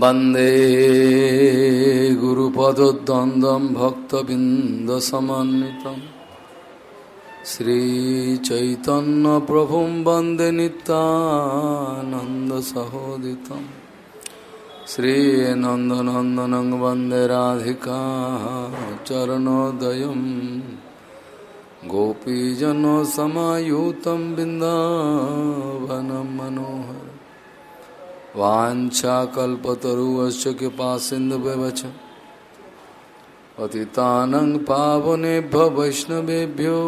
वंदे गुरुपदद्वन्द्वं भक्तबिन्दसमन्वितम् श्रीचैतन्यप्रभुं वंदे नित्यानन्दसहोदितं। श्रीनन्दनन्दनं वंदे राधिका चरणोदयं गोपीजनसमायुतं बिन्दावनं मनोहर वाञ्छाकल्पतरुश्च कृपा सिन्धुव्यवच पतितानं पावनेभ्य वैष्णवेभ्यो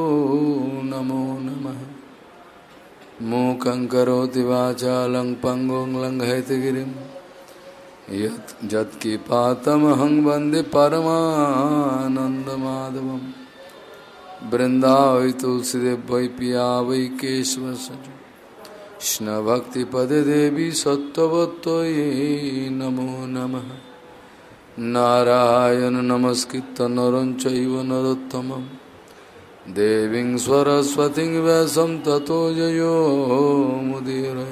नमो नमः। मूकं करोति वाचालं पङ्गुं लङ्घयतिगिरिं यत् यत्किपातमहं तुलसीदेव वै पिया वै कृष्णभक्तिपदे देवी सत्त्ववत्त्वयि नमो नमः नारायण नमस्कृत्य नरं चैव नरोत्तमं देवीं सरस्वतीं व्यासं ततो जयो मुदीरय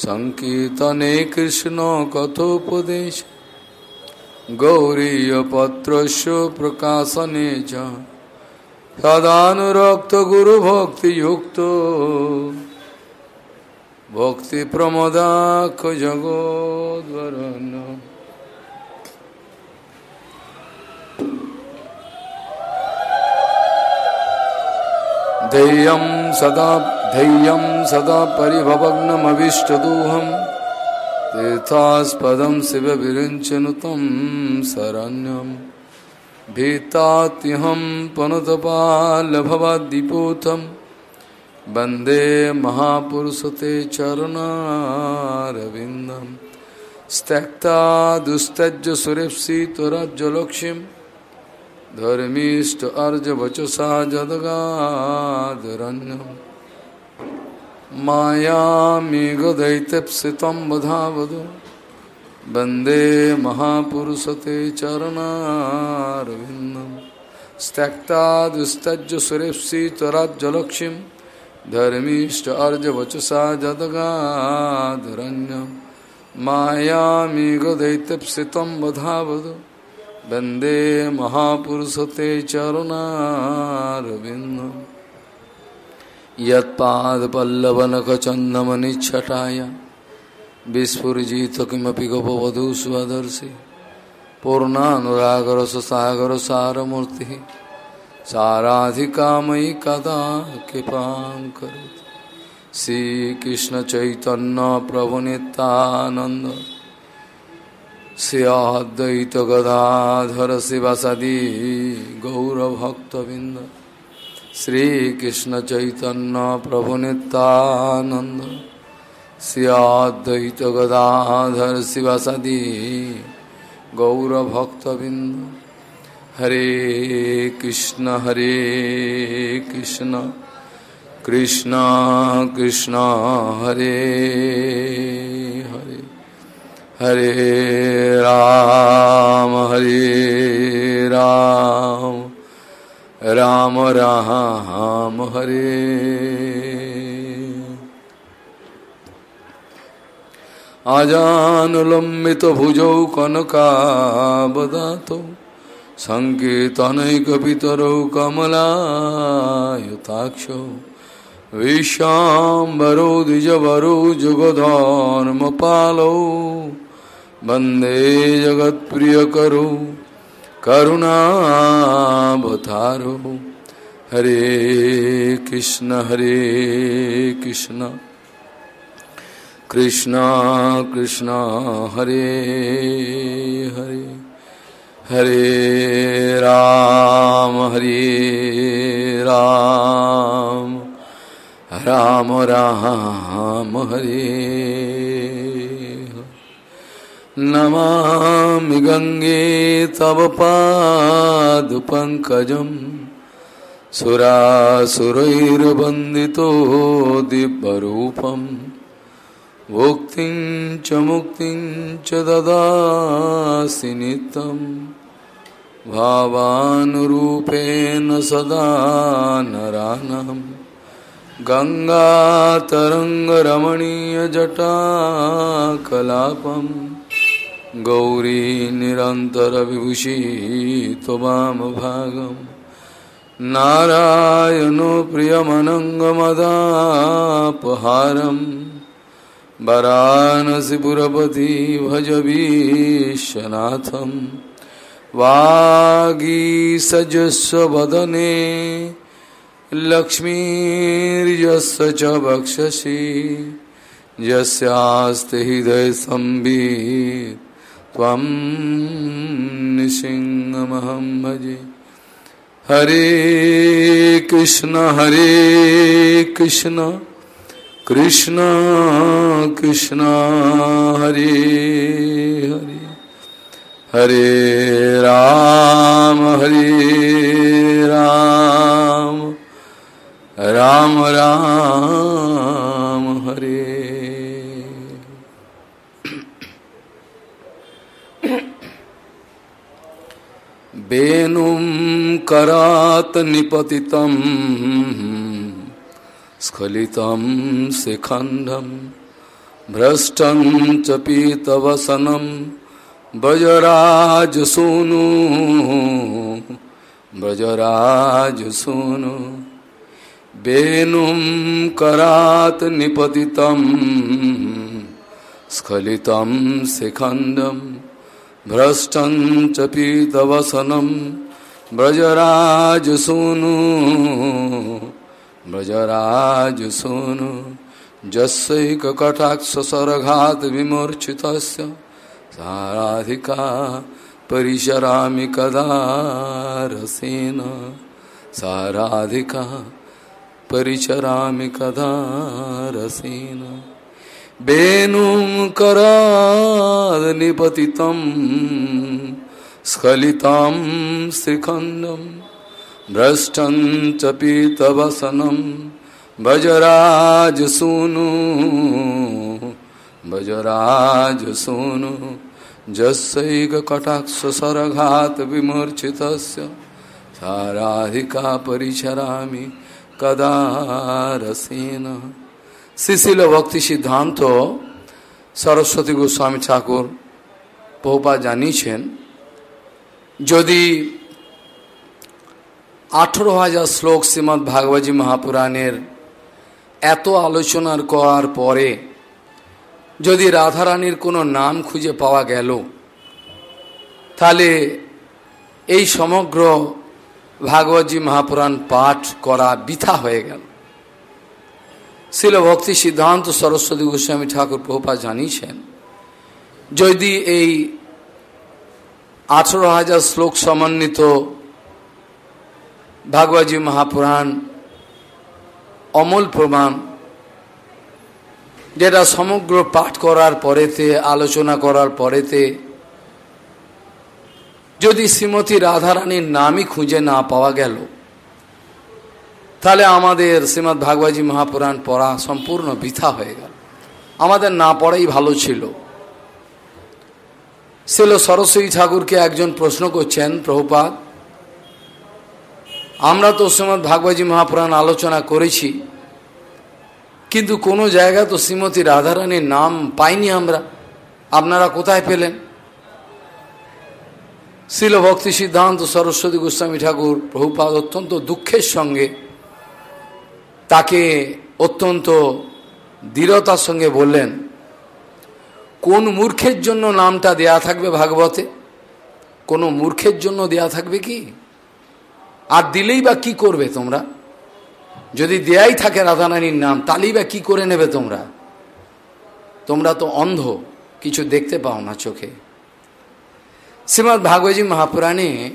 सङ्कीर्तने कृष्णकथोपदेश गौरीयपत्रस्य प्रकाशने च सदानुरक्तगुरुभक्तियुक्तो भक्ति प्रमोदाख जगोदरण धैर्यं सदा धैर्यं सदा परिभवग्नमभीष्टदोहं तीर्थास्पदं शिवविरञ्चनुतं शरण्यं। भीतात्यहं पनुतपालभवद्दिपूतम् वंदे महापुरुष ते चरुणारविन्दं त्यक्ता दुस्तज सुरेप्सि त्वरज्जलक्ष्मीं धर्मीष्ट अर्जवचसा जदगादरण्यं मायामेघदैत्यप्सि त्वं वधा वधु वंदे महापुरुष ते चरुणारविन्दं स्तक्ता दुस्तज सुरेप्सि त्वरज्जलक्ष्मीं धर्मीष्ट अर्जवचसा जदगादरण्यं मायामेघदैत्यप्सितं वधावद वन्दे महापुरुषते चरुणारविन्दं यत्पादपल्लवनखचन्दमनिच्छटाय विस्फुरिजित किमपि गपवधू स्वदर्शि पूर्णानुरागरससागरसारमूर्तिः साराधिकामयि कदा कृपां करोति श्रीकृष्णचैतन्यप्रभुनितानन्द श्रियाद्वैत गदाधर शिवसदी गौरभक्तबिंद श्रीकृष्ण चैतन्य प्रभु नित्यानंद श्रियाद्वैत गदाधर शिवसदी गौरभक्तबिंद हरे कृष्ण हरे कृष्ण कृष्ण कृष्ण, हरे हरे। हरे राम हरे राम। राम राम, हरे। आजानुलंबित भुजौ कनकाबदातौ। सङ्केतनैकपितरौ कमलायुताक्षौ, विश्वाम्बरो जगत प्रिय करो करुणा करुणावतारो। हरे कृष्ण हरे कृष्ण। कृष्ण कृष्ण, हरे हरे। हरे राम हरे राम। राम राम, हरे नमामि गङ्गे तव पादपङ्कजं सुरासुरैर्वन्दितो दिव्यरूपं। भुक्तिं च मुक्तिं च ददासि भावानुरूपेण सदा नरानम् गङ्गातरङ्गरमणीयजटाकलापं गौरी निरन्तरविभूषी त्वमभागम् नारायणो प्रियमनङ्गमदापहारम् वरानसिपुरपति भजवीशनाथम् वागीसजस्वदने लक्ष्मीर्यस्य च वक्षसि यस्यास्ति हृदय संवित् त्वं निसिंहमहं भजे हरे कृष्ण हरे कृष्ण कृष्ण कृष्ण, हरे हरे। हरे राम हरे राम। राम राम हरे। वेणुं करात् निपतितं स्खलितं शिखण्डं भ्रष्टं च ब्रजराज सोनु, ब्रजराज सोनू। वेणुं स्खलित शिखंडम भ्रष्ट शिखण्डं ब्रजराज सोनु ब्रजराज सोनु। जस्कटाक्ष सरघात विमूर्चित साराधिका परिशरामि कदा रसेन। साराधिका परिचरामि कदा रसेन। स्खलितां श्रीखण्डं भ्रष्टं च पीतवसनं। भजराजसूनु भजराजसूनु जस्यैककटाक्षसरघात् विमूर्छितस्य साराधिका परिचरामि कदा रसेन শিশিল ভক্তি সিদ্ধান্ত সরস্বতী গোস্বামী ঠাকুর বহুপা জানিয়েছেন যদি আঠেরো হাজার শ্লোক শ্রীমৎ ভাগবতী মহাপুরাণের এত আলোচনার করার পরে যদি রাধারানীর কোনো নাম খুঁজে পাওয়া গেল, তাহলে এই সমগ্র ভাগবতী মহাপুরাণ পাঠ করা বৃথা হয়ে গেল। শিল ভক্তি সিদ্ধান্ত সরস্বতী গোস্বামী ঠাকুর প্রভুপা জানিয়েছেন, যদি এই আঠারো হাজার শ্লোক সমন্বিত ভাগবতী মহাপুরাণ অমল প্রমাণ যেটা সমগ্র পাঠ করার পরেতে, আলোচনা করার পরেতে, যদি শ্রীমতী রাধারানীর নামই খুঁজে না পাওয়া গেল, তাহলে আমাদের শ্রীমৎ ভাগবতী মহাপুরাণ পড়া সম্পূর্ণ বৃথা হয়ে গেল। আমাদের না পড়াই ভালো ছিল। ছিল সরস্বতী ঠাকুরকে একজন প্রশ্ন করছেন প্রভুপাত আমরা তো শ্রীমৎ ভাগবতী মহাপুরাণ আলোচনা করেছি কিন্তু কোনো জায়গা তো শ্রীমতী রাধারানীর নাম পাইনি আমরা। আপনারা কোথায় পেলেন? শিল ভক্তি সিদ্ধান্ত সরস্বতী গোস্বামী ঠাকুর প্রভুপাদ অত্যন্ত দুঃখের সঙ্গে তাকে অত্যন্ত দৃঢ়তার সঙ্গে বললেন, কোন মূর্খের জন্য নামটা দেয়া থাকবে ভাগবতে? কোনো মূর্খের জন্য দেয়া থাকবে কি? আর দিলেই বা কি করবে তোমরা? যদি দেয়াই থাকে রাধারানীর নাম তাহলেই বা কি করে নেবে তোমরা? তোমরা তো অন্ধ, কিছু দেখতে পাও না চোখে। শ্রীমৎ ভাগবতী মহাপুরাণে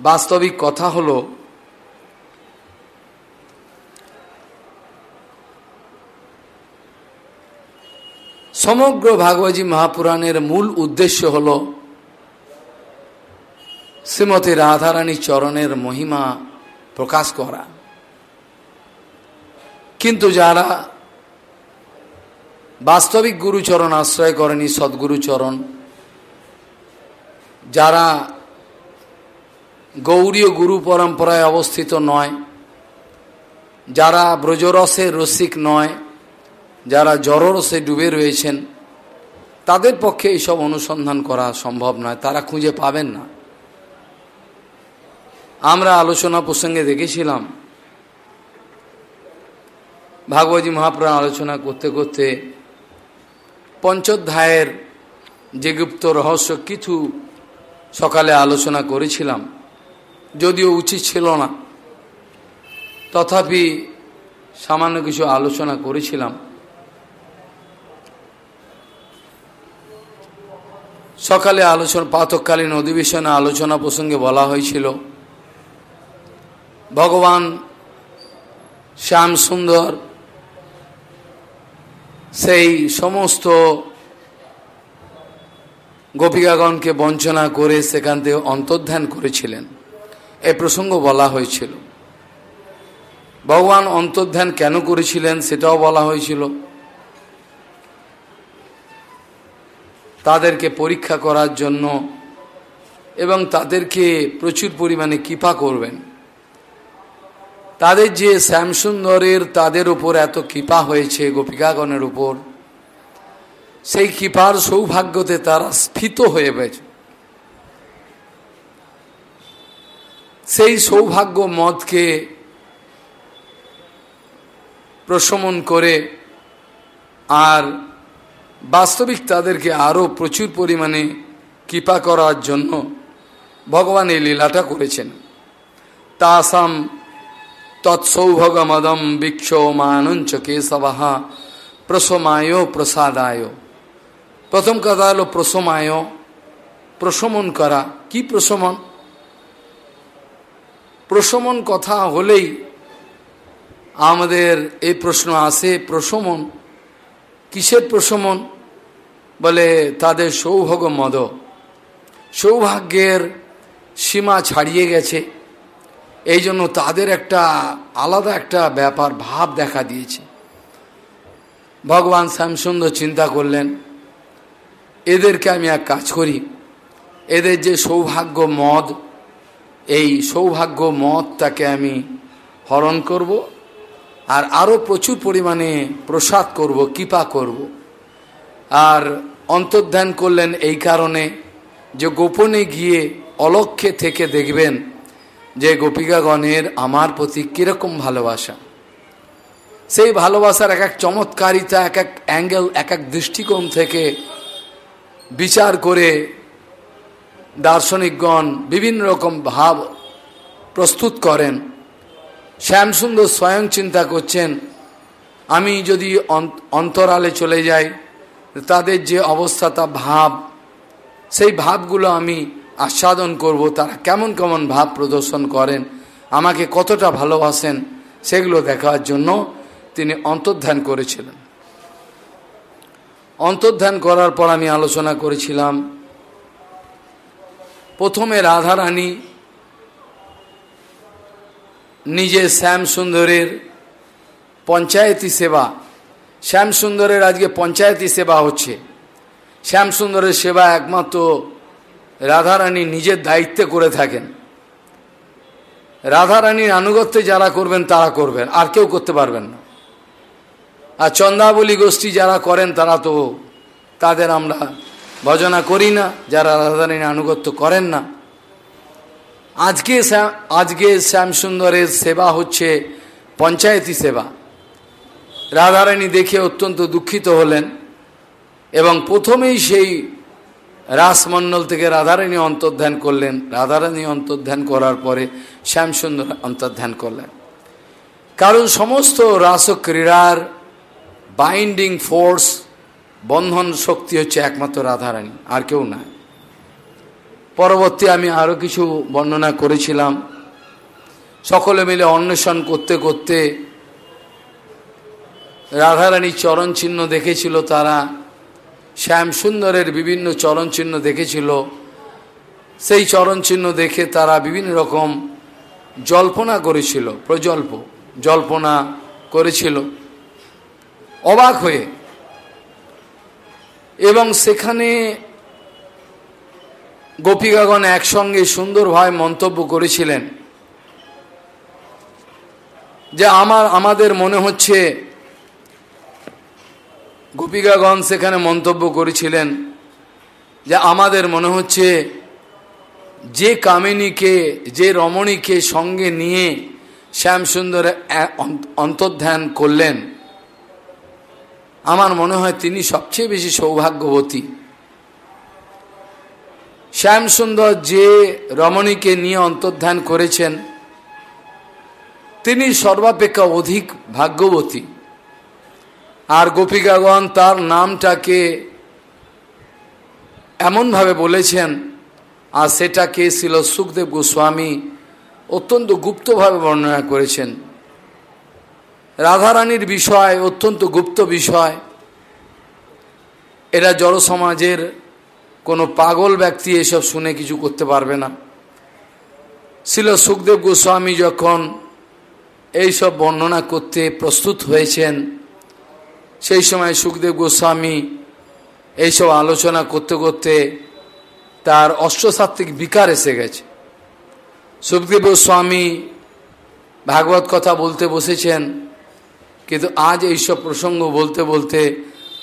বাস্তবিক কথা হল, সমগ্র ভাগবতী মহাপুরাণের মূল উদ্দেশ্য হল, শ্রীমতী রাধারানী চরণের মহিমা প্রকাশ করা। কিন্তু যারা বাস্তবিক গুরুচরণ আশ্রয় করেনি, সদ্গুরুচরণ, যারা গৌরীয় গুরু পরম্পরায় অবস্থিত নয়, যারা ব্রজরসের রসিক নয়, যারা জড়রসে ডুবে রয়েছেন, তাদের পক্ষে এইসব অনুসন্ধান করা সম্ভব নয়, তারা খুঁজে পাবেন না। আমরা আলোচনা প্রসঙ্গে দেখেছিলাম ভাগবতী মহাপ্রাণ আলোচনা করতে করতে পঞ্চোধ্যায়ের যে গুপ্ত রহস্য কিছু সকালে আলোচনা করেছিলাম, যদিও উচিত ছিল না। তথাপি সামান্য কিছু আলোচনা করেছিলাম। সকালে আলোচনা প্রাতকালীন অধিবেশনে আলোচনা প্রসঙ্গে বলা হয়েছিল, ভগবান শ্যাম সুন্দর সেই সমস্ত গোপিকাগণকে বঞ্চনা করে সেখান থেকে অন্তর্ধান করেছিলেন। এ প্রসঙ্গ বলা হয়েছিল। ভগবান অন্তর্ধান কেন করেছিলেন সেটাও বলা হয়েছিল। তাদেরকে পরীক্ষা করার জন্য এবং তাদেরকে প্রচুর পরিমাণে কৃপা করবেন। তাদের যে শ্যামসুন্দরের তাদের উপর এত কৃপা হয়েছে গোপিকাগণের উপর, সেই কৃপার সৌভাগ্যতে তারা স্ফীত হয়ে গেছে সেই সৌভাগ্য মদকে প্রশমন করে আর বাস্তবিক তাদেরকে আরও প্রচুর পরিমাণে কৃপা করার জন্য ভগবান এই লীলাটা করেছেন। তাসাম তৎসৌভগমদম বীক্ষ মানঞ্চ কেশবাহা প্রসমায় প্রসাদায়। প্রথম কথা হলো প্রসমায়। প্রশমন করা। কি প্রশমন? প্রশমন কথা হলেই আমাদের এই প্রশ্ন আসে, প্রশমন। কিসের প্রশমন? বলে তাদের সৌভাগ্য মদ সৌভাগ্যের সীমা ছাড়িয়ে গেছে। এই জন্য তাদের একটা আলাদা একটা ব্যাপার, ভাব দেখা দিয়েছে। ভগবান শ্যামসুন্দর চিন্তা করলেন, এদেরকে আমি এক কাজ করি। এদের যে সৌভাগ্য মদ, এই সৌভাগ্য মদটাকে আমি হরণ করব আর আরও প্রচুর পরিমাণে প্রসাদ করব, কৃপা করব। আর অন্তর্ধান করলেন এই কারণে যে গোপনে গিয়ে অলক্ষ্যে থেকে দেখবেন যে গোপিকাগণের আমার প্রতি কীরকম ভালোবাসা। সেই ভালোবাসার এক এক চমৎকারিতা, এক এক অ্যাঙ্গেল, এক এক দৃষ্টিকোণ থেকে বিচার করে দার্শনিকগণ বিভিন্ন রকম ভাব প্রস্তুত করেন। শ্যামসুন্দর স্বয়ং চিন্তা করছেন, আমি যদি অন্তরালে চলে যাই, তাদের যে অবস্থা তা ভাব, সেই ভাবগুলো আমি আস্বাদন করব, তারা কেমন কেমন ভাব প্রদর্শন করেন, আমাকে কতটা ভালোবাসেন, সেগুলো দেখার জন্য তিনি অন্তর্ধান করেছিলেন। অন্তর্ধান করার পর আমি আলোচনা করেছিলাম, প্রথমে রাধারানী নিজে শ্যাম সুন্দরের পঞ্চায়েতি সেবা, শ্যাম সুন্দরের আজকে পঞ্চায়েতি সেবা হচ্ছে। শ্যাম সুন্দরের সেবা একমাত্র রাধারানী নিজের দায়িত্বে করে থাকেন। রাধারানীর আনুগত্যে যারা করবেন, তারা করবেন, আর কেউ করতে পারবেন না। আর চন্দাবলী গোষ্ঠী যারা করেন, তারা তো তাদের আমরা ভজনা করি না, যারা রাধারানীর আনুগত্য করেন না। আজকে আজকে শ্যামসুন্দরের সেবা হচ্ছে পঞ্চায়েতি সেবা। রাধারানী দেখে অত্যন্ত দুঃখিত হলেন এবং প্রথমেই সেই রাসমণ্ডল থেকে রাধারানী অন্তর্ধান করলেন। রাধারানী অন্তর্ধান করার পরে শ্যামসুন্দর অন্তর্ধান করলেন। কারণ সমস্ত রাসক্রীড়ার বাইন্ডিং ফোর্স, বন্ধন শক্তি হচ্ছে একমাত্র রাধারানী, আর কেউ নাই পরবর্তী আমি আরও কিছু বর্ণনা করেছিলাম। সকলে মিলে অন্বেষণ করতে করতে রাধারানীর চরণ চিহ্ন দেখেছিল তারা শ্যাম সুন্দরের বিভিন্ন চরণ চিহ্ন দেখেছিল। সেই চরণ চিহ্ন দেখে তারা বিভিন্ন রকম জল্পনা করেছিল, প্রজল্প, জল্পনা করেছিল। অবাক হয়ে। এবং সেখানে গোপিকাগণ একসঙ্গে সুন্দরভাবে মন্তব্য করেছিলেন যে আমার, আমাদের মনে হচ্ছে গোপিকাগণ সেখানে মন্তব্য করেছিলেন যে আমাদের মনে হচ্ছে যে কামিনীকে, যে রমণীকে সঙ্গে নিয়ে শ্যামসুন্দর অন্তর্ধান করলেন। আমার মনে হয় তিনি সবচেয়ে বেশি সৌভাগ্যবতী। শ্যামসুন্দর যে রমণীকে নিয়ে অন্তর্ধান করেছেন, তিনি সর্বাপেক্ষা অধিক ভাগ্যবতী। আর গোপিকাগণ তার নামটাকে এমনভাবে বলেছেন, আর সেটাকে ছিল সুখদেব গোস্বামী অত্যন্ত গুপ্তভাবে বর্ণনা করেছেন। রাধারানীর বিষয় অত্যন্ত গুপ্ত বিষয়। এরা জড়সমাজের কোনো পাগল ব্যক্তি এসব শুনে কিছু করতে পারবে না। ছিল সুখদেব গোস্বামী যখন এইসব বর্ণনা করতে প্রস্তুত হয়েছেন সেই সময় সুখদেব গোস্বামী এইসব আলোচনা করতে করতে তার অষ্টসাত্ত্বিক বিকার এসে গেছে। সুখদেব গোস্বামী ভাগবত কথা বলতে বসেছেন, কিন্তু আজ এইসব প্রসঙ্গ বলতে বলতে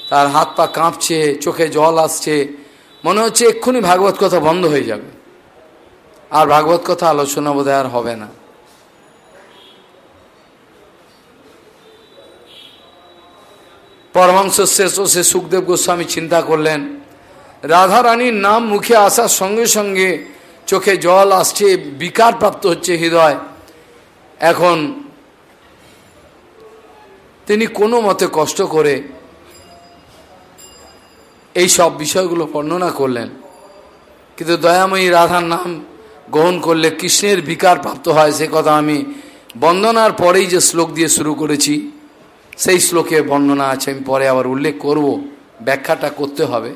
তার হাত পা কাঁপছে, চোখে জল আসছে, মনে হচ্ছে এক্ষুনি ভাগবত কথা বন্ধ হয়ে যাবে। আর ভাগবত কথা আলোচনা বোধ আর হবে না। পরমাংশ শেষ সে সুখদেব গোস্বামী চিন্তা করলেন। রাধা রানীর নাম মুখে আসার সঙ্গে সঙ্গে চোখে জল আসছে, বিকার প্রাপ্ত হচ্ছে হৃদয়। এখন তিনি কোনো মতে কষ্ট করে এই সব বিষয়গুলো বর্ণনা করলেন। কিন্তু দয়াময়ী রাধার নাম গ্রহণ করলে কৃষ্ণের বিকার প্রাপ্ত হয়, সে কথা আমি বন্দনার পরেই যে শ্লোক দিয়ে শুরু করেছি। সেই শ্লোকের বর্ণনা আছে, আমি পরে আবার উল্লেখ করব, ব্যাখ্যাটা করতে হবে।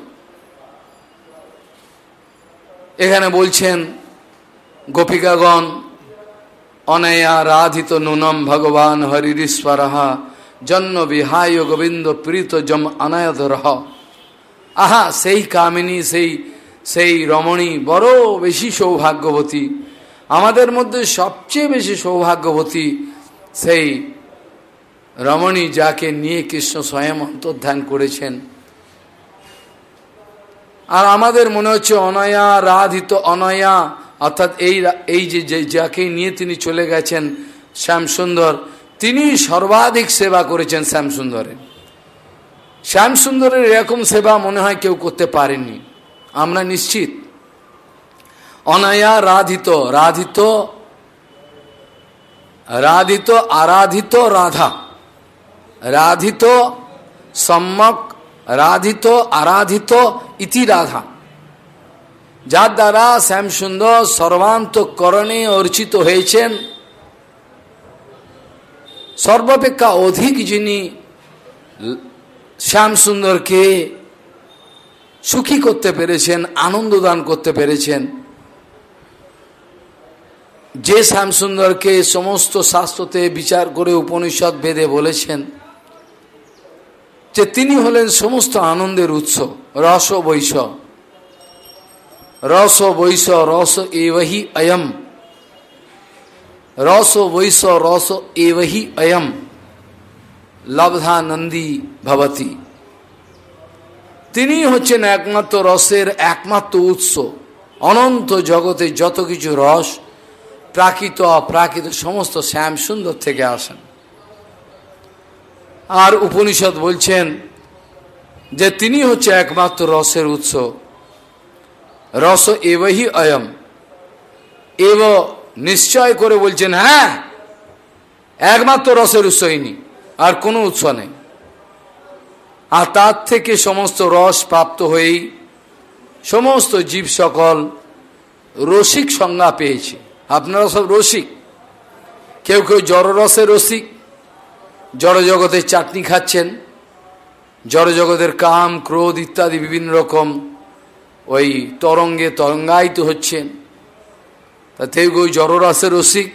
এখানে বলছেন, গোপিকাগণ, অনয়া রাধিত নুনম ভগবান হরিশ্বরহা জন্ম বিহায় গোবিন্দ প্রীত জম অনায়ত রহ আহা, সেই কামিনী, সেই সেই রমণী বড় বেশি সৌভাগ্যবতী। আমাদের মধ্যে সবচেয়ে বেশি সৌভাগ্যবতী সেই রমণী যাকে নিয়ে কৃষ্ণ স্বয়ং অন্তর্ধান করেছেন। আর আমাদের মনে হচ্ছে অনয়া, রাধিত অনয়া, অর্থাৎ এই এই যে যাকে নিয়ে তিনি চলে গেছেন শ্যামসুন্দর, তিনি সর্বাধিক সেবা করেছেন শ্যামসুন্দরের। শ্যামসুন্দরের এরকম সেবা মনে হয় কেউ করতে পারেনি আমরা নিশ্চিত। অনয়া, রাধিত রাধিত রাধিত, আরাধিত, রাধা। রাধিত সম্যক রাধিত আরাধিত ইতি রাধা যার দ্বারা শ্যামসুন্দর সর্বান্তকরণে অর্চিত হয়েছেন সর্বাপেক্ষা অধিক যিনি শ্যামসুন্দরকে সুখী করতে পেরেছেন, আনন্দ দান করতে পেরেছেন। যে শ্যামসুন্দরকে সমস্ত শাস্ত্রতে বিচার করে উপনিষদ বেদে বলেছেন যে তিনি হলেন সমস্ত আনন্দের উৎস, রস বৈশ রস বৈশ রস এহি অয়ম। রস বৈশ রস এহি অয়ম। লব্ধানন্দী ভবতী। তিনি হচ্ছেন একমাত্র রসের একমাত্র উৎস। অনন্ত জগতে যত কিছু রস, প্রাকৃত, অপ্রাকৃত, সমস্ত শ্যাম সুন্দর থেকে আসেন। আর উপনিষদ বলছেন যে তিনি হচ্ছে একমাত্র রসের উৎস। রস এবহি অয়ম। এব নিশ্চয় করে বলছেন হ্যাঁ একমাত্র রসের উৎস ইনি আর কোনো উৎস নেই। আর তার থেকে সমস্ত রস প্রাপ্ত হয়েই সমস্ত জীব সকল রসিক সংজ্ঞা পেয়েছে। আপনারা সব রসিক। কেউ কেউ জড়রসে রসিক জড়জগতের চাটনি খাচ্ছেন, জড়জগতের কাম, ক্রোধ ইত্যাদি বিভিন্ন রকম ওই তরঙ্গে তরঙ্গায়িত হচ্ছেন। তা কেউ কেউ জড়রসের রসিক,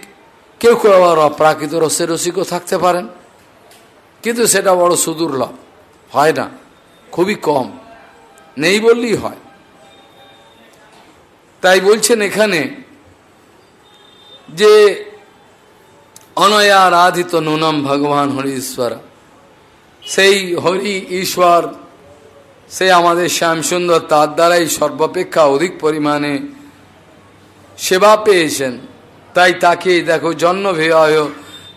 কেউ কেউ আবার অপ্রাকৃত রসের রসিকও থাকতে পারেন। কিন্তু সেটা বড় সুদুর্লভ হয় না, খুবই কম, নেই বললেই হয়। তাই বলছেন এখানে যে অনয়া রাধিত নুনম ভগবান হরি ঈশ্বর সেই হরি ঈশ্বর, সে আমাদের শ্যামসুন্দর, তার দ্বারাই সর্বাপেক্ষা অধিক পরিমাণে সেবা পেয়েছেন। তাই তাকে দেখো জন্ম বিহায়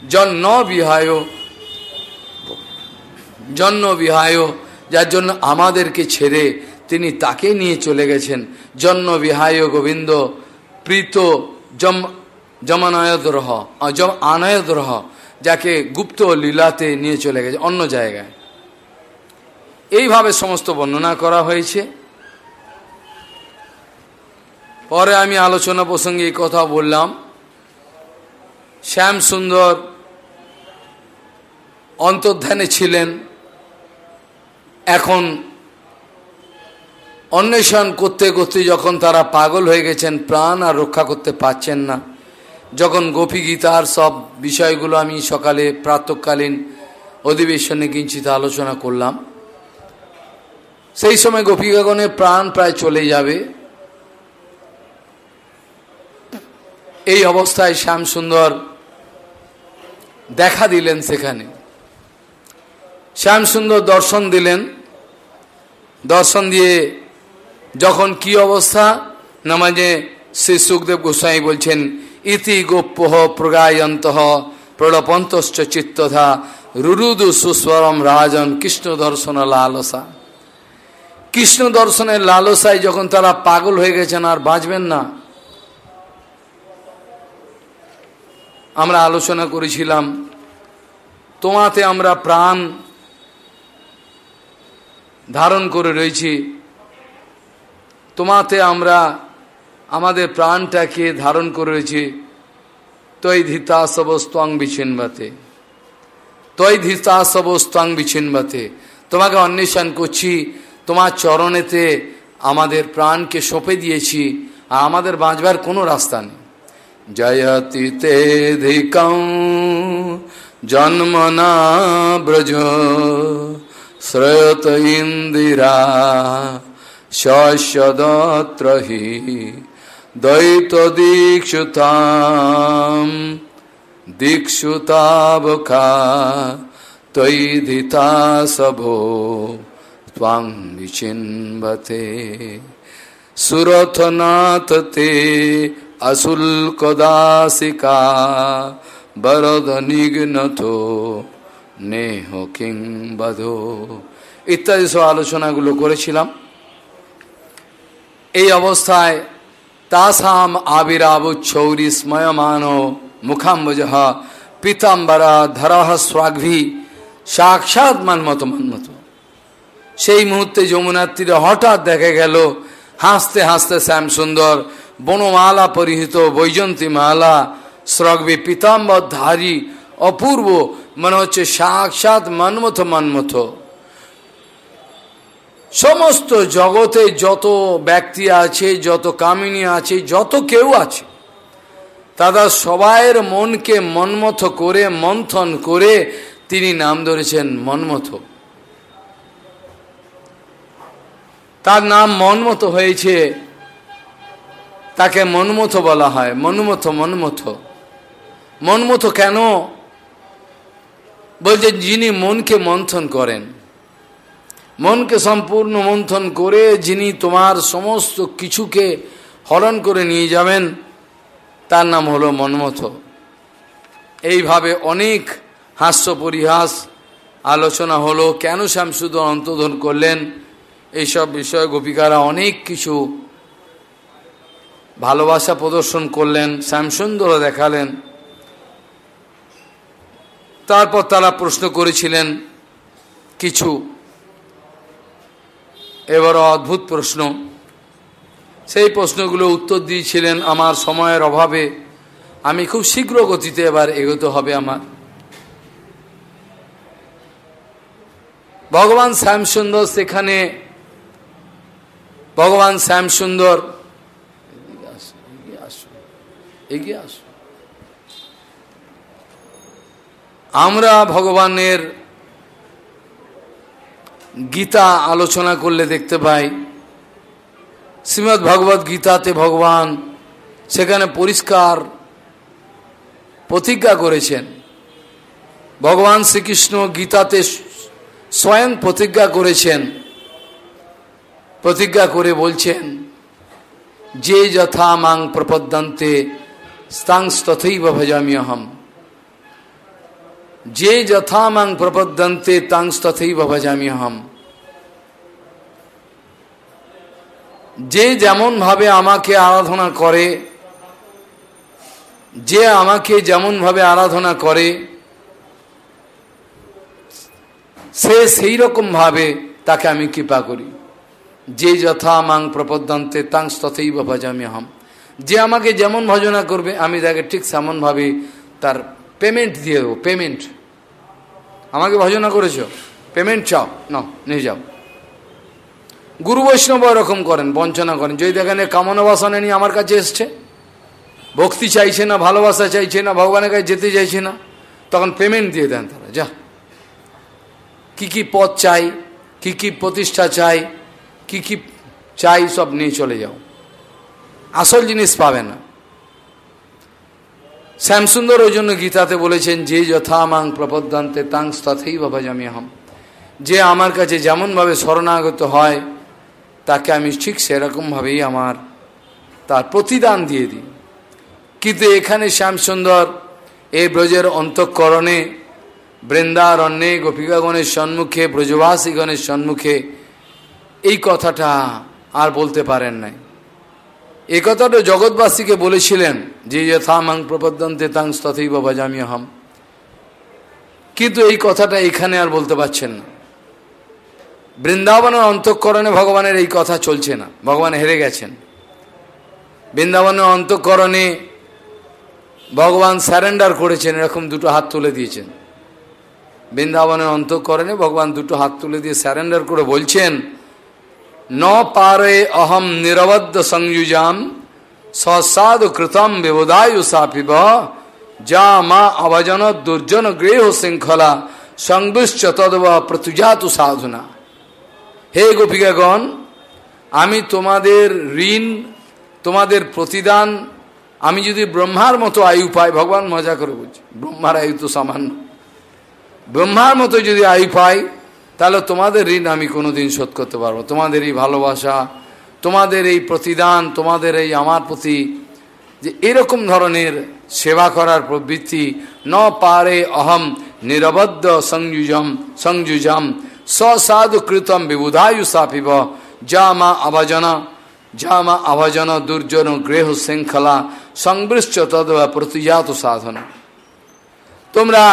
জন্ম বিহায় জন্ম বিহায়, যার জন্য আমাদেরকে ছেড়ে তিনি তাকে নিয়ে চলে গেছেন। জন্ম বিহায় গোবিন্দ, প্রীত, জম জমানয়দ্রহ জম, আনয়দ্রহ, যাকে গুপ্ত লীলাতে নিয়ে চলে গেছে অন্য জায়গায়। এইভাবে সমস্ত বর্ণনা করা হয়েছে। পরে আমি আলোচনা প্রসঙ্গে এই কথা বললাম। শ্যাম সুন্দর অন্তর্ধানে ছিলেন। এখন অন্বেষণ করতে করতে যখন তারা পাগল হয়ে গেছেন, প্রাণ আর রক্ষা করতে পারছেন না। যখন গোপী গীতার সব বিষয়গুলো আমি সকালে প্রাতকালীন অধিবেশনে কিঞ্চিত আলোচনা করলাম, সেই সময় গোপীগণের প্রাণ প্রায় চলে যাবে। এই অবস্থায় শ্যাম সুন্দর দেখা দিলেন সেখানে। শ্যাম সুন্দর দর্শন দিলেন। দর্শন দিয়ে যখন কি অবস্থা? না মানে শ্রী সুখদেব গোস্বাই বলছেন ইতি গোপ্য প্রগায়ন্ত প্রলপন্তশ্চ চিত্তধা রুরুদু সুস্বরম রাজন কৃষ্ণ দর্শন লালসা কৃষ্ণ দর্শনের লালসায় যখন তারা পাগল হয়ে গেছেন, আর বাঁচবেন না। আমরা আলোচনা করেছিলাম, তোমাতে আমরা প্রাণ ধারণ করে রয়েছি, তোমাতে আমরা আমাদের প্রাণটাকে ধারণ করে রয়েছি তৈ ধিতাসবস্তাং বিচ্ছিন্নবাতে তৈ ধিতাসবস্তাং বিচ্ছিন্নবাতে তোমাকে অন্বেষণ করছি, তোমার চরণেতে আমাদের প্রাণকে সঁপে দিয়েছি, আর আমাদের বাঁচবার কোনো রাস্তা নেই। জয়তি তেধিকং জন্মনা ব্রজ শ্রয়ত ইন্দিরা শস্যদত্র দ্বৈতদীক্ষুতাম দীক্ষুতাবকা তৈধিতা সভো ত্বাং বিচিন্বতে সুরথনাথ তে অশুল্কদাসিকা বরদ নিঘ্নত নেহ কিং বধ ইত্যাদি সব আলোচনাগুলো করেছিলাম। এই অবস্থায় তাসাম আবিরাব ছৌরি স্ময়মান মুখাম্বজ পিতাম্বরা ধরহ স্বাঘ্রি সাক্ষাৎ মানমত মানমত সেই মুহূর্তে যমুনার তীরে হঠাৎ দেখা গেল, হাসতে হাসতে শ্যাম সুন্দর বনমালা পরিহিত বৈজন্তী মালা স্রগ্বী পিতাম্বর ধারী অপূর্ব মনে হচ্ছে সাক্ষাৎ মনমথ মনমথ। সমস্ত জগতে যত ব্যক্তি আছে, যত কামিনী আছে, যত কেউ আছে, তারা সবাইয়ের মনকে মনমথ করে, মন্থন করে তিনি নাম ধরেছেন মনমথ। তার নাম মনমতো হয়েছে, তাকে মনমথ বলা হয়। মনমথ মনমথ। মনমথ কেন? বলছে, যিনি মনকে মন্থন করেন। মনকে সম্পূর্ণ মন্থন করে যিনি তোমার সমস্ত কিছুকে হরণ করে নিয়ে যাবেন, তার নাম হলো মনমথ। এইভাবে অনেক হাস্য পরিহাস, আলোচনা হলো, কেন শ্যামসুদ অন্তর্ধন করলেন? এইসব বিষয়ে গোপিকারা অনেক কিছু ভালোবাসা প্রদর্শন করলেন, শ্যামসুন্দরও দেখালেন। তারপর তারা প্রশ্ন করেছিলেন কিছু এবার অদ্ভুত প্রশ্ন। সেই প্রশ্নগুলো উত্তর দিয়েছিলেন, আমার সময়ের অভাবে আমি খুব শীঘ্র গতিতে এবার এগোতে হবে আমার। ভগবান শ্যামসুন্দর সেখানে, ভগবান শ্যাম সুন্দর এগিয়ে আমরা ভগবানের গীতা আলোচনা করলে দেখতে পাই। শ্রীমৎ ভগবত গীতাতে ভগবান সেখানে পরিষ্কার প্রতিজ্ঞা করেছেন। ভগবান শ্রীকৃষ্ণ গীতাতে স্বয়ং প্রতিজ্ঞা করেছেন। প্রতিজ্ঞা করে বলছেন, যে যথা মাং প্রপদ্যন্তে স্তাংস তথৈব ভজামি অহম। যে যথা মাং প্রপদ্যন্তে তাংস তথৈব ভজামি অহম যে যেমন ভাবে আমাকে আরাধনা করে, যে আমাকে যেমন ভাবে আরাধনা করে, সে সেই রকম ভাবে তাকে আমি কৃপা করি। যে যথা মাং প্রপদ্যন্তে তাংস তথেই ভজামি হম যে আমাকে যেমন ভজনা করবে, আমি তাকে ঠিক তেমনভাবে তার পেমেন্ট দিয়ে দেবো পেমেন্ট আমাকে ভজনা করেছ। পেমেন্ট চাও। না নিয়ে যাও। গুরু বৈষ্ণব এরকম করেন, বঞ্চনা করেন। যদি দেখেন কামনা বাসনা নিয়ে আমার কাছে এসছে, ভক্তি চাইছে না, ভালোবাসা চাইছে না, ভগবানের কাছে যেতে চাইছে না, তখন পেমেন্ট দিয়ে দেন তারা। যা। কি কি পদ চাই, কি কি প্রতিষ্ঠা চাই, কি কি চাই, সব নিয়ে চলে যাও। আসল জিনিস পাবে না। শ্যামসুন্দর ওই জন্য গীতাতে বলেছেন, যে যথা মাং প্রপদ্যান্তে তাংস তথেই বাবা জামি হম যে আমার কাছে যেমনভাবে শরণাগত হয়, তাকে আমি ঠিক সেরকমভাবেই আমার তার প্রতিদান দিয়ে দিই। কিন্তু এখানে শ্যামসুন্দর এই ব্রজের অন্তঃকরণে, বৃন্দারণ্যে গোপিকাগণের সম্মুখে, ব্রজবাসীগণের সম্মুখে এই কথাটা আর বলতে পারেন নাই। এই কথাটা জগৎবাসীকে বলেছিলেন যে যথামাং প্রপদ্যন্তে তাং তথৈব বাজামি হাম কিন্তু এই কথাটা এখানে আর বলতে পারছেন না। বৃন্দাবনের অন্তঃকরণে ভগবানের এই কথা চলছে না। ভগবান হেরে গেছেন। বৃন্দাবনের অন্তঃকরণে ভগবান স্যারেন্ডার করেছেন, এরকম দুটো হাত তুলে দিয়েছেন। বৃন্দাবনের অন্তঃকরণে ভগবান দুটো হাত তুলে দিয়ে স্যারেন্ডার করে বলছেন ন পারে অহম নিরবদ্ধ সংযুজাম সসাধু কৃতম বিবোধায়ু সাপিব যা মা অভজন দুর্জন গৃহ শৃঙ্খলা সংবিশ্চ তদব প্রতুজাতু সাধুনা হে গোপিকাগণ আমি তোমাদের ঋণ, তোমাদের প্রতিদান, আমি যদি ব্রহ্মার মতো আয়ু পাই, ভগবান মজা করে বলছি, ব্রহ্মার আয়ু তো সামান্য। ব্রহ্মার মতো যদি আয়ু পাই তাহলে তোমাদের ঋণ আমি কোনোদিন শোধ করতে পারব তোমাদের এই ভালোবাসা, তোমাদের এই প্রতিদান, তোমাদের এই আমার প্রতি যে এরকম ধরনের সেবা করার প্রবৃত্তি, ন পারে অহম নিরবদ্ধ সংযুজম সংযুজম সসাধু কৃতম বিবুধায়ু সাপিব, যা মা আভাজনা, যা মা আভাজন দুর্জন গৃহ শৃঙ্খলা সংবৃষ্ট তদবা প্রতিজাত সাধনা। তোমরা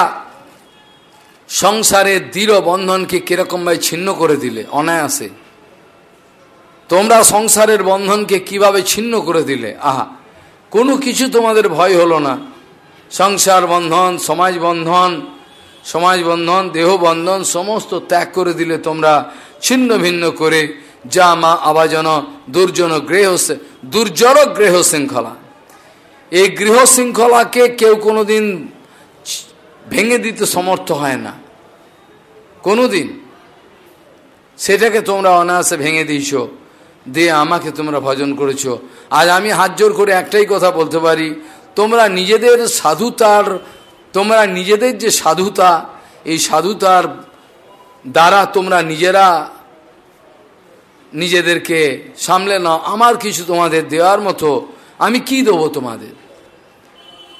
সংসারের দৃঢ় বন্ধনকে কিরকমভাবে ছিন্ন করে দিলে? অনায়াসে। তোমরা সংসারের বন্ধনকে কীভাবে ছিন্ন করে দিলে? আহা, কোনো কিছু তোমাদের ভয় হলো না। সংসার বন্ধন, সমাজ বন্ধন সমাজ বন্ধন, দেহ বন্ধন, সমস্ত ত্যাগ করে দিলে তোমরা ছিন্ন ভিন্ন করে যা মা আবাজন, দুর্জন গৃহ দুর্জর গৃহ শৃঙ্খলা। এই গৃহ শৃঙ্খলাকে কেউ কোনোদিন ভেঙে দিতে সমর্থ হয় না। কোনোদিন। সেটাকে তোমরা অনায়াসে ভেঙে দিয়েছ। দিয়ে আমাকে তোমরা ভজন করেছ। আজ আমি হাত জোর করে একটাই কথা বলতে পারি। তোমরা নিজেদের সাধুতার, তোমরা নিজেদের যে সাধুতা, এই সাধুতার দ্বারা তোমরা নিজেরা নিজেদেরকে সামলে নাও। আমার কিছু তোমাদের দেওয়ার মতো। আমি কি দেবো তোমাদের?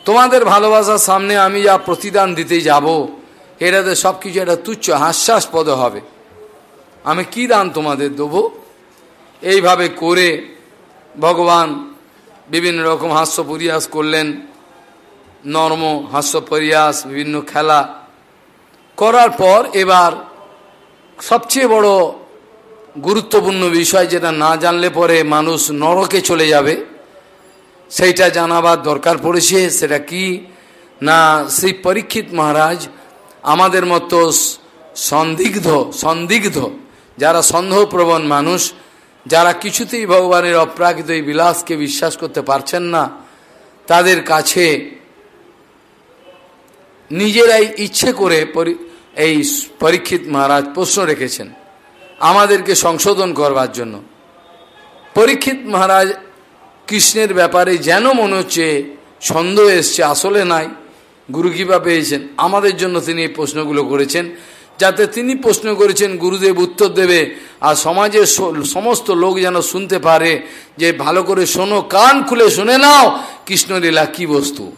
তোমাদের ভালোবাসার সামনে আমি যা প্রতিদান দিতে যাব, এটাতে সব কিছু একটা তুচ্ছ হাস্যাস্পদ হবে। আমি কি দান তোমাদের দেবো? এইভাবে করে ভগবান বিভিন্ন রকম হাস্য পরিহাস করলেন। নর্ম, হাস্য পরিহাস, বিভিন্ন খেলা করার পর এবার সবচেয়ে বড় গুরুত্বপূর্ণ বিষয় যেটা না জানলে পরে মানুষ নরকে চলে যাবে। সেইটা জানাবার দরকার পড়েছে, সেটা কি? না, শ্রী পরীক্ষিত মহারাজ, আমাদের মতো সন্দিগ্ধ সন্দিগ্ধ, যারা সন্দেহপ্রবণ মানুষ, যারা কিছুতেই ভগবানের অপ্রাকৃত এই বিলাসকে বিশ্বাস করতে পারছেন না, তাদের কাছে নিজেরাই ইচ্ছে করে এই পরীক্ষিত মহারাজ প্রশ্ন রেখেছেন, আমাদেরকে সংশোধন করবার জন্য। পরীক্ষিত মহারাজ কৃষ্ণের ব্যাপারে যেন মনে হচ্ছে সন্দেহ এসছে, আসলে নাই। গুরু কৃপা পেয়েছেন। আমাদের জন্য তিনি এই প্রশ্নগুলো করেছেন। যাতে তিনি প্রশ্ন করেছেন, গুরুদেব উত্তর দেবে। আর সমাজের সমস্ত লোক যেন শুনতে পারে যে, ভালো করে শোনো, কান খুলে শুনে নাও কৃষ্ণলীলা কি বস্তু।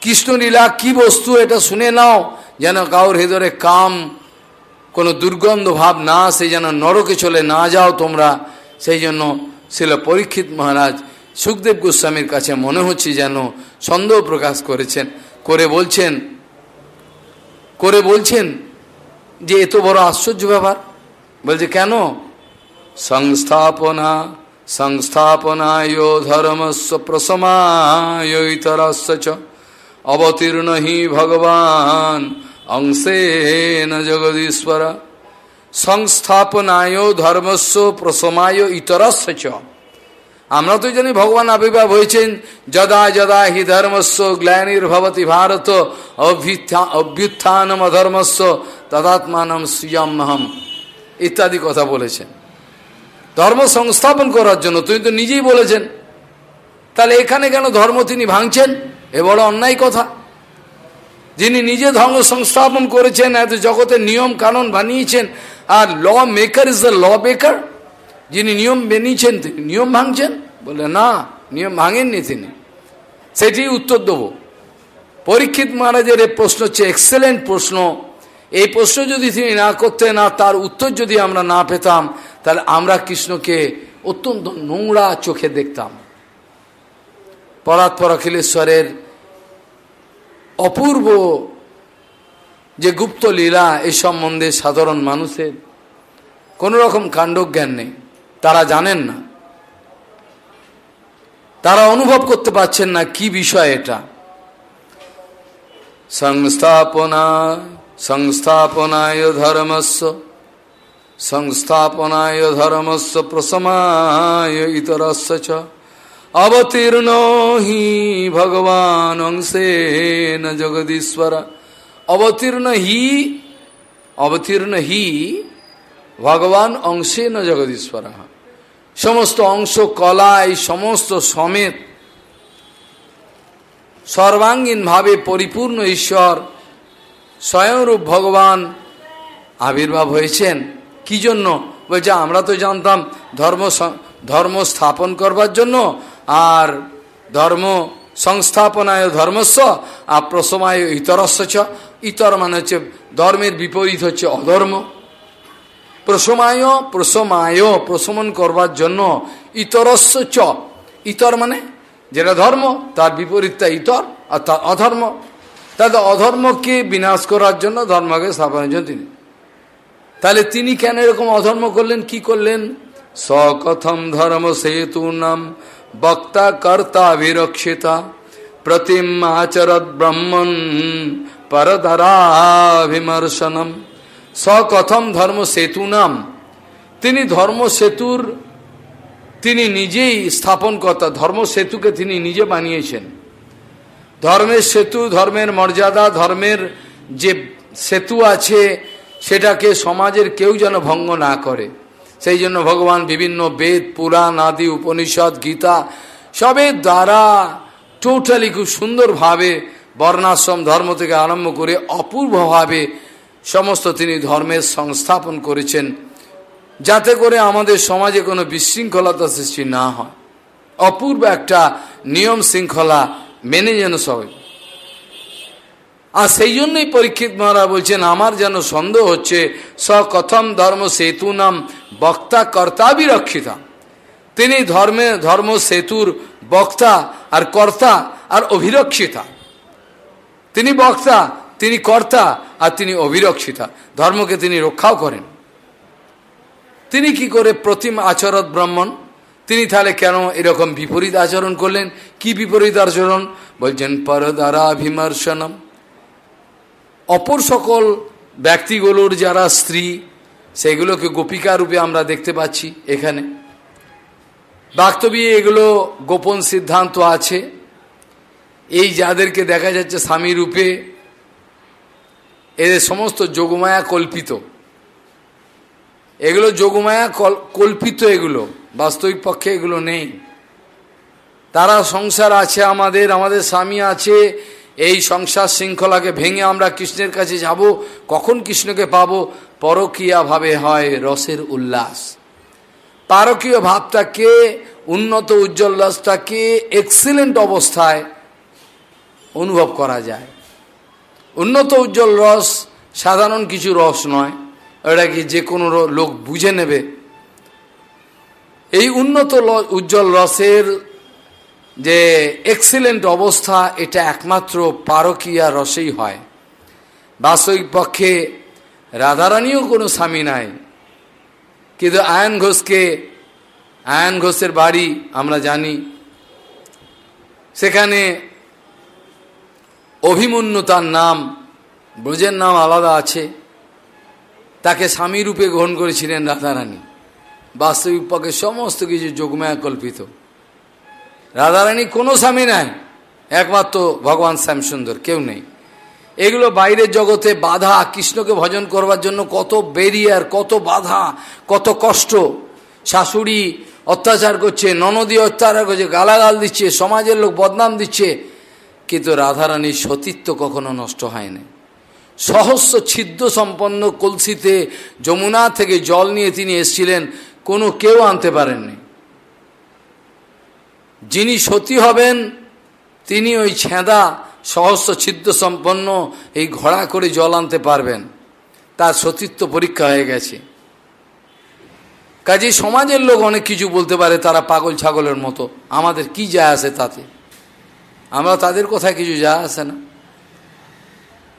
কৃষ্ণলীলা কি বস্তু এটা শুনে নাও, যেন কাউর হেদরে কাম, কোনো দুর্গন্ধ ভাব না সে যেন নরকে চলে না যাও তোমরা। সেই জন্য ছিল পরীক্ষিত মহারাজ সুখদেব গোস্বামীর কাছে মনে হচ্ছে যেন সন্দেহ প্রকাশ করেছেন, করে বলছেন করে বলছেন যে এত বড় আশ্চর্য ব্যাপার। বলছে, কেন? সংস্থাপনা, সংস্থাপনায় ধর্মস্ব প্রসমায় ইতরস্য চ। অবতীর্ণ হি ভগবান, অংশে জগদীশ্বর। সংস্থাপনায় ধর্মস্ব প্রসমায় ইতরস্য। চ আমরা তো জানি ভগবান আবির্ভাব হয়েছেন, যদা যদা হি ধর্মস্ব গ্লানির্ভবতী ভারত অভ্যুত্থানম অধর্মস্ব তদাত্মানম শ্রিয়াম্মহম ইত্যাদি কথা বলেছেন। ধর্ম সংস্থাপন করার জন্য তুমি তো নিজেই বলেছেন। তাহলে এখানে কেন ধর্ম তিনি ভাঙছেন? এ বড় অন্যায় কথা। যিনি নিজে ধর্ম সংস্থাপন করেছেন, এত জগতের নিয়ম কানুন বানিয়েছেন আর law maker is the law maker যিনি নিয়ম বেনিয়েছেন তিনি। নিয়ম ভাঙছেন? বলে, না, নিয়ম ভাঙেননি তিনি। সেটি উত্তর দেব। পরীক্ষিত মহারাজের এই প্রশ্ন হচ্ছে এক্সেলেন্ট প্রশ্ন। এই প্রশ্ন যদি তিনি না করতেন না, তার উত্তর যদি আমরা না পেতাম, তাহলে আমরা কৃষ্ণকে অত্যন্ত নোংরা চোখে দেখতাম। পরাৎপর অখিলেশ্বরের অপূর্ব যে গুপ্ত লীলা এই সম্বন্ধে সাধারণ মানুষের কোনো রকম কাণ্ডজ্ঞান নেই। তারা জানেন না। তারা অনুভব করতে পারছেন না কি বিষয় এটা। সংস্থাপনা, সংস্থাপনায় ধর্মস্ব সংস্থাপনায় ধর্মস্ব প্রসমায় ইতরস্য চ। অবতীর্ণ হি ভগবান অংশে জগদীশ্বর। অবতীর্ণ হি অবতীর্ণ হি, ভগবান অংশে ন জগদীশ্বর। সমস্ত অংশ, কলা, এই সমস্ত সমেত সর্বাঙ্গীনভাবে পরিপূর্ণ ঈশ্বর, স্বয়ংরূপ ভগবান আবির্ভাব হয়েছেন। কি জন্য? বলছে, আমরা তো জানতাম ধর্ম ধর্ম স্থাপন করবার জন্য আর ধর্ম সংস্থাপনায় ধর্মস্ব আর প্রসমায় ইতরস্ব চ ইতর মানে হচ্ছে ধর্মের বিপরীত হচ্ছে অধর্ম। প্রসমায় প্রসমায় প্রশমন করবার জন্য ইতরস্ব চ ইতর মানে যেটা ধর্ম, তার বিপরীতটা ইতর আর তার অধর্ম। তাহলে অধর্মকে বিনাশ করার জন্য ধর্মকে স্থাপনের জন্য তিনি। তাহলে তিনি কেন এরকম অধর্ম করলেন, কি করলেন? সকথম ধর্ম সেতু নাম বক্তা কর্তা বিরক্ষিতা প্রতিম আচরত ব্রহ্মণ পরধরাভিমর্শনম। সকথম ধর্ম সেতু নাম। তিনি ধর্ম সেতুর, তিনি নিজেই স্থাপন কর্তা ধর্ম সেতুকে তিনি নিজে বানিয়েছেন। ধর্মের সেতু, ধর্মের মর্যাদা, ধর্মের যে সেতু আছে, সেটাকে সমাজের কেউ যেন ভঙ্গ না করে। সেই জন্য ভগবান বিভিন্ন বেদ, পুরাণ আদি, উপনিষদ, গীতা সবের দ্বারা টোটালি খুব সুন্দরভাবে বর্ণাশ্রম, ধর্ম থেকে আরম্ভ করে অপূর্বভাবে সমস্ত তিনি ধর্মের সংস্থাপন করেছেন। যাতে করে আমাদের সমাজে কোনো বিশৃঙ্খলতা সৃষ্টি না হয়। অপূর্ব একটা নিয়ম শৃঙ্খলা মেনে যেন সবাই আর সেই জন্যই পরীক্ষিত মহারাজ বলছেন, আমার যেন সন্দেহ হচ্ছে স কথম ধর্ম সেতু নাম বক্তা কর্তা বিরক্ষিতা। তিনি ধর্মে, ধর্ম সেতুর বক্তা আর কর্তা আর অভিরক্ষিতা। তিনি বক্তা, তিনি কর্তা আর তিনি অভিরক্ষিতা। ধর্মকে তিনি রক্ষাও করেন। তিনি কি করে প্রতিম আচরত ব্রাহ্মণ? তিনি তাহলে কেন এরকম বিপরীত আচরণ করলেন? কি বিপরীত আচরণ? বলছেন পরদারা বিমর্শনম অপর সকল ব্যক্তিগুলোর যারা স্ত্রী, সেগুলোকে গোপিকা রূপে আমরা দেখতে পাচ্ছি এখানে। বাস্তবী এগুলো গোপন সিদ্ধান্ত আছে। এই যাদেরকে দেখা যাচ্ছে স্বামী রূপে, এদের সমস্ত যোগমায়া কল্পিত। এগুলো যোগমায়া কল্পিত এগুলো, বাস্তবিক পক্ষে এগুলো নেই। তারা সংসার আছে আমাদের আমাদের স্বামী আছে এই সংসার শৃঙ্খলাকে ভেঙে আমরা কৃষ্ণের কাছে যাব, কখন কৃষ্ণকে পাব? পরকীয়াভাবে হয় রসের উল্লাস। পারকীয় ভাবটাকে উন্নত, উজ্জ্বল রসটাকে এক্সিলেন্ট অবস্থায় অনুভব করা যায়। উন্নত, উজ্জ্বল রস সাধারণ কিছু রস নয়। এটা কি যে কোনো লোক বুঝে নেবে। এই উন্নত, উজ্জ্বল রসের যে এক্সিলেন্ট অবস্থা এটা একমাত্র পারকীয়া রসেই হয়। বাস্তবিক পক্ষে রাধারানীও কোনো স্বামী নাই। কিন্তু আয়ন ঘোষকে, আয়ন ঘোষের বাড়ি আমরা জানি। সেখানে অভিমন্যু তার নাম, ব্রজের নাম আলাদা আছে। তাকে স্বামী রূপে গ্রহণ করেছিলেন রাধারানী। বাস্তবিক পক্ষে সমস্ত কিছু যোগমায়া কল্পিত। রাধারানী কোনো স্বামী নাই। একমাত্র ভগবান শ্যামসুন্দর, কেউ নেই। এগুলো বাইরের জগতে বাধা, কৃষ্ণকে ভজন করবার জন্য কত বেরিয়ার, কত বাধা, কত কষ্ট। শাশুড়ি অত্যাচার করছে, ননদী অত্যাচার করছে, গালাগাল দিচ্ছে, সমাজের লোক বদনাম দিচ্ছে। কিন্তু রাধারানীর সতীত্ব কখনো নষ্ট হয়নি। সহস্র ছিদ্র সম্পন্ন কলসিতে যমুনা থেকে জল নিয়ে তিনি এসছিলেন, কোনো কেউ আনতে পারেননি। যিনি সতী হবেন, তিনি ওই ছেঁদা সহস্র ছিদ্র সম্পন্ন এই ঘোড়া করে জল আনতে পারবেন। তার সতীত্ব পরীক্ষা হয়ে গেছে। কাজে সমাজের লোক অনেক কিছু বলতে পারে, তারা পাগল ছাগলের মতো। আমাদের কি যায় আসে তাতে? আমরা তাদের কথায় কিছু যায় আসে না।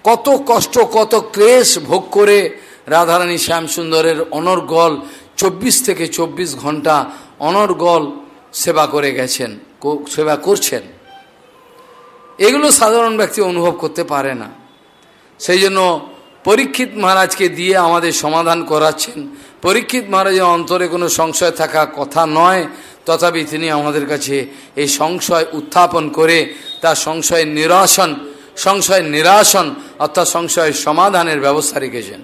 কত কষ্ট, কত ক্লেশ ভোগ করে রাধারানী শ্যামসুন্দরের অনর্গল চব্বিশ থেকে চব্বিশ ঘণ্টা অনর্গল সেবা করে গেছেন সেবা করছেন। এগুলো সাধারণ ব্যক্তি অনুভব করতে পারে না। সেই জন্য পরীক্ষিত মহারাজকে দিয়ে আমাদের সমাধান করাচ্ছেন। পরীক্ষিত মহারাজের অন্তরে কোনো সংশয় থাকা কথা নয়, তথাপি তিনি আমাদের কাছে এই সংশয় উত্থাপন করে তার সংশয়ের নিরাসন সংশয়ের নিরাসন, অর্থাৎ সংশয়ের সমাধানের ব্যবস্থা রেখেছেন।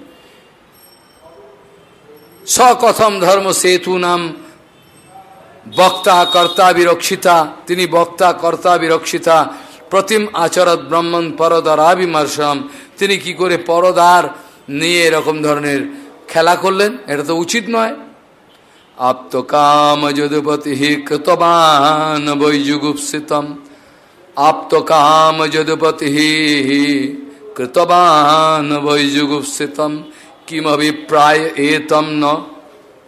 সকথম ধর্ম সেতু নাম বক্তা কর্তা বিরক্ষিতা, তিনি বক্তা কর্তা বিরক্ষিতা, প্রতিম আচরত ব্রহ্মণ পরদরাবিমর্শম তিনি কি করে পরদার নিয়ে এরকম ধরনের খেলা করলেন? এটা তো উচিত নয়। আপ্তকাম যদুপতি কৃতবান বৈযুগুপ্সিতম। আপ্তকাম যদুপতি কৃতবান বৈযুগুপ্সিতম। কিমভিপ্রায় এতম ন?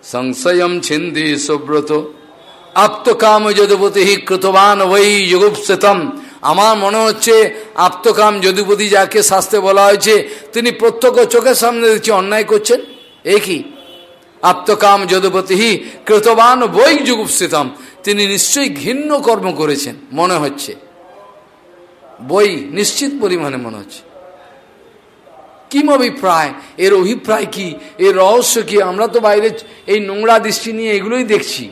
সংশয় ছিন্দি সুব্রত। আপ্তকাম যদুপতি কৃতবান বৈ যুগুপ্সিতম। আমার মনে হচ্ছে আপ্তকাম যদুপতি যাকে শাস্তে বলা হয়েছে, তিনি প্রত্যক্ষ চোখের সামনে দেখছি অন্যায় করছেন। এ কি? আপ্তকাম যদুপতি কৃতবান বই যুগুপস্থিতম তিনি নিশ্চয়ই ঘৃণ্য কর্ম করেছেন, মনে হচ্ছে। বই নিশ্চিত পরিমাণে মনে হচ্ছে। কিম অভিপ্রায়? এর অভিপ্রায় কি? এর রহস্য কি? আমরা তো বাইরে এই নোংরা দৃষ্টি নিয়ে এগুলোই দেখছি।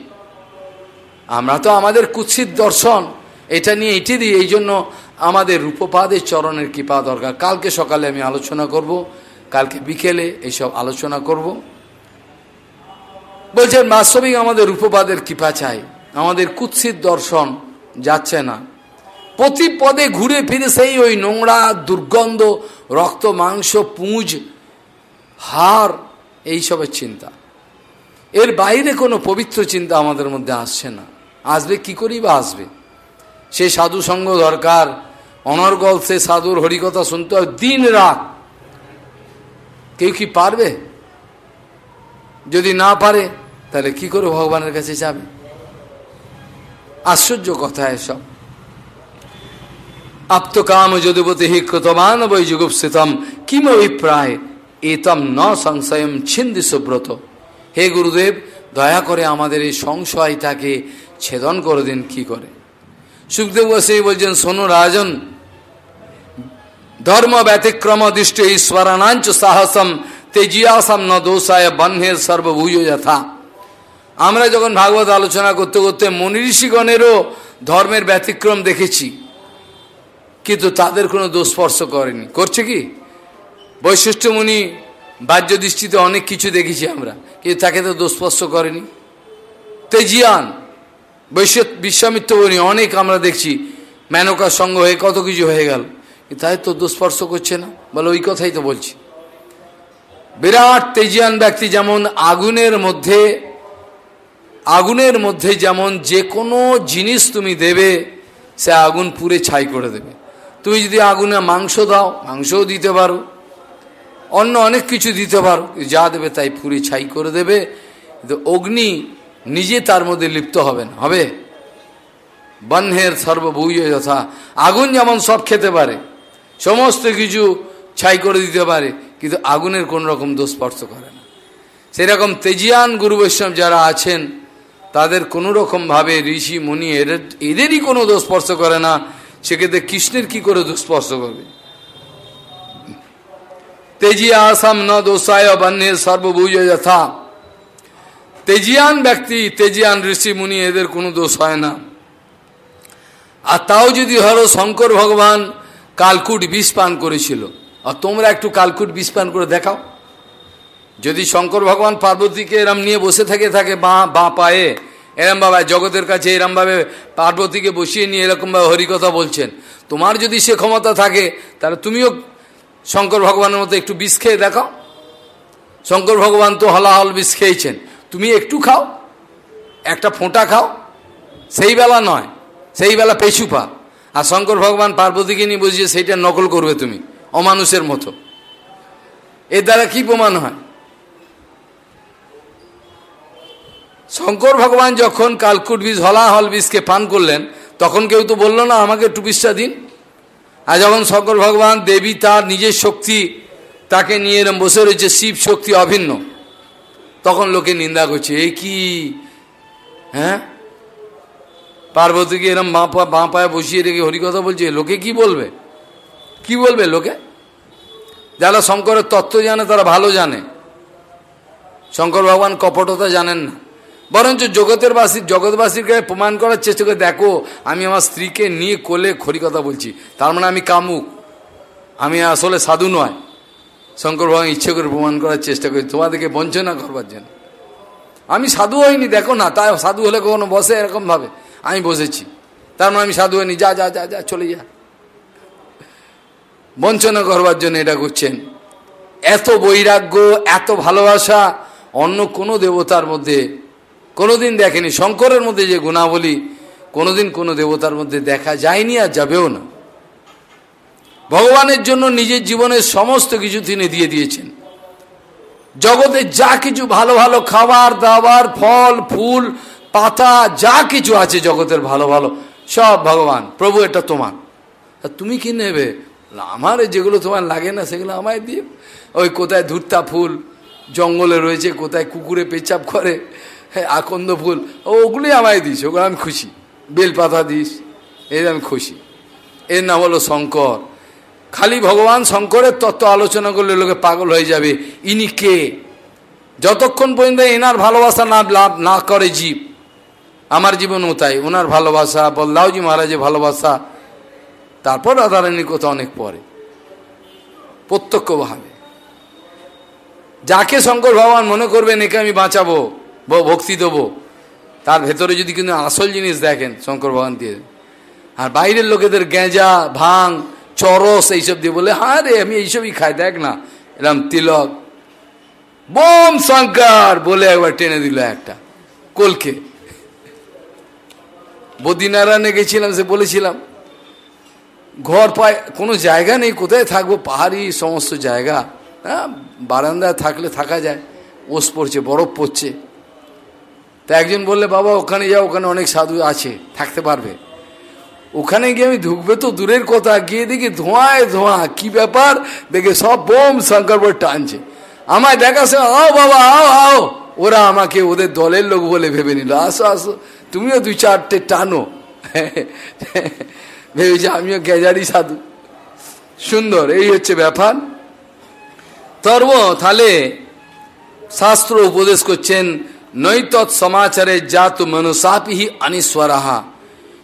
আমরা তো আমাদের কুৎসিত দর্শন। এটা নিয়ে এটি দিই এই জন্য আমাদের রূপপাদের চরণের কৃপা দরকার। কালকে সকালে আমি আলোচনা করব, কালকে বিকেলে এইসব আলোচনা করব। বলছেন, বাস্তবিক আমাদের রূপপাদের কৃপা চাই। আমাদের কুৎসিত দর্শন যাচ্ছে না। প্রতি পদে ঘুরে ফিরে সেই ওই নোংরা, দুর্গন্ধ, রক্ত, মাংস, পুঁজ হার এইসবের চিন্তা। এর বাইরে কোনো পবিত্র চিন্তা আমাদের মধ্যে আসছে না। আসবে, কি করেই বা আসবে? সে সাধু সঙ্গ দরকার। অনর্গল সে সাধুর হরিকথা শুনতে হয় দিন রাত। কেউ কি পারবে? যদি না পারে, তাহলে কি করে ভগবানের কাছে যাবে? আশ্চর্য কথা এসব। আপ্তকাম যদুপতি হি কৃতমান বৈ যুগুপস্থিতম কিম অভিপ্রায়? এতম ন সংশয়ম ছিন্দি সুব্রত হে গুরুদেব, দয়া করে আমাদের এই সংশয়টাকে ছেদন করে দিন, কি করে? সুখদেব গোসাই বলছেন, শোনো রাজন, ধর্ম ব্যতিক্রম দৃষ্ট ঈশ্বরানাঞ্চ সাহসম, তেজিয়াসম ন দোষায় বহ্নের সর্বভূজ যথা। আমরা যখন ভাগবত আলোচনা করতে করতে মনি ঋষিগণেরও ধর্মের ব্যতিক্রম দেখেছি, কিন্তু তাদের কোনো দোষস্পর্শ করেনি। করছে কি? বৈশিষ্ট্য মুনি বাহ্য দৃষ্টিতে অনেক কিছু দেখেছি আমরা, কিন্তু তাকে তো দোষস্পর্শ করেনি। তেজিয়ান বৈশ্ব বিশ্বামিত্র বনি, অনেক আমরা দেখছি। মেনকার সঙ্গ হয়ে কত কিছু হয়ে গেল। তাই তো দুস্পর্শ করছে না। বলে ওই কথাই তো বলছি। বিরাট তেজিয়ান ব্যক্তি যেমন আগুনের মধ্যে আগুনের মধ্যে যেমন যে কোনো জিনিস তুমি দেবে, সে আগুন পুরে ছাই করে দেবে। তুমি যদি আগুনে মাংস দাও, মাংসও দিতে পারো। অন্য অনেক কিছু দিতে পারো। যা দেবে তাই পুরে ছাই করে দেবে। কিন্তু অগ্নি নিজে তার মধ্যে লিপ্ত হবেন, হবে? বহ্নের সর্বভূজ যথা। আগুন যেমন সব খেতে পারে, সমস্ত কিছু ছাই করে দিতে পারে, কিন্তু আগুনের কোন রকম দোষস্পর্শ করে না। সেরকম তেজিয়ান গুরু বৈষ্ণব যারা আছেন, তাদের কোনো রকমভাবে ঋষি, মুনি এদের এদেরই কোনো দোষস্পর্শ করে না। সেক্ষেত্রে কৃষ্ণের কি করে দুস্পর্শ করবে? তেজিয়া আসাম ন দোষায় বন্যের সর্বভূজ যথা। তেজিয়ান ব্যক্তি, তেজিয়ান ঋষি মুনি, এদের কোনো দোষ হয় না। আর তাও যদি ধরো শঙ্কর ভগবান কালকুট বিষ পান করেছিল, আর তোমরা একটু কালকুট বিষ পান করে দেখাও। যদি শঙ্কর ভগবান পার্বতীকে এরম নিয়ে বসে থাকে থাকে, বাঁ বাঁ পায়ে, এরম বাবা জগতের কাছে এরমভাবে পার্বতীকে বসিয়ে নিয়ে এরকমভাবে হরিকথা বলছেন, তোমার যদি সে ক্ষমতা থাকে, তাহলে তুমিও শঙ্কর ভগবানের মতো একটু বিষ খেয়ে দেখাও। শঙ্কর ভগবান তো হলাহল বিষ খেয়েছেন। তুমি একটু খাও, একটা ফোঁটা খাও, সেই বেলা নয়, সেই বেলা পেছুপা আর শঙ্কর ভগবান পার্বতীকে নিয়ে বুঝিয়ে সেইটা নকল করবে তুমি, অমানুষের মতো। এর দ্বারা কি প্রমাণ হয়? শঙ্কর ভগবান যখন কালকুট বীজ, হলাহল বীজকে পান করলেন, তখন কেউ তো বলল না, আমাকে বিষটা দিন। আর যখন শঙ্কর ভগবান দেবী তার নিজের শক্তি, তাকে নিয়ে বসে রয়েছে, শিব শক্তি অভিন্ন। তখন লোকে নিন্দা করছে এই কি? হ্যাঁ? পার্বতীকে এরম বাঁ পা, বাঁ পায়ে বসিয়ে রেখে হরিকথা বলছে? লোকে কি বলবে? কি বলবে লোকে? যারা শঙ্করের তত্ত্ব জানে, তারা ভালো জানে। শঙ্কর ভগবান কপটতা জানেন না। বরঞ্চ জগতের বাসী, জগৎবাসীর জগৎবাসীকে প্রমাণ করার চেষ্টা করে, দেখো, আমি আমার স্ত্রীকে নিয়ে কোলে খড়ি কথা বলছি। তার মানে আমি কামুক। আমি আসলে সাধু নয়। শঙ্কর ভগবান ইচ্ছে করে প্রমাণ করার চেষ্টা করি, তোমাদেরকে বঞ্চনা করবার জন্য। আমি সাধু হইনি, দেখো না, তাই সাধু হলে কখনো বসে এরকমভাবে আমি বসেছি। তার মানে আমি সাধু হইনি, যা যা যা যা, চলে যা। বঞ্চনা করবার জন্য এটা করছেন। এত বৈরাগ্য, এত ভালোবাসা, অন্য কোনো দেবতার মধ্যে কোনোদিন দেখেনি। শঙ্করের মধ্যে যে গুণাবলী, কোনোদিন কোনো দেবতার মধ্যে দেখা যায়নি আর যাবেও না। ভগবানের জন্য নিজের জীবনের সমস্ত কিছু তিনি দিয়ে দিয়েছেন। জগতে যা কিছু ভালো ভালো খাবার, দাবার, ফল, ফুল, পাতা, যা কিছু আছে জগতের ভালো ভালো, সব ভগবান, প্রভু এটা তোমার। তুমি কি নেবে? আমার যেগুলো তোমার লাগে না সেগুলো আমায় দিয়ে ওই কোথায় ধূর্তা ফুল, জঙ্গলে রয়েছে, কোথায় কুকুরে পেচাপ করে হ্যাঁ আকন্দ ফুল ওগুলোই আমায় দিস, ওগুলো আমি খুশি। বেলপাতা দিস এর আমি খুশি। এর নাম হলো শঙ্কর। খালি ভগবান শঙ্করের তত্ত্ব আলোচনা করলে লোকে পাগল হয়ে যাবে। ইনি কে? যতক্ষণ পর্যন্ত এনার ভালোবাসা না লাভ না করে জীব, আমার জীবনও তাই। ওনার ভালোবাসা বল্লাউজি মহারাজের ভালোবাসা, তারপর রাধারানীর কথা অনেক পরে। প্রত্যক্ষভাবে যাকে শঙ্কর ভগবান মনে করবেন, একে আমি বাঁচাবো ভক্তি দেবো। তার ভেতরে যদি কিন্তু আসল জিনিস দেখেন, শঙ্কর ভগবান দিয়ে। আর বাইরের লোকেদের গেঁজা ভাং চরস এইসব দিয়ে বলে হ্যাঁ রে আমি এইসবই খাই, দেখ না। এরম তিলক। বোম, শঙ্কর বলে একবার টেনে দিল একটা, কলকে। বদ্রীনারায়ণে গেছিলাম, সে বলেছিলাম, ঘর পায়, কোনো জায়গা নেই, কোথায় থাকব? পাহাড়ি সমস্ত জায়গা। হ্যাঁ বারান্দায় থাকলে থাকা যায়, ওস পড়ছে, বরফ পড়ছে। তা একজন বললে, বাবা, ওখানে যাও, ওখানে অনেক সাধু আছে, থাকতে পারবে। ওখানে গিয়ে আমি ঢুকবে তো দূরের কথা, গিয়ে দেখি ধোঁয়ায় ধোঁয়া, কি ব্যাপার? দেখে সব বোম শঙ্কর টানছে। আমায় দেখাছে আও বাবা, আও আও। ওরা আমাকে ওদের দলের লোক বলে ভেবে নিল। আসো আসো, তুমিও দুই চারটে টানো। ভেবেছি আমিও গেজারি সাধু। সুন্দর, এই হচ্ছে ব্যাপার। তর্ব, তাহলে শাস্ত্র উপদেশ করছেন, নৈতৎ সমাচারে জাত মনুষাপিহি অনিশ্বরাহা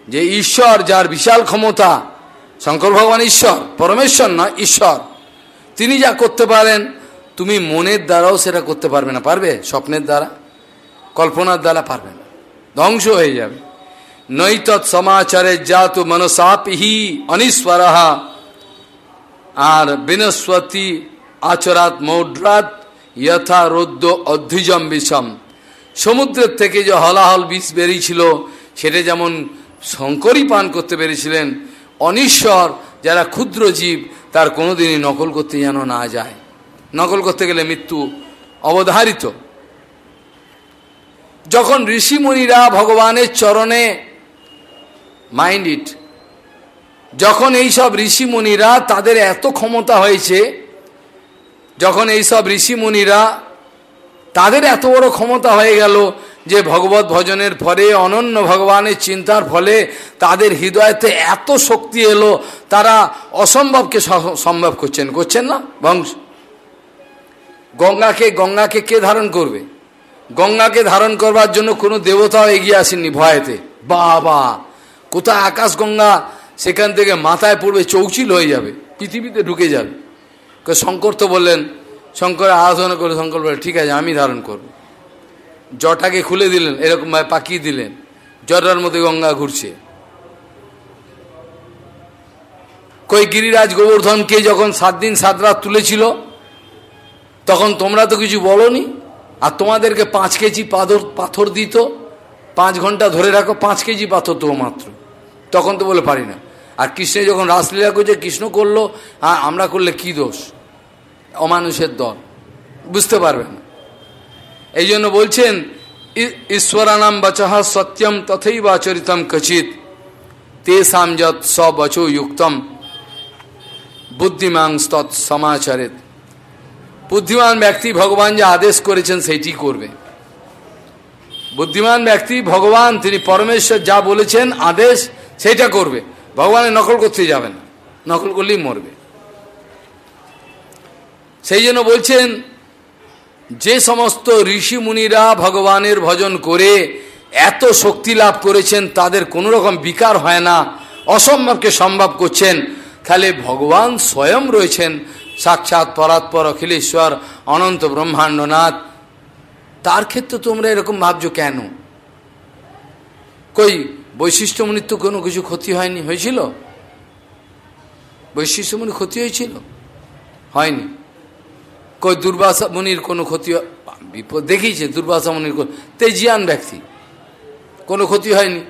যে ঈশ্বর, যার বিশাল ক্ষমতা, শঙ্কর ভগবান ঈশ্বর, পরমেশ্বর না, ঈশ্বর। তিনি যা করতে পারেন, তুমি মনের দ্বারাও সেটা করতে পারবে না। পারবে? স্বপ্নের দ্বারা, কল্পনার দ্বারা পারবে না। ধ্বংস হয়ে যাবে। নৈতৎ সমাচারে জাত মনসাপিহি অনিশ্বরাহা আর বৃহস্পতি আচরাত মৌড্রাত যথা রৌদ্র অধ্যুজম বিষম সমুদ্রের থেকে যে হলাহল বিষ বেরিয়েছিল, সেটা যেমন শঙ্করই পান করতে পেরেছিলেন। অনিশ্বর, যারা ক্ষুদ্র জীব, তার কোনোদিনই নকল করতে যেন না যায়। নকল করতে গেলে মৃত্যু অবধারিত। যখন ঋষিমুনিরা ভগবানের চরণে, মাইন্ড ইট, যখন এইসব ঋষিমুনিরা তাদের এত ক্ষমতা হয়েছে, যখন এইসব ঋষিমুনিরা তাদের এত বড় ক্ষমতা হয়ে গেল যে ভগবত ভজনের ফলে অনন্য ভগবানের চিন্তার ফলে তাদের হৃদয়তে এত শক্তি এলো, তারা অসম্ভবকে সম্ভব করছেন। করছেন না? বংশ। গঙ্গাকে গঙ্গাকে কে ধারণ করবে? গঙ্গাকে ধারণ করবার জন্য কোনো দেবতাও এগিয়ে আসেননি ভয়েতে। বাবা! কোথায় আকাশ গঙ্গা, সেখান থেকে মাথায় পড়বে, চৌচিল হয়ে যাবে, পৃথিবীতে ঢুকে যাবে। শঙ্কর তো বললেন, শঙ্কর আরাধনা করে, শঙ্কর বলে, ঠিক আছে, আমি ধারণ করব। জটাকে খুলে দিলেন এরকমভাবে পাকিয়ে দিলেন। জটার মধ্যে গঙ্গা ঘুরছে। কই গিরিরাজ গোবর্ধনকে যখন সাত দিন সাত রাত তুলেছিল, তখন তোমরা তো কিছু বলনি? আর তোমাদেরকে পাঁচ কেজি পাথর পাথর দিত, পাঁচ ঘণ্টা ধরে রাখো, পাঁচ কেজি পাথর তো মাত্র। তখন তো বলে পারি না। আর কৃষ্ণে যখন রাসলীলা করছে, কৃষ্ণ করল, আর আমরা করলে কি দোষ? অমানুষের দল। বুঝতে পারবেন এই জন্য বলছেন ঈশ্বরানাম বচহ সত্যম তথই বাচরিতম কচিত তেসাম যত সবচো যুক্তম বুদ্ধিমাংস তৎ সমাচারিত বুদ্ধিমান ব্যক্তি ভগবান যে আদেশ করেছেন, সেইটি করবে। বুদ্ধিমান ব্যক্তি ভগবান, তিনি পরমেশ্বর যা বলেছেন, আদেশ সেটা করবে। ভগবানের নকল করতে যাবে না। নকল করলেই মরবে। সেই জন্য বলছেন যে সমস্ত ঋষি মুনিরা ভগবানের ভজন করে এত শক্তি লাভ করেছেন, তাদের কোনো রকম বিকার হয় না, অসম্ভবকে সম্ভব করছেন। তাহলে ভগবান স্বয়ং রয়েছেন। সাক্ষাৎ পরাৎপর অখিলেশ্বর, অনন্ত ব্রহ্মাণ্ডনাথ। তার ক্ষেত্রে তোমরা এরকম ভাবছ কেন? কই, বৈশিষ্ট্যমণির তো কোনো কিছু ক্ষতি হয়নি, হয়েছিল? বৈশিষ্ট্যমণি ক্ষতি হয়েছিল? হয়নি। কই দুর্বাসা মুনির কোনো ক্ষতি বিপদ দেখিয়েছে, দুর্বাসা মুনির তেজিয়ান ব্যক্তি। কোনো ক্ষতি হয়নি।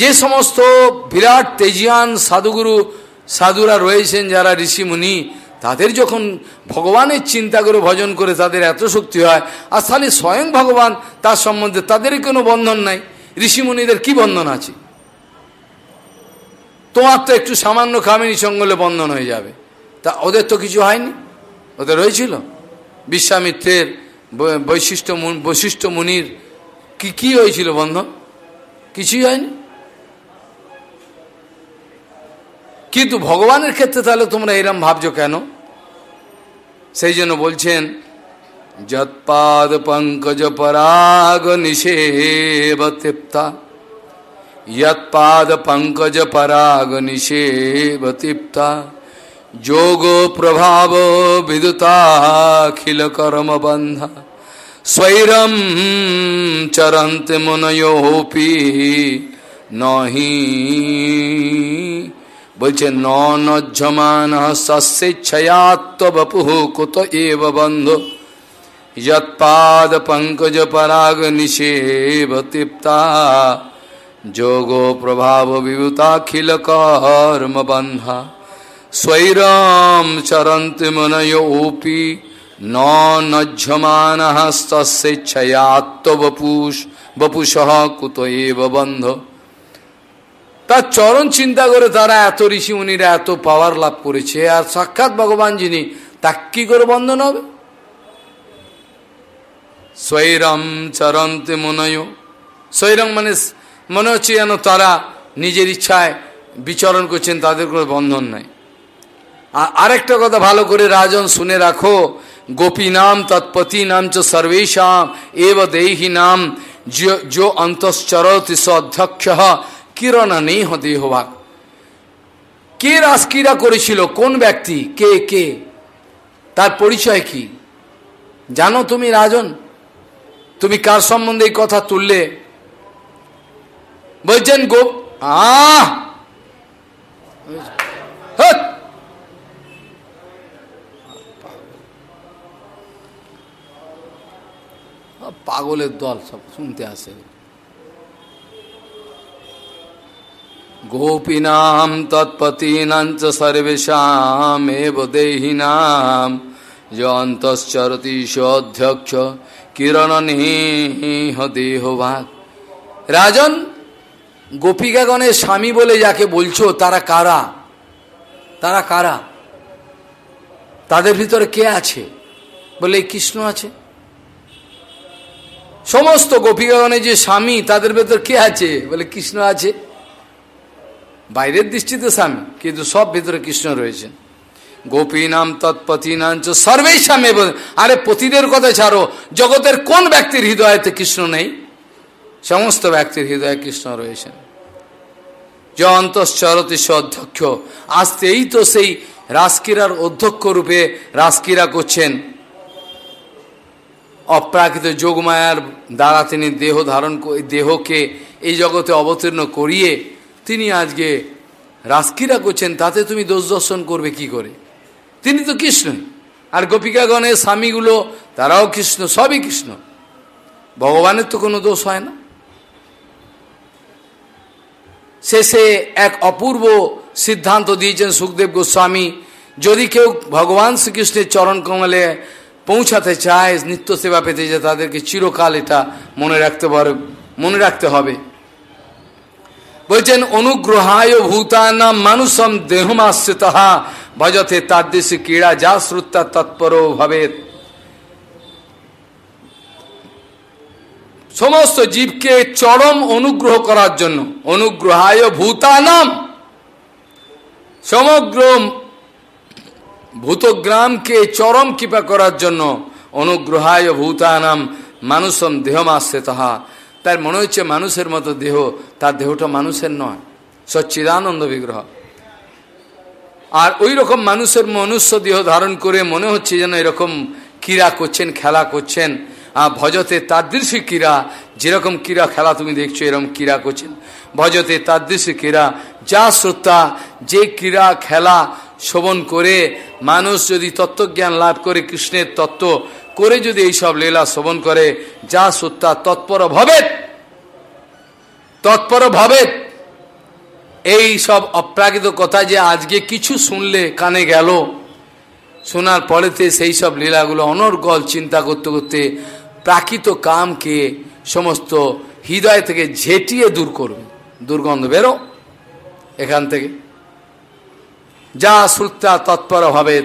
যে সমস্ত বিরাট তেজিয়ান সাধুগুরু, সাধুরা রয়েছেন যারা ঋষি মুনি, তাদের যখন ভগবানের চিন্তা করে ভজন করে তাদের এত শক্তি হয়, আর তাহলে স্বয়ং ভগবান তার সম্বন্ধে তাদেরই কোনো বন্ধন নাই। ঋষিমুনিদের কি বন্ধন আছে? তোমার তো একটু সামান্য কামিনী সঙ্গলে বন্ধন হয়ে যাবে। তা ওদের তো কিছু হয়নি। ওদের হয়েছিল বিশ্বামিত্রের বৈশিষ্ট্য বৈশিষ্ট্য মুনির কি কি হয়েছিল বন্ধন কিছুই হয়নি। কিন্তু ভগবানের ক্ষেত্রে তাহলে তোমরা এরম ভাবছ কেন? সেই জন্য বলছেন, যৎপাদ পঙ্কজ পরাগ নিষেব তৃপ্তা। পরাগ নিষেব তৃপ্তা। যোগ প্রভাব বিদুতাখিল কর্ম বন্ধা স্বৈরম চরন্তে মনয়োপি নহি। বলছে নজ্জমান সস্যেচ্ছয়াত্মবপু কুত এব বন্ধ। যৎপাদ পঙ্কজ পরাগ নিষেব তৃপ্তা। যোগ প্রভাব বিভূতাখিল কর্ম বন্ধা स्वैरम चरन्ति मुनयोऽपि न नज्यमानः तस्येच्छयात्वपुष বপুষহ কুত এব বন্ধ তার চরণ চিন্তা করে তারা এত ঋষি মুনিরা এত পাওয়ার লাভ করেছে আর সাক্ষাৎ ভগবান যিনি তা কি করে বন্ধন হবে স্বৈরম চরন্তে মনয় স্বৈরম মানে মনে হচ্ছে যেন তারা নিজের ইচ্ছায় বিচরণ করছেন তাদের কোনো বন্ধন নাই আরেকটা কথা ভালো করে রাজন শুনে রাখো। গোপী নাম, তৎপতি নাম, চ সর্বেশাম, এব দেহি নাম, যো অন্তশ্চরতি সধ্যক্ষ, কিরণ নেই দেহবাক কে রাজক্রীড়া করেছিল? কোন ব্যক্তি? কে কে? তার পরিচয় কি? জানো তুমি রাজন? তুমি কার সম্বন্ধে এই কথা তুললে? বলছেন গো আহ! সব পাগলের দল সব শুনতে আসে। গোপীনাম তৎপতীনাঞ্চ সর্বেশাম, এব দেহিনাম যন্তশ্চরতি অধ্যক্ষ কিরণ নিহ দেহভাগ। রাজন গোপিকাগণের স্বামী বলে যাকে বলছো, তারা কারা? তারা কারা? তাদের ভিতরে কে আছে? বলে কৃষ্ণ আছে। সমস্ত গোপিকাগণের যে স্বামী, তাদের ভেতর কে আছে? বলে কৃষ্ণ আছে। বাইরের দৃষ্টিতে স্বামী, কিন্তু সব ভেতরে কৃষ্ণ রয়েছেন। গোপী নাম তৎপতি নাম সর্বেই স্বামী আরে পতিদের কথা ছাড়ো, জগতের কোন ব্যক্তির হৃদয়তে কৃষ্ণ নেই? সমস্ত ব্যক্তির হৃদয়ে কৃষ্ণ রয়েছেন। যে অন্তশ্চরতিস অধ্যক্ষ। আসতেই তো সেই রাজক্রীড়ার অধ্যক্ষ রূপে রাজক্রীড়া করছেন। অপ্রাকৃত যোগমায়ার দ্বারা তিনি দেহ ধারণ দেহকে এই জগতে অবতীর্ণ করিয়ে তিনি আজকে রাজক্রীড়া করছেন, তাতে তুমি দোষ দর্শন করবে কি করে? তিনি তো কৃষ্ণই। আর গোপিকাগণের স্বামীগুলো, তারাও কৃষ্ণ, সবই কৃষ্ণ। ভগবানের তো কোনো দোষ হয় না। শেষে এক অপূর্ব সিদ্ধান্ত দিয়েছেন সুখদেব গোস্বামী, যদি কেউ ভগবান শ্রীকৃষ্ণের চরণ কমলে পৌঁছাতে চায় নিত্য সেবা পেতে যায় তাদেরকে চিরকাল এটা মনে রাখতে পারে, মনে রাখতে হবে। বলছেন, অনুগ্রহায় ভূতানাম মানুষম দেহমাশ্রিত, ভজতে তার দেশে ক্রীড়া যা শ্রুতা তৎপর ভাবে সমস্ত জীবকে চরম অনুগ্রহ করার জন্য, অনুগ্রহায় ভূতানাম সমগ্র ভূতগ্রামকে চরম কৃপা করার জন্য অনুগ্রহায় ভূতানাম মানুষম দেহমাসে তাহা। তার মনে হচ্ছে মানুষের মতো দেহ, তার দেহটা মানুষের নয়, সচ্চিদানন্দ বিগ্রহ। আর ওই রকম মানুষের মনুষ্য দেহ ধারণ করে মনে হচ্ছে যেন এরকম ক্রীড়া করছেন, খেলা করছেন। ভজতে তাদৃশী ক্রীড়া, যেরকম ক্রীড়া খেলা তুমি দেখছ, এরকম ক্রীড়া করছেন। ভজতে তাদৃশী ক্রীড়া, যা শ্রদ্ধা যে ক্রীড়া, খেলা শোভন করে, মানুষ যদি তত্ত্বজ্ঞান লাভ করে, কৃষ্ণের তত্ত্ব করে যদি এইসব লীলা শোভন করে, যা সত্তা তৎপর ভবে তৎপর ভবে এই সব অপ্রাকৃত কথা যে আজকে কিছু শুনলে কানে গেল, শোনার পরেতে সেই সব লীলাগুলো অনর্গল চিন্তা করতে করতে প্রাকৃত কামকে সমস্ত হৃদয় থেকে ঝেটিয়ে দূর করবে, দুর্গন্ধ বেরো, এখান থেকে। যা শ্রুতা তৎপর হবে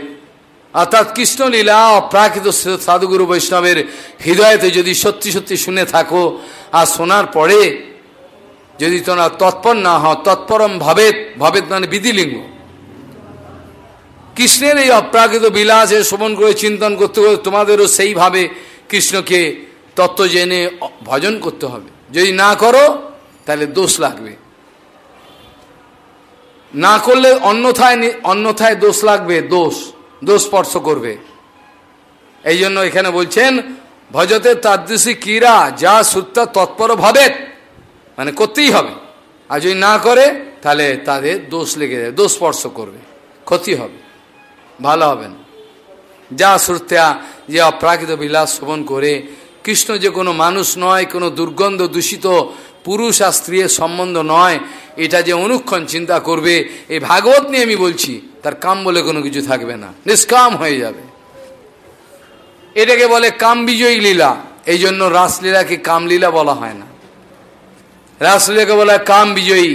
অর্থাৎ কৃষ্ণলীলা অপ্রাকৃত সাধুগুরু বৈষ্ণবের হৃদয়তে যদি সত্যি সত্যি শুনে থাকো, আর শোনার পরে যদি তোমরা তৎপর না হও, তৎপরম ভাবেত ভাবেত মানে বিধিলিঙ্গ। কৃষ্ণের এই অপ্রাকৃত বিলাসে শ্রবণ করে, চিন্তন করতে করতে তোমাদেরও সেইভাবে কৃষ্ণকে তত্ত্ব জেনে ভজন করতে হবে। যদি না করো, তাহলে দোষ লাগবে। না করলে অন্যথায় অন্যথায় দোষ লাগবে, দোষ দোষ স্পর্শ করবে। এই জন্য এখানে বলছেন, ভজতে তাদৃশী কীরা যা সুত্তা তৎপর ভাবে মানে করতেই হবে। আর যদি না করে, তাহলে তাদের দোষ লেগে যাবে দোষ স্পর্শ করবে। ক্ষতি হবে। ভালো হবে না। যা শ্রুত্যা যে অপ্রাকৃত বিলাস শ্রবণ করে, কৃষ্ণ যে কোনো মানুষ নয়, কোনো দুর্গন্ধ দূষিত পুরুষ আর স্ত্রীর সম্বন্ধ নয়, এটা যে অনুক্ষণ চিন্তা করবে এই ভাগবত নিয়ে আমি বলছি, তার কাম বলে কোনো কিছু থাকবে না, নিষ্কাম হয়ে যাবে। এটাকে বলে কাম বিজয়ী লীলা, এই জন্য রাসলীলাকে কামলীলা বলা হয় না। রাসলীলাকে বলা কাম বিজয়ী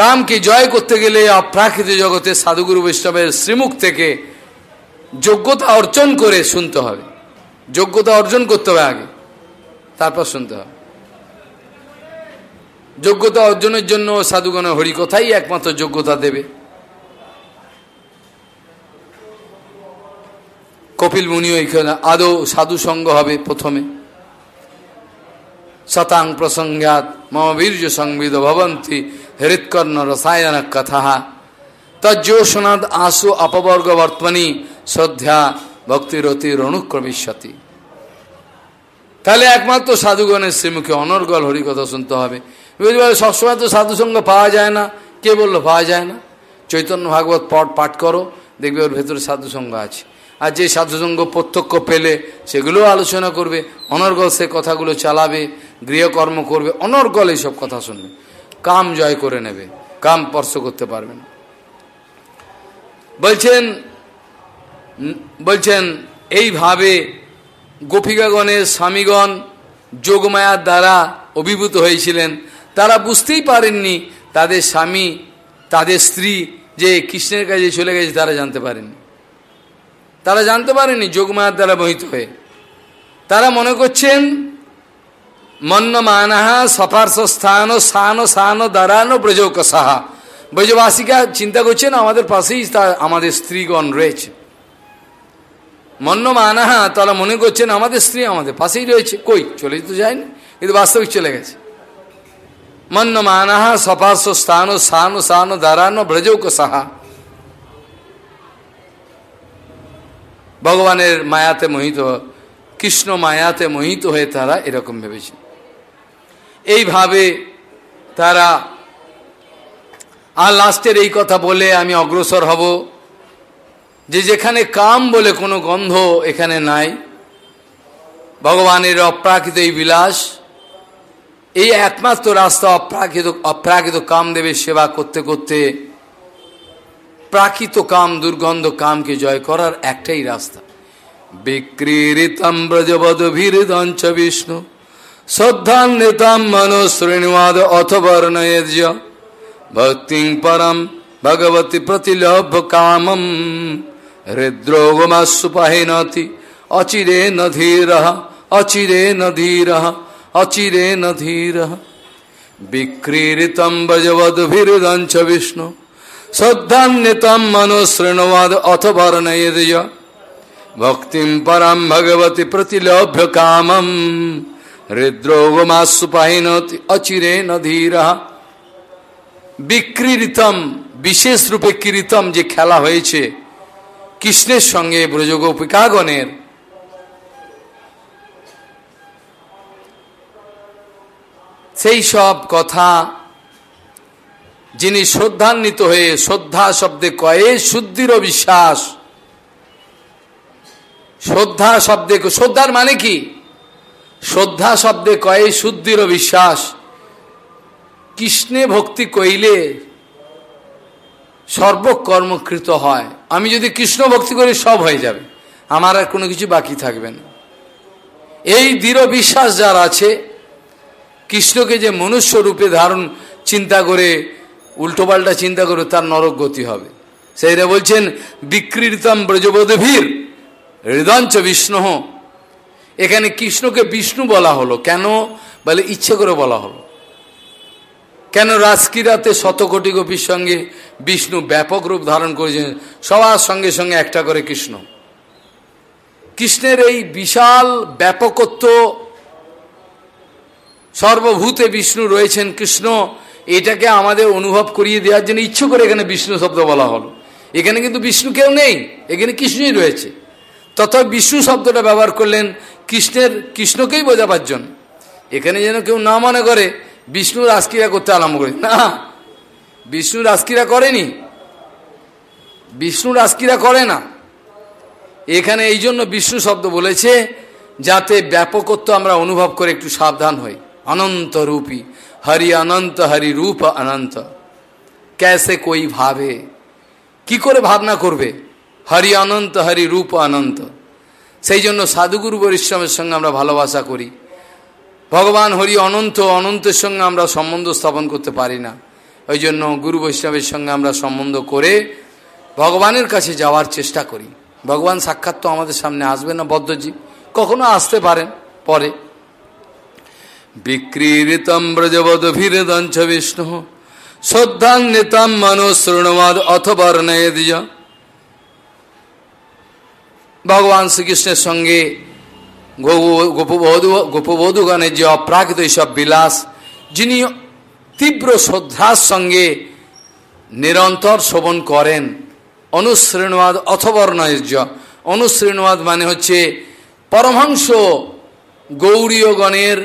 কামকে জয় করতে গেলে অপ্রাকৃত জগতে সাধুগুরু বৈষ্ণবের শ্রীমুখ থেকে যোগ্যতা অর্জন করে শুনতে হবে। যোগ্যতা অর্জন করতে হবে আগে, তারপর শুনতে হবে। যোগ্যতা অর্জনের জন্য সাধুগণের হরিকথাই একমাত্র যোগ্যতা দেবে। কপিল মুনিও এখানে আদৌ সাধু সঙ্গ হবে প্রথমে। শতাং প্রসঙ্গাত মম বীর্য সংবিদ ভবন্তি হৃৎকর্ণ রসায়ন কথা। তজ্জোষণাদ আশু অপবর্গ বর্তমানী শ্রদ্ধা ভক্তিরতির অনুক্রমিষ্যতি তাহলে একমাত্র সাধুগণের শ্রীমুখে অনর্গল হরিকথা শুনতে হবে। বুঝতে পারে সবসময় তো সাধুসঙ্গ পাওয়া যায় না। কে বলল পাওয়া যায় না? চৈতন্য ভাগবত পট পাঠ করো, দেখবে ওর ভেতরে সাধুসঙ্গ আছে। আর যে সাধুসঙ্গ প্রত্যক্ষ পেলে, সেগুলোও আলোচনা করবে, অনর্গল সে কথাগুলো চালাবে, গৃহকর্ম করবে, অনর্গল এইসব কথা শুনবে। কাম জয় করে নেবে, কাম স্পর্শ করতে পারবে না। বলছেন বলছেন, এইভাবে গোপিকাগণের স্বামীগণ যোগমায়ার দ্বারা অভিভূত হয়েছিলেন। তারা বুঝতেই পারেননি তাদের স্বামী, তাদের স্ত্রী যে কৃষ্ণের কাছে চলে গেছে তারা জানতে পারেননি। তারা জানতে পারেনি যোগমায়ার দ্বারা মোহিত হয়ে। তারা মনে করছেন, মন্ন মানাহা সপার্শ স্থান সান সান দাঁড়ানো ব্রজৌক সাহা ব্রজবাসীকা চিন্তা করছেন, আমাদের পাশেই আমাদের স্ত্রীগণ রয়েছে। মন্ন মানাহা, তারা মনে করছেন, আমাদের স্ত্রী আমাদের পাশেই রয়েছে। কই? চলে তো যায়নি, কিন্তু বাস্তবিক চলে গেছে। মন্ন মানাহা সপার্শ স্থান সান সান দাঁড়ানো ব্রজৌক সাহা ভগবানের মায়াতে মোহিত কৃষ্ণ মায়াতে মোহিত হয়ে তারা এরকম ভেবেছে এইভাবে তারা আর লাস্টের এই কথা বলে আমি অগ্রসর হব যে যেখানে কাম বলে কোনো গন্ধ এখানে নাই ভগবানের অপ্রাকৃত এই বিলাস এই একমাত্র রাস্তা অপ্রাকৃত অপ্রাকৃত কামদেবের সেবা করতে করতে, প্রাকৃত কাম, দুর্গন্ধ কামকে জয় করার একটাই রাস্তা। বিক্রীড়িতম ব্রজবদভিদঞ্চ বিষ্ণু শ্রদ্ধান্বিতাম মনো শ্রেণুয়াদ অথ বর্ণয়েজ ভক্তি পরম ভগবতী প্রতিলভ কামম, হৃদ্রোগমাসুপাহিনতি, অচিরে নধীর অচিরে নধীর অচিরে নধীর। বিক্রীড়িতম ব্রজবদভিদঞ্চ বিষ্ণু। শ্রদ্ধান্বিতম মনো শ্রেণুয়াদ অথ বর্ণয়েজ ভক্তিম পরম ভগবতী প্রতিলভ্য কামম। হৃদ্রোগমাসুপাহিনতি অচিরে নধীর। বিক্রীড়িতম বিশেষ রূপে কীর্তম যে খেলা হয়েছে, কৃষ্ণের সঙ্গে ব্রজগোপিকাগণের সেই সব কথা যিনি শ্রদ্ধান্বিত হয়ে শ্রদ্ধা শব্দে কয়ে শুদ্ধির বিশ্বাস। শ্রদ্ধা শব্দে শ্রদ্ধার মানে কি? শ্রদ্ধা শব্দে কয়ে শুদ্ধির বিশ্বাস। কৃষ্ণে ভক্তি কইলে সর্বকর্মকৃত হয়। আমি যদি কৃষ্ণ ভক্তি করি, সব হয়ে যাবে। আমার আর কোনো কিছু বাকি থাকবে না। এই দৃঢ় বিশ্বাস যার আছে কৃষ্ণকে যে মনুষ্য রূপে ধারণ চিন্তা করে উল্টোপাল্টা চিন্তা করে তার নরক গতি হবে। সেইটা বলছেন বিকৃতম ব্রজবোধভীর হৃদঞ্চ বিষ্ণু। এখানে কৃষ্ণকে বিষ্ণু বলা হলো। কেন? বলে ইচ্ছে করে বলা হলো। কেন রাজকিরাতে শতকোটি গোপীর সঙ্গে বিষ্ণু ব্যাপক রূপ ধারণ করেছেন? সবার সঙ্গে সঙ্গে একটা করে কৃষ্ণ। কৃষ্ণের এই বিশাল ব্যাপকত্ব সর্বভূতে বিষ্ণু রয়েছেন কৃষ্ণ। এটাকে আমাদের অনুভব করিয়ে দেওয়ার জন্য ইচ্ছে করে এখানে বিষ্ণু শব্দ বলা হলো। এখানে কিন্তু বিষ্ণু কেউ নেই, এখানে কৃষ্ণই রয়েছে। তথা বিষ্ণু শব্দটা ব্যবহার করলেন কৃষ্ণের, কৃষ্ণকেই বোঝাবার জন্য। এখানে যেন কেউ না মনে করে, বিষ্ণু রাজক্রিয়া করতে আরম্ভ করে। না, বিষ্ণু রাজক্রিয়া করেনি। বিষ্ণু রাজক্রিয়া করে না। এখানে এই জন্য বিষ্ণু শব্দ বলেছে, যাতে ব্যাপকত্ব আমরা অনুভব করে একটু সাবধান হই। অনন্ত রূপী হরি অনন্ত হরি রূপ অনন্ত ক্যাসে কই ভাবে কি করে ভাবনা করবে হরি অনন্ত হরি রূপ অনন্ত সেই জন্য সাধুগুরু পরিশ্রমের সঙ্গে আমরা ভালোবাসা করি ভগবান হরি অনন্ত অনন্তের সঙ্গে আমরা সম্বন্ধ স্থাপন করতে পারি না ওই জন্য গুরু বৈষ্ণবের সঙ্গে আমরা সম্বন্ধ করে ভগবানের কাছে যাওয়ার চেষ্টা করি ভগবান সাক্ষাৎ তো আমাদের সামনে আসবে না বদ্ধজীব কখনো আসতে পারেন পরে বিক্রীড়িতম ব্রজবদভিরদঞ্চ বিষ্ণু। শ্রদ্ধান্বিতম মনো শৃণবাদ অথ বর্ণয়েদিজ ভগবান শ্রীকৃষ্ণের সঙ্গে গোপবধূ গোপবধূগণের যে অপ্রাকৃত এইসব বিলাস, যিনি তীব্র শ্রদ্ধার সঙ্গে নিরন্তর শোভন করেন। অনুশ্রেণবাদ অথবর্ণয়জ অনুশ্রেণবাদ মানে হচ্ছে পরমহংস গৌরীয়গণের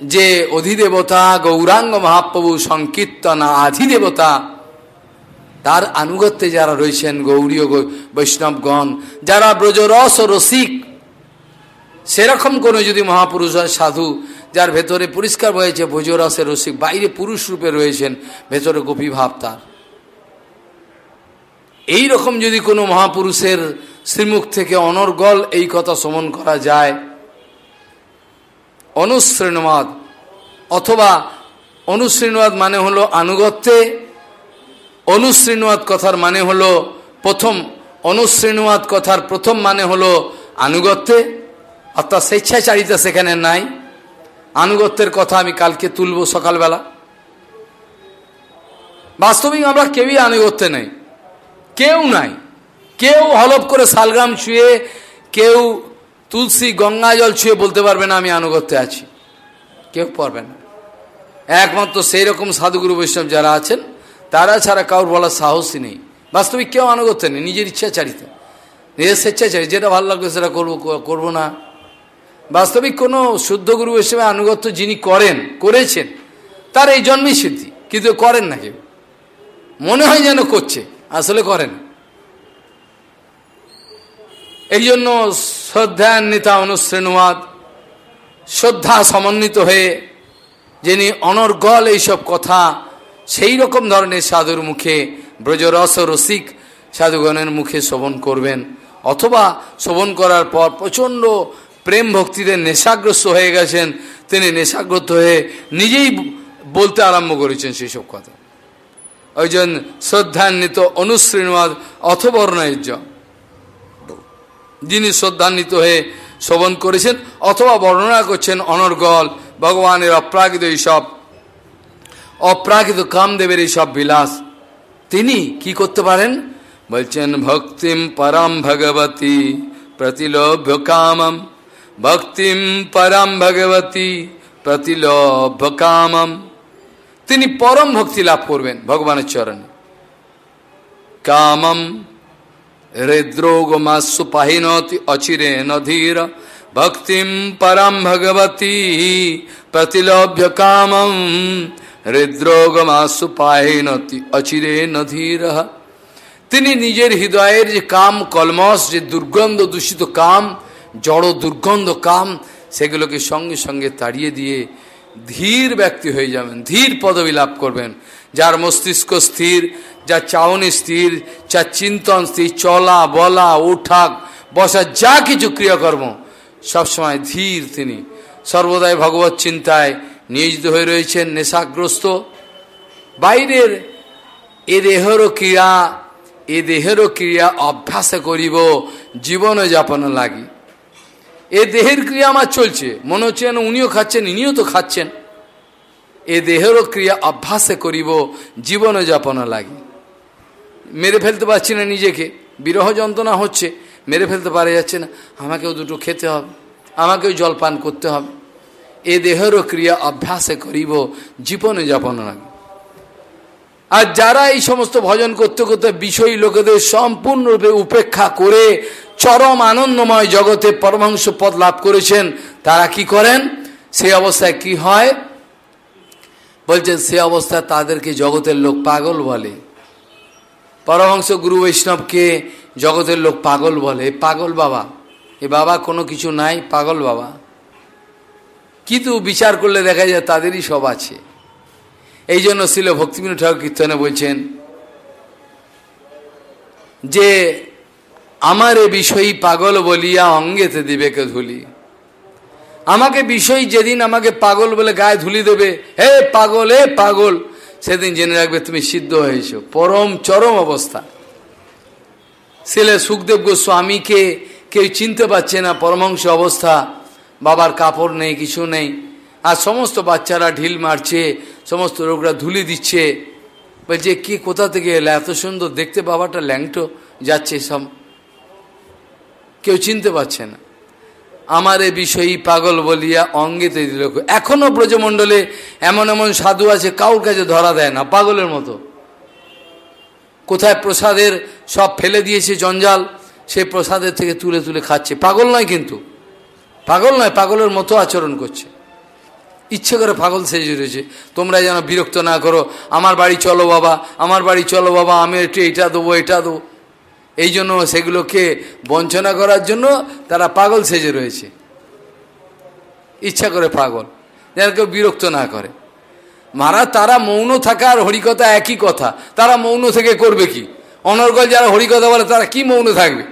যে অধিদেবতা গৌরাঙ্গ মহাপ্রভু সংকীর্তনা আধিদেবতা, তার আনুগত্যে যারা রয়েছেন গৌরীয় বৈষ্ণবগণ, যারা ব্রজরস রসিক, সেরকম কোনো যদি মহাপুরুষ হয়, সাধু, যার ভেতরে পরিষ্কার হয়েছে ভোজরসের রসিক, বাইরে পুরুষ রূপে রয়েছেন, ভেতরে গোপী ভাব তার। এই রকম যদি কোনো মহাপুরুষের শ্রীমুখ থেকে অনর্গল এই কথা সমন করা যায় অনুশ্রেণবাদ অথবা অনুশ্রেণবাদ মানে হলো আনুগত্যে অনুশ্রেণবাদ কথার মানে হলো প্রথম অনুশ্রেণবাদ কথার প্রথম মানে হলো আনুগত্যে, অর্থাৎ স্বেচ্ছাচারিতা সেখানে নাই। আনুগত্যের কথা আমি কালকে তুলব সকালবেলা। বাস্তবিক আমরা কেউই আনুগত্যে নেই। কেউ নাই। কেউ হলপ করে শালগ্রাম ছুঁয়ে কেউ তুলসী গঙ্গা জল ছুঁয়ে বলতে পারবে না, আমি আনুগত্যে আছি। কেউ পারবে না। একমাত্র সেই রকম সাধুগুরু বৈষ্ণব যারা আছেন, তারা ছাড়া কাউর বলার সাহসই নেই। বাস্তবিক কেউ আনুগত্য নেই, নিজের ইচ্ছাচারিতা। নিজের স্বেচ্ছাচারী যেটা ভালো লাগবে সেটা করব করব না। বাস্তবিক কোনো শুদ্ধ গুরু হিসেবে আনুগত্য যিনি করেন, করেছেন, তার এই জন্মই সিদ্ধি। কিন্তু করেন না কেউ। মনে হয় যেন করছে, আসলে করেন এই জন্য শ্রদ্ধান্বিতা অনুশ্রেণুয়াদ শ্রদ্ধা সমন্বিত হয়ে যিনি অনর্গল এইসব কথা সেই রকম ধরনের সাধুর মুখে ব্রজরস রসিক সাধুগণের মুখে শোভন করবেন, অথবা শোভন করার পর প্রচণ্ড প্রেম ভক্তিতে নেশাগ্রস্ত হয়ে গেছেন, তিনি নেশাগ্রস্ত হয়ে নিজেই বলতে আরম্ভ করেছেন সেই সব কথা। ওই জন্য শ্রদ্ধান্বিত অনুশ্রীণবাদ অথবর্ণার্য যিনি শ্রদ্ধান্বিত হয়ে শোভন করেছেন অথবা বর্ণনা করছেন অনর্গল, ভগবানের অপ্রাকৃত এইসব, অপ্রাকৃত কামদেবের এইসব বিলাস, তিনি কি করতে পারেন? বলছেন, ভক্তিম পরম ভগবতী প্রতিলভ্য কামম, ভক্তিম পরম ভগবতী প্রতিলোভ্য কামম। তিনি পরম ভক্তি লাভ করবেন ভগবানের চরণে। কামম হৃদ্রোগমাসু পাহিনতি অচিরে নধীর ভক্তিম পরম ভগবতী প্রতিলভ্য কামম হৃদ্রোগমাসু পাহিনতি অচিরে নধীর তিনি নিজের হৃদয়ের যে কাম কলমস যে দুর্গন্ধ দূষিত কাম জড় দুর্গন্ধ কাম সেগুলোকে সঙ্গে সঙ্গে তাড়িয়ে দিয়ে ধীর ব্যক্তি হয়ে যাবেন ধীর পদবী লাভ করবেন যার মস্তিষ্ক স্থির যার চাউনি স্থির, যা চিন্তন স্থির, চলা, বলা ওঠা বসা, যা কিছু ক্রিয়াকর্ম, সবসময় ধীর তিনি। সর্বদাই ভগবত চিন্তায় নিয়োজিত হয়ে রয়েছেন, নেশাগ্রস্ত। বাইরের এ দেহেরও ক্রিয়া, এ দেহেরও ক্রিয়া অভ্যাস করিব, জীবন যাপন লাগি। এ দেহের ক্রিয়া আমার চলছে, মনে হচ্ছে যেন উনিও খাচ্ছেন, ইনিও তো খাচ্ছেন। এ দেহেরও ক্রিয়া অভ্যাসে করিব, জীবন যাপন লাগি। মেরে ফেলতে পারছি না নিজেকে। বিরহ যন্ত্রণা হচ্ছে, মেরে ফেলতে পারা যাচ্ছে না। আমাকেও দুটো খেতে হবে, আমাকেও জলপান করতে হবে। এ দেহেরও ক্রিয়া অভ্যাসে করিব, জীবনে যাপন লাগে আর যারা এই সমস্ত ভজন করতে করতে বিষয়ী লোকেদের সম্পূর্ণরূপে উপেক্ষা করে চরম আনন্দময় জগতে পরমাংশ পদ লাভ করেছেন, তারা কি করেন? সেই অবস্থায় কি হয়? বলছেন, সে অবস্থায় তাদেরকে জগতের লোক পাগল বলে। পরমহংস গুরু বৈষ্ণবকে জগতের লোক পাগল বলে। পাগল বাবা। এ বাবা কোনো কিছু নাই, পাগল বাবা। কিন্তু বিচার করলে দেখা যায় তাদেরই সব আছে। এই জন্য শিল ভক্তিবিনোদ ঠাকুর কীর্তনে বলছেন যে, আমার এ বিষয়ী পাগল বলিয়া অঙ্গেতে দিবেকে ধুলি। আমাকে বিষয় যেদিন আমাকে পাগল বলে গায়ে ধুলি দেবে, হে পাগল হে পাগল সেদিন জেনে রাখবে তুমি সিদ্ধ হয়েছ। পরম চরম অবস্থা। ছেলে সুখদেব গোস্বামীকে কেউ চিনতে পারছে না পরমাংশ অবস্থা। বাবার কাপড় নেই, কিছু নেই। আর সমস্ত বাচ্চারা ঢিল মারছে, সমস্ত লোকরা ধুলি দিচ্ছে। বলছে কে, কোথা থেকে এলে? এত সুন্দর দেখতে বাবাটা ল্যাংটো যাচ্ছে সব। কেউ চিনতে পারছে না। আমার এ বিষয়ই পাগল বলিয়া অঙ্গেতে দিল। এখনও ব্রজমণ্ডলে এমন এমন সাধু আছে, কাউর কাছে ধরা দেয় না, পাগলের মতো। কোথায় প্রসাদের সব ফেলে দিয়েছে জঞ্জাল, সে প্রসাদের থেকে তুলে তুলে খাচ্ছে। পাগল নয় কিন্তু। পাগল নয়, পাগলের মতো আচরণ করছে। ইচ্ছে করে পাগল সেজে রয়েছে তোমরা যেন বিরক্ত না করো, আমার বাড়ি চলো বাবা, আমার বাড়ি চলো বাবা, আমি একটু এটা দেবো এটা দেবো। এই জন্য সেগুলোকে বঞ্চনা করার জন্য তারা পাগল সেজে রয়েছে। ইচ্ছা করে পাগল, যেন কেউ বিরক্ত না করে। মারা, তারা মৌন থাকা আর হরিকথা একই কথা। তারা মৌন থেকে করবে কি? অনর্গল যারা হরিকথা বলে, তারা কি মৌন থাকবে?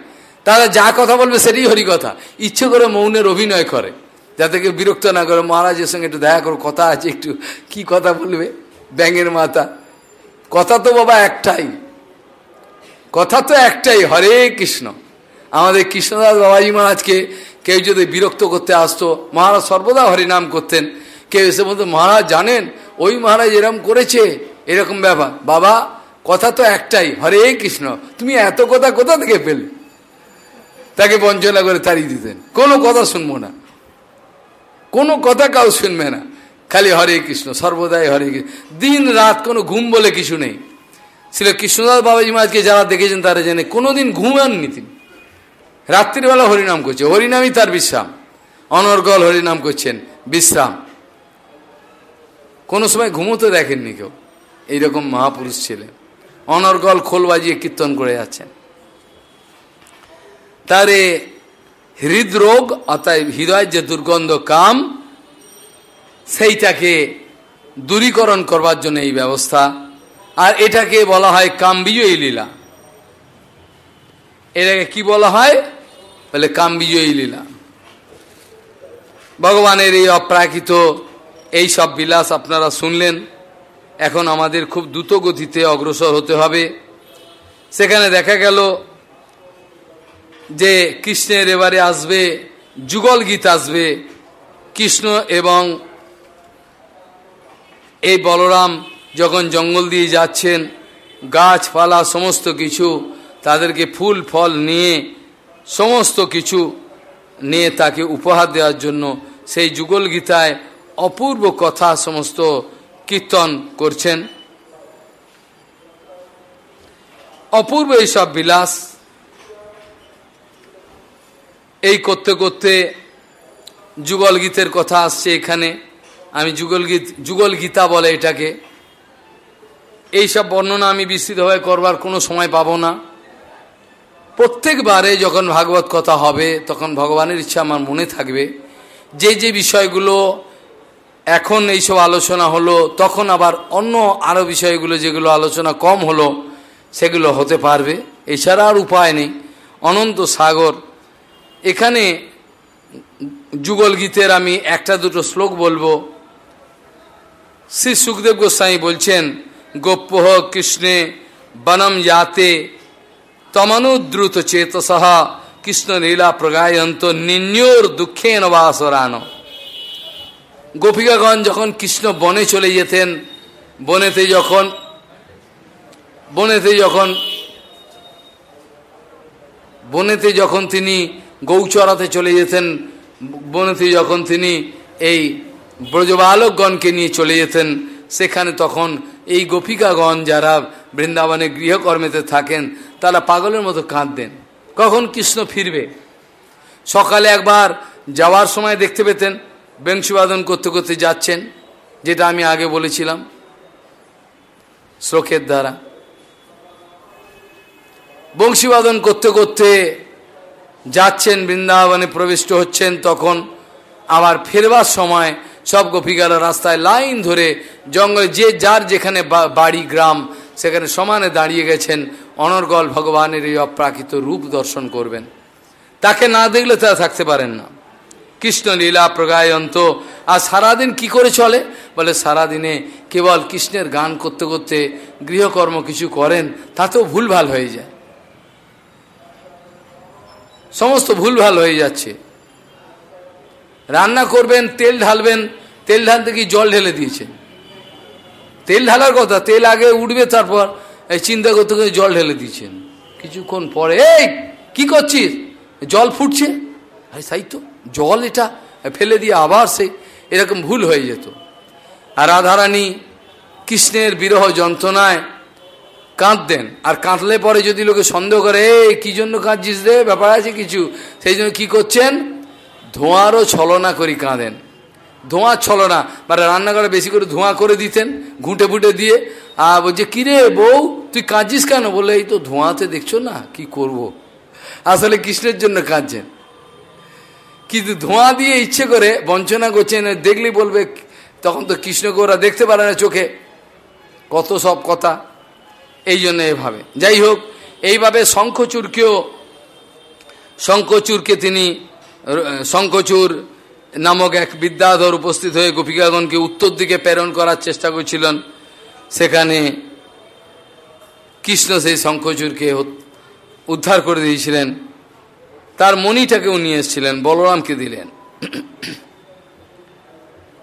তারা যা কথা বলবে সেটাই হরিকথা। ইচ্ছে করে মৌনের অভিনয় করে, যাতে কেউ বিরক্ত না করে। মহারাজের সঙ্গে একটু দেখা করো, কথা আছে একটু। কি কথা বলবে? ব্যাঙের মাথা। কথা তো বাবা একটাই। কথা তো একটাই, হরে কৃষ্ণ। আমাদের কৃষ্ণদাস বাবাজি মহারাজকে কেউ যদি বিরক্ত করতে আসতো, মহারাজ সর্বদা হরিনাম করতেন। কেউ এসে বলতো, মহারাজ জানেন, ওই মহারাজ এরকম করেছে। এরকম ব্যাপার। বাবা, কথা তো একটাই, হরে কৃষ্ণ, তুমি এত কথা কোথা থেকে পেলে? তাকে বঞ্চনা করে তাড়িয়ে দিতেন। কোনো কথা শুনব না। কোনো কথা কাউ শুনবে না। খালি হরে কৃষ্ণ, সর্বদাই হরে কৃষ্ণ। দিন রাত কোনো ঘুম বলে কিছু নেই। ছিল কৃষ্ণদাস বাবাজি মহাজকে যারা দেখেছেন তারা জেনে, কোনোদিন ঘুমাননি তিনি। রাত্রিবেলা হরিনাম করছে। হরিনামই তার বিশ্রাম। অনর্গল হরিনাম করছেন, বিশ্রাম। কোনো সময় ঘুমোতে দেখেননি কেউ। এইরকম মহাপুরুষ ছিলেন। অনর্গল খোল বাজিয়ে কীর্তন করে যাচ্ছেন। তারে হৃদরোগ অর্থাৎ হৃদয়ের যে দুর্গন্ধ কাম, সেইটাকে দূরীকরণ করবার জন্য এই ব্যবস্থা আর এটাকে বলা হয় কামবিজয়ী লীলা। এটাকে কি বলা হয়? বলে কামবিজয়ী লীলা। ভগবানের এই অপ্রাকৃত এই সব বিলাস আপনারা শুনলেন। এখন আমাদের খুব দ্রুত গতিতে অগ্রসর হতে হবে। সেখানে দেখা গেল যে কৃষ্ণের এবারে আসবে, যুগল গীত আসবে, কৃষ্ণ এবং এই বলরাম যখন জঙ্গল দিয়ে যাচ্ছেন, গাছপালা, সমস্ত কিছু, তাদেরকে ফুল, ফল নিয়ে, সমস্ত কিছু নিয়ে তাকে উপহার দেওয়ার জন্য সেই যুগল গীতায় অপূর্ব কথা, সমস্ত কীর্তন করছেন। অপূর্ব এইসব বিলাস। এই করতে করতে যুগল গীতের কথা আসছে এখানে। আমি যুগল গীত যুগল গীতা বলে এটাকে। এই সব বর্ণনা আমি বিস্তৃতভাবে করবার কোনো সময় পাবো না। প্রত্যেকবারে যখন ভাগবত কথা হবে, তখন ভগবানের ইচ্ছা আমার মনে থাকবে। যে যে বিষয়গুলো এখন এইসব আলোচনা হলো, তখন আবার অন্য আরও বিষয়গুলো যেগুলো আলোচনা কম হলো, সেগুলো হতে পারবে। এছাড়া আর উপায় নেই। অনন্ত সাগর। এখানে যুগল গীতের আমি একটা দুটো শ্লোক বলব। শ্রী সুখদেব গোস্বামী বলছেন গোপ্যহ কৃষ্ণে বনম যাতে তমনুদ্রুত চেতসহ কৃষ্ণ লীলা প্রগায়ন্ত নিন্যোর দুঃখে নবাসরানো গোপিকাগণ যখন কৃষ্ণ বনে চলে যেতেন, বনেতে যখন বনেতে যখন বনেতে যখন তিনি গৌচরাতে চলে যেতেন, বনেতে যখন তিনি এই ব্রজবালকগণকে নিয়ে চলে যেতেন সেখানে তখন এই গোপিকাগণ যারা বৃন্দাবনে গৃহকর্মেতে থাকেন, তারা পাগলের মতো কাঁদতেন। কখন কৃষ্ণ ফিরবে? সকালে একবার যাওয়ার সময় দেখতে পেতেন, বেংশুবাদন করতে করতে যাচ্ছেন, যেটা আমি আগে বলেছিলাম। শ্লোকের দ্বারা। বংশীবাদন করতে করতে যাচ্ছেন, বৃন্দাবনে প্রবিষ্ট হচ্ছেন, তখন আবার ফেরবার সময় সব গোপিকারা রাস্তায় লাইন ধরে জঙ্গলে যে যার যেখানে বাড়ি, গ্রাম, সেখানে সমানে দাঁড়িয়ে গেছেন, অনর্গল ভগবানের এই অপ্রাকৃত রূপ দর্শন করবেন। তাকে না দেখলে তারা থাকতে পারেন না। কৃষ্ণ লীলা প্রগায়ন্ত, আর সারাদিন কি করে চলে? বলে, সারাদিনে কেবল কৃষ্ণের গান করতে করতে গৃহকর্ম কিছু করেন, তাতেও ভুলভাল হয়ে যায়। সমস্ত ভুলভাল হয়ে যাচ্ছে। রান্না করবেন, তেল ঢালবেন, তেল ঢালতে কি জল ঢেলে দিয়েছেন। তেল ঢালার কথা, তেল আগে উঠবে তারপর এই চিন্তা করতে করতে জল ঢেলে দিয়েছেন। কিছুক্ষণ পরে, এই, কি করছিস? জল ফুটছে? আরে, তাই তো, জল এটা ফেলে দিয়ে আবার সে এরকম ভুল হয়ে যেত। আর রাধারানী কৃষ্ণের বিরহ যন্ত্রণায় কাঁদতেন। আর কাঁদলে পরে যদি লোকে সন্দেহ করে, এই, কী জন্য কাঁদছিস রে? ব্যাপার আছে কিছু? সেই জন্য কী করছেন? ধোঁয়ারও ছলনা করি কাঁদেন। ধোঁয়া ছলনা মানে রান্নাঘরে বেশি করে ধোঁয়া করে দিতেন, ঘুঁটে ফুটে দিয়ে। আর বলছে, কিরে বউ, তুই কাঁদছিস কেন? বলে এই তো ধোঁয়াতে দেখছ না, কি করব। আসলে কৃষ্ণের জন্য কাঁদছেন। কিন্তু ধোঁয়া দিয়ে ইচ্ছে করে বঞ্চনা করছেন দেখলেই বলবে, তখন তো কৃষ্ণকে ওরা দেখতে পারে না চোখে। কত সব কথা, এই জন্য এভাবে। যাই হোক, এইভাবে শঙ্খচূরকেও শঙ্খচূরকে তিনি শঙ্খচূর নামক এক বিদ্যাধর উপস্থিত হয়ে গোপিকাগণকে উত্তর দিকে প্রেরণ করার চেষ্টা করছিলেন। সেখানে কৃষ্ণ সেই শঙ্কচুরকে উদ্ধার করে দিয়েছিলেন। তার মণিটাকেও নিয়ে এসেছিলেন, বলরামকে দিলেন।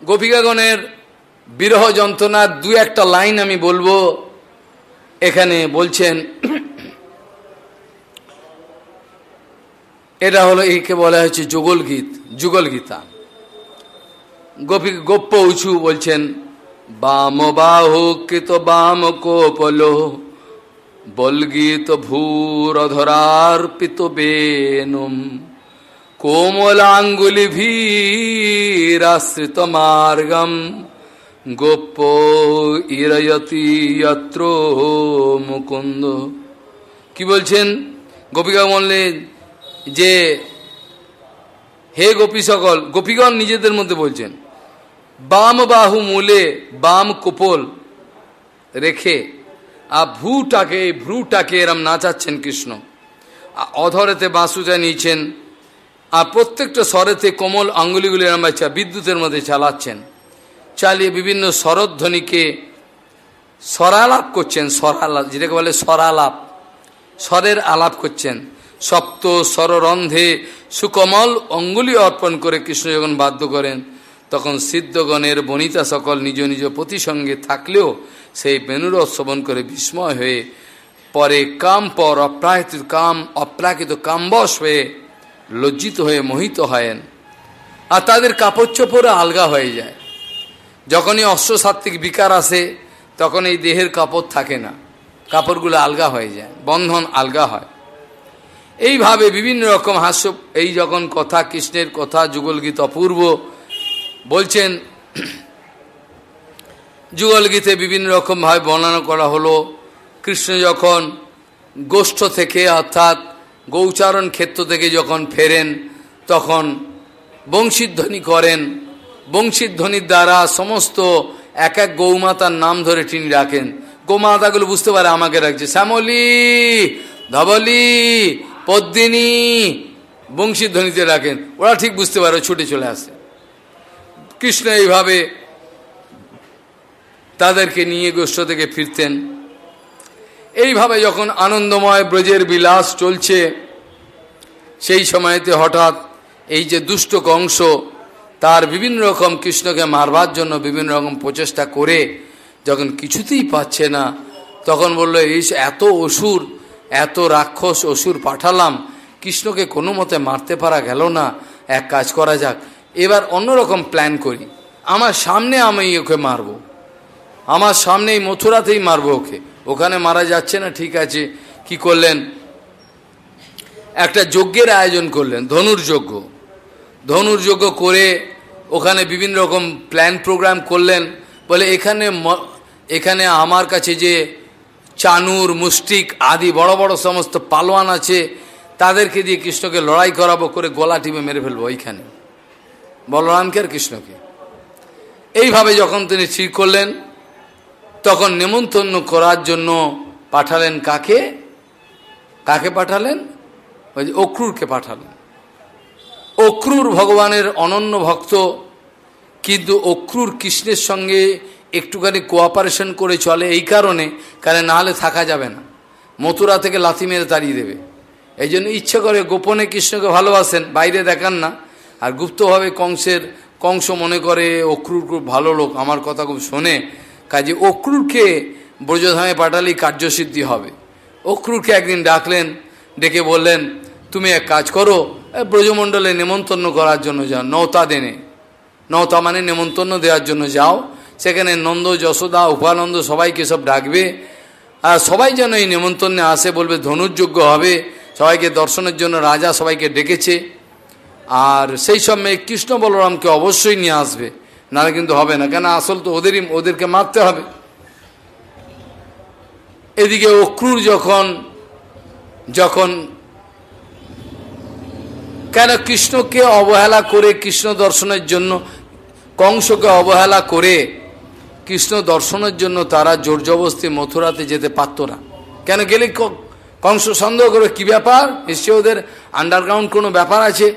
গোপিকাগণের বিরহ যন্ত্রণার দু একটা লাইন আমি বলব। এখানে বলছেন এটা হলো একে বলা হয়েছে যুগল গীত যুগল গীতা গোপী গোপ্য উঁচু বলছেন, বাম বাহু কৃত বাম কোপল? বলগীত ভূরধরার্পিত বেনুম। কোমলাঙ্গুলি ভীরাশ্রিত মার্গম। গোপ্য ইরয়তি মুকুন্দ। কি বলছেন? গোপিকা বললেন যে, হে গোপী সকল, গোপীগণ নিজেদের মধ্যে বলছেন, বাম বাহু মূলে বাম কোপল রেখে আর ভ্রুটাকে ভ্রুটাকে এরম নাচাচ্ছেন কৃষ্ণ। অধরেতে বাঁশুটা নিয়েছেন আর প্রত্যেকটা স্বরেতে কোমল আঙ্গুলিগুলি এরম বিদ্যুতের মধ্যে চালাচ্ছেন। চালিয়ে বিভিন্ন স্বরধ্বনিকে স্বরালাপ করছেন স্বরালাপ যেটাকে বলে স্বরালাপ, স্বরের আলাপ করছেন। সপ্ত স্বররন্ধে সুকমল অঙ্গুলি অর্পণ করে কৃষ্ণ যখন বাধ্য করেন। তখন সিদ্ধগণের বনিতা সকল নিজ নিজ প্রতিসঙ্গে থাকলেও সেই বেনুর শ্রবণ করে বিস্ময় হয়ে পরে কাম পর অপ্রাকৃত কাম, অপ্রাকৃত কামবশ হয়ে লজ্জিত হয়ে মোহিত হয়েন। আর তাদের কাপড় চোপড় আলগা হয়ে যায়। যখনই অশ্বসাত্ত্বিক বিকার আসে, তখন এই দেহের কাপড় থাকে না। কাপড়গুলো আলগা হয়ে যায়, বন্ধন আলগা হয়। এইভাবে বিভিন্ন রকম হাস্য এই যখন কথা, কৃষ্ণের কথা, যুগলগীত অপূর্ব, বলছেন, যুগলগীতে বিভিন্ন রকমভাবে বর্ণনা করা হলো। কৃষ্ণ যখন গোষ্ঠ থেকে, অর্থাৎ গৌচারণ ক্ষেত্র থেকে যখন ফেরেন, তখন বংশীধ্বনি করেন। বংশীধ্বনির দ্বারা সমস্ত এক এক গৌমাতার নাম ধরে তিনি রাখেন গৌমাতাগুলো বুঝতে পারে আমাকে রাখছে শ্যামলী, ধবলি পদ্মিনী, বংশীধ্বনিতে রাখেন। ওরা ঠিক বুঝতে পারে ছুটে চলে আসে। কৃষ্ণ এইভাবে তাদেরকে নিয়ে গোষ্ঠ থেকে ফিরতেন। এইভাবে যখন আনন্দময় ব্রজের বিলাস চলছে, সেই সময়তে হঠাৎ এই যে দুষ্ট কংস, তার বিভিন্ন রকম কৃষ্ণকে মারবার জন্য বিভিন্ন রকম প্রচেষ্টা করে, যখন কিছুতেই পাচ্ছে না, তখন বলল এই এত অসুর এত রাক্ষস অসুর পাঠালাম, কৃষ্ণকে কোনো মতে মারতে পারা গেল না। এক কাজ করা যাক, এবার অন্যরকম প্ল্যান করি। আমার সামনে আমি ওকে মারব। আমার সামনেই মথুরাতেই মারব ওকে। ওখানে মারা যাচ্ছে না, ঠিক আছে। কি করলেন? একটা যজ্ঞের আয়োজন করলেন, ধনুর যজ্ঞ। ধনুর যজ্ঞ করে ওখানে বিভিন্ন রকম প্ল্যান প্রোগ্রাম করলেন। বলে এখানে এখানে আমার কাছে যে চানুর, মুষ্টিক আদি বড় বড় সমস্ত পালোয়ান আছে, তাদেরকে দিয়ে কৃষ্ণকে লড়াই করাবো করে গলা টিপে মেরে ফেলব ওইখানে। বলরামকে আর কৃষ্ণকে? এইভাবে যখন তিনি ঠিক করলেন, তখন নেমন্তন্ন করার জন্য পাঠালেন কাকে? কাকে পাঠালেন? ওই যে অক্রুরকে পাঠালেন। অক্রুর ভগবানের অনন্য ভক্ত, কিন্তু অক্রুর কৃষ্ণের সঙ্গে একটুখানি কোঅপারেশন করে চলে এই কারণে, কারণ নাহলে থাকা যাবে না। মথুরা থেকে লাথি মেরে তাড়িয়ে দেবে। এই জন্য ইচ্ছে করে গোপনে কৃষ্ণকে ভালোবাসেন, বাইরে দেখান না। আর গুপ্তভাবে কংসের, কংস মনে করে, অক্রুর খুব ভালো লোক, আমার কথা খুব শোনে। কাজে অক্রুরকে ব্রজধামে পাঠালেই কার্যসিদ্ধি হবে। অক্রুরকে একদিন ডাকলেন, ডেকে বললেন, তুমি এক কাজ করো ব্রজমণ্ডলে নেমন্তন্ন করার জন্য যাও। নৌতা দেনে নৌতা মানে নেমন্তন্ন দেওয়ার জন্য যাও। সেখানে নন্দ, যশোদা, উপানন্দ সবাইকে সব ডাকবে। আর সবাই যেন এই নেমন্তন্নে আসে, বলবে ধনুর্যোগ্য হবে। সবাইকে দর্শনের জন্য রাজা সবাইকে ডেকেছে। আর সেই সময় কৃষ্ণ বলরামকে অবশ্যই নিয়ে আসবে। নাহলে কিন্তু হবে না। কেন? আসল তো ওদেরই, ওদেরকে মারতে হবে। এদিকে অক্রুর যখন যখন কেন কৃষ্ণকে অবহেলা করে, কৃষ্ণ দর্শনের জন্য কংসকে অবহেলা করে কৃষ্ণ দর্শনের জন্য তারা জোর মথুরাতে যেতে পারত না। কেন গেলে কংস সন্দেহ করে কি ব্যাপার? নিশ্চয় ওদের আন্ডারগ্রাউন্ড কোনো ব্যাপার আছে?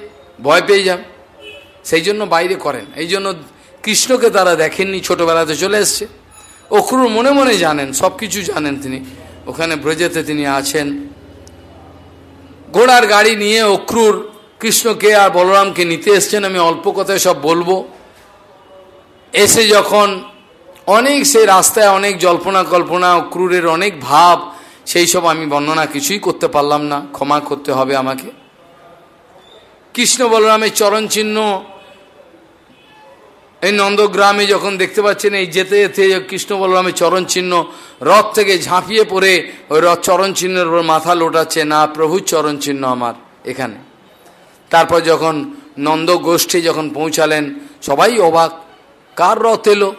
ভয় পেয়ে যান। সেই জন্য বাইরে করেন। এই জন্য কৃষ্ণকে তারা দেখেননি, ছোটবেলাতে চলে এসছে। অক্রুর মনে মনে জানেন সব কিছু জানেন তিনি। ওখানে ব্রজেতে তিনি আছেন। ঘোড়ার গাড়ি নিয়ে অক্রুর কৃষ্ণকে আর বলরামকে নিতে এসছেন, আমি অল্প কথায় সব বলব। এসে যখন অনেক সেই রাস্তায়, অনেক জল্পনা কল্পনা অক্রুরের অনেক ভাব, সেই সব আমি বর্ণনা কিছুই করতে পারলাম না, ক্ষমা করতে হবে আমাকে। কৃষ্ণ বলরামের চরণ চিহ্ন, এই নন্দগ্রামে যখন দেখতে পাচ্ছেন, এই যেতে যেতে কৃষ্ণ বলরামের চরণ চিহ্ন রথ থেকে ঝাঁপিয়ে পড়ে, ওই রথ চরণ চিহ্নের উপর মাথা লোটাচ্ছে, না, প্রভুর চরণ চিহ্ন আমার এখানে। তারপর যখন নন্দ গোষ্ঠী যখন পৌঁছালেন, সবাই অবাক, কার রথ এলো?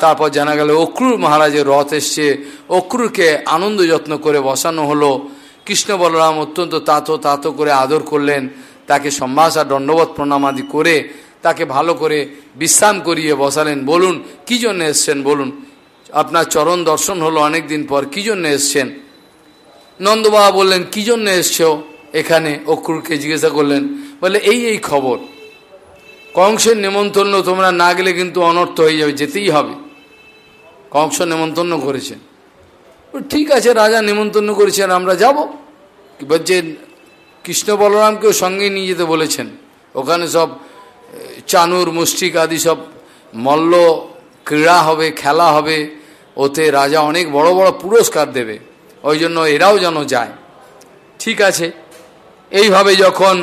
তারপর জানা গেল অক্রুর মহারাজের রথ এসছে। অক্রুরকে আনন্দ যত্ন করে বসানো হলো। কৃষ্ণ বলরাম অত্যন্ত তাতো তাতো করে আদর করলেন। তাকে সম্ভাষা দণ্ডবত প্রণাম আদি করে তাকে ভালো করে বিশ্রাম করিয়ে বসালেন। বলুন, কি জন্য এসছেন বলুন? আপনার চরণ দর্শন হলো অনেক দিন পর, কি জন্য এসছেন? নন্দবাবা বললেন, কি জন্য এসছ এখানে? অক্রুরকে জিজ্ঞাসা করলেন। বলে, এই এই খবর। কংসের নেমন্তন্ন তোমরা না গেলে কিন্তু অনর্থ হয়ে যাবে, যেতেই হবে। কংস নেমন্তন্ন করেছেন ঠিক আছে, রাজা নেমন্তন্ন করেছেন আমরা যাব। বলছে, কৃষ্ণ বলরামকেও সঙ্গে নিয়ে যেতে বলেছেন। ওখানে সব চানুর, মুষ্টিক আদি সব মল্ল ক্রীড়া হবে, খেলা হবে। ওতে রাজা অনেক বড় বড় পুরস্কার দেবে। ওই জন্য এরাও যেন যায়। ঠিক আছে, এইভাবে যখন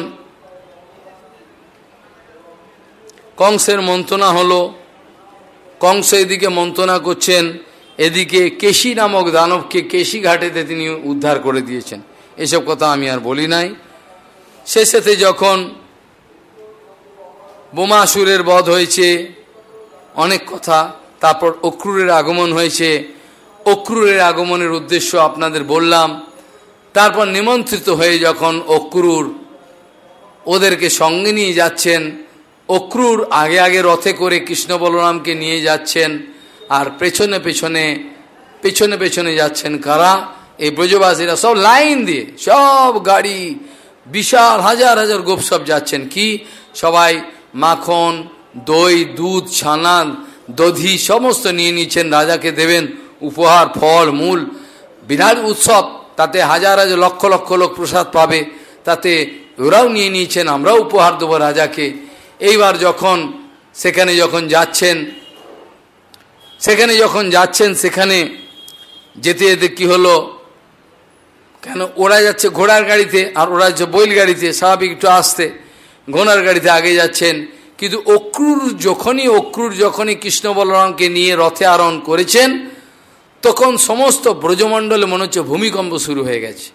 কংসের মন্ত্রণা হলো, কংস এদিকে মন্ত্রণা করছেন, এদিকে কেশি নামক দানবকে কেশি ঘাটেতে তিনি উদ্ধার করে দিয়েছেন। এসব কথা আমি আর বলি নাই। শেষেতে যখন বোমাসুরের বধ হয়েছে, অনেক কথা, তারপর অক্রুরের আগমন হয়েছে। অক্রুরের আগমনের উদ্দেশ্য আপনাদের বললাম। তারপর নিমন্ত্রিত হয়ে যখন অক্রুর ওদেরকে সঙ্গে নিয়ে যাচ্ছেন অক্রুর আগে আগে রথে করে কৃষ্ণ বলরামকে নিয়ে যাচ্ছেন আর পেছনে পেছনে পেছনে পেছনে যাচ্ছেন কারা? এই ব্রজবাসীরা সব লাইন দিয়ে, সব গাড়ি, বিশাল হাজার হাজার গোপ সব যাচ্ছেন। কি? সবাই মাখন, দই, দুধ ছানা দধি সমস্ত নিয়ে নিচ্ছেন, রাজাকে দেবেন উপহার, ফল, মূল। বিরাট উৎসব, তাতে হাজার হাজার লক্ষ লক্ষ লোক প্রসাদ পাবে, তাতে ওরাও নিয়ে নিয়েছেন, আমরাও উপহার দেবো রাজাকে। এইবার যখন সেখানে যখন যাচ্ছেন, সেখানে যখন যাচ্ছেন, সেখানে যেতে যেতে কী হলো? কেন ওরা যাচ্ছে ঘোড়ার গাড়িতে আর ওরা যাচ্ছে বইল গাড়িতে, স্বাভাবিক একটু আসতে। ঘোড়ার গাড়িতে আগে যাচ্ছেন। কিন্তু অক্রুর যখনই অক্রুর যখনই কৃষ্ণ বলরামকে নিয়ে রথে আরোহণ করেছেন, তখন সমস্ত ব্রজমণ্ডলে মনে হচ্ছে ভূমিকম্প শুরু হয়ে গেছে।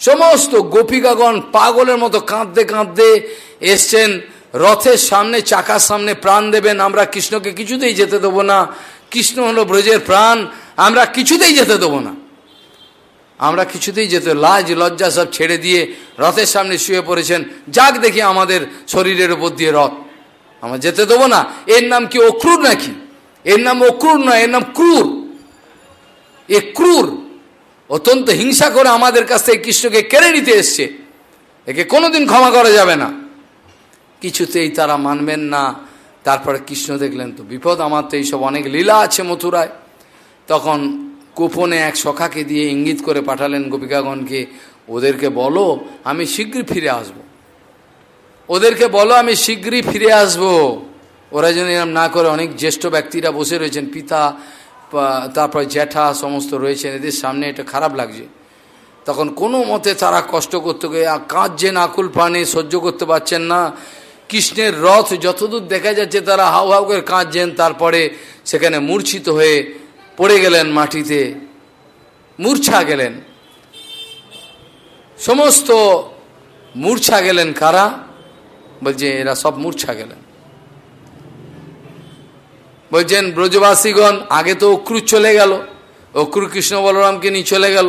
সমস্ত গোপিকাগণ পাগলের মতো কাঁদতে কাঁদতে এসছেন। রথের সামনে, চাকার সামনে প্রাণ দেবেন। আমরা কৃষ্ণকে কিছুতেই যেতে দেবো না। কৃষ্ণ হলো ব্রজের প্রাণ। আমরা কিছুতেই যেতে দেবো না। আমরা কিছুতেই যেতে, লাজ, লজ্জা সব ছেড়ে দিয়ে রথের সামনে শুয়ে পড়েছেন। যাক দেখি আমাদের শরীরের উপর দিয়ে রথ। আমরা যেতে দেবো না। এর নাম কি অক্রুর নাকি? এর নাম অক্রুর নয়, এর নাম ক্রুর। এ ক্রুর অত্যন্ত হিংসা করে আমাদের কাছ থেকে কৃষ্ণকে কেড়ে নিতে এসছে। একে কোনোদিন ক্ষমা করা যাবে না। কিছুতেই তারা মানবেন না তারপরে কৃষ্ণ দেখলেন, তো বিপদ আমার তো এইসব অনেক লীলা আছে মথুরায় তখন গোপনে এক সখাকে দিয়ে ইঙ্গিত করে পাঠালেন গোপিকাগণকে, ওদেরকে বলো, আমি শীঘ্রই ফিরে আসব। ওদেরকে বলো, আমি শীঘ্রই ফিরে আসব। ওরা যেন এরম না করে অনেক জ্যেষ্ঠ ব্যক্তিরা বসে রয়েছেন, পিতা তারপর জ্যাঠা সমস্ত রয়েছেন, এদের সামনে এটা খারাপ লাগছে তখন কোনো মতে তারা কষ্ট করতে গিয়ে কাঁদছেন, আকুল প্রাণে সহ্য করতে পারছেন না কৃষ্ণের রথ যতদূর দেখা যাচ্ছে তারা হাউ হাউ করে কাঁদছেন, তারপরে সেখানে মূর্ছিত হয়ে পড়ে গেলেন মাটিতে, মূর্ছা গেলেন। সমস্ত মূর্ছা গেলেন কারা? বলছে, এরা সব মূর্ছা গেলেন। বলছেন, ব্রজবাসীগণ, আগে তো অক্রুর চলে গেল, অক্রুর কৃষ্ণ বলরামকে নিয়ে চলে গেল,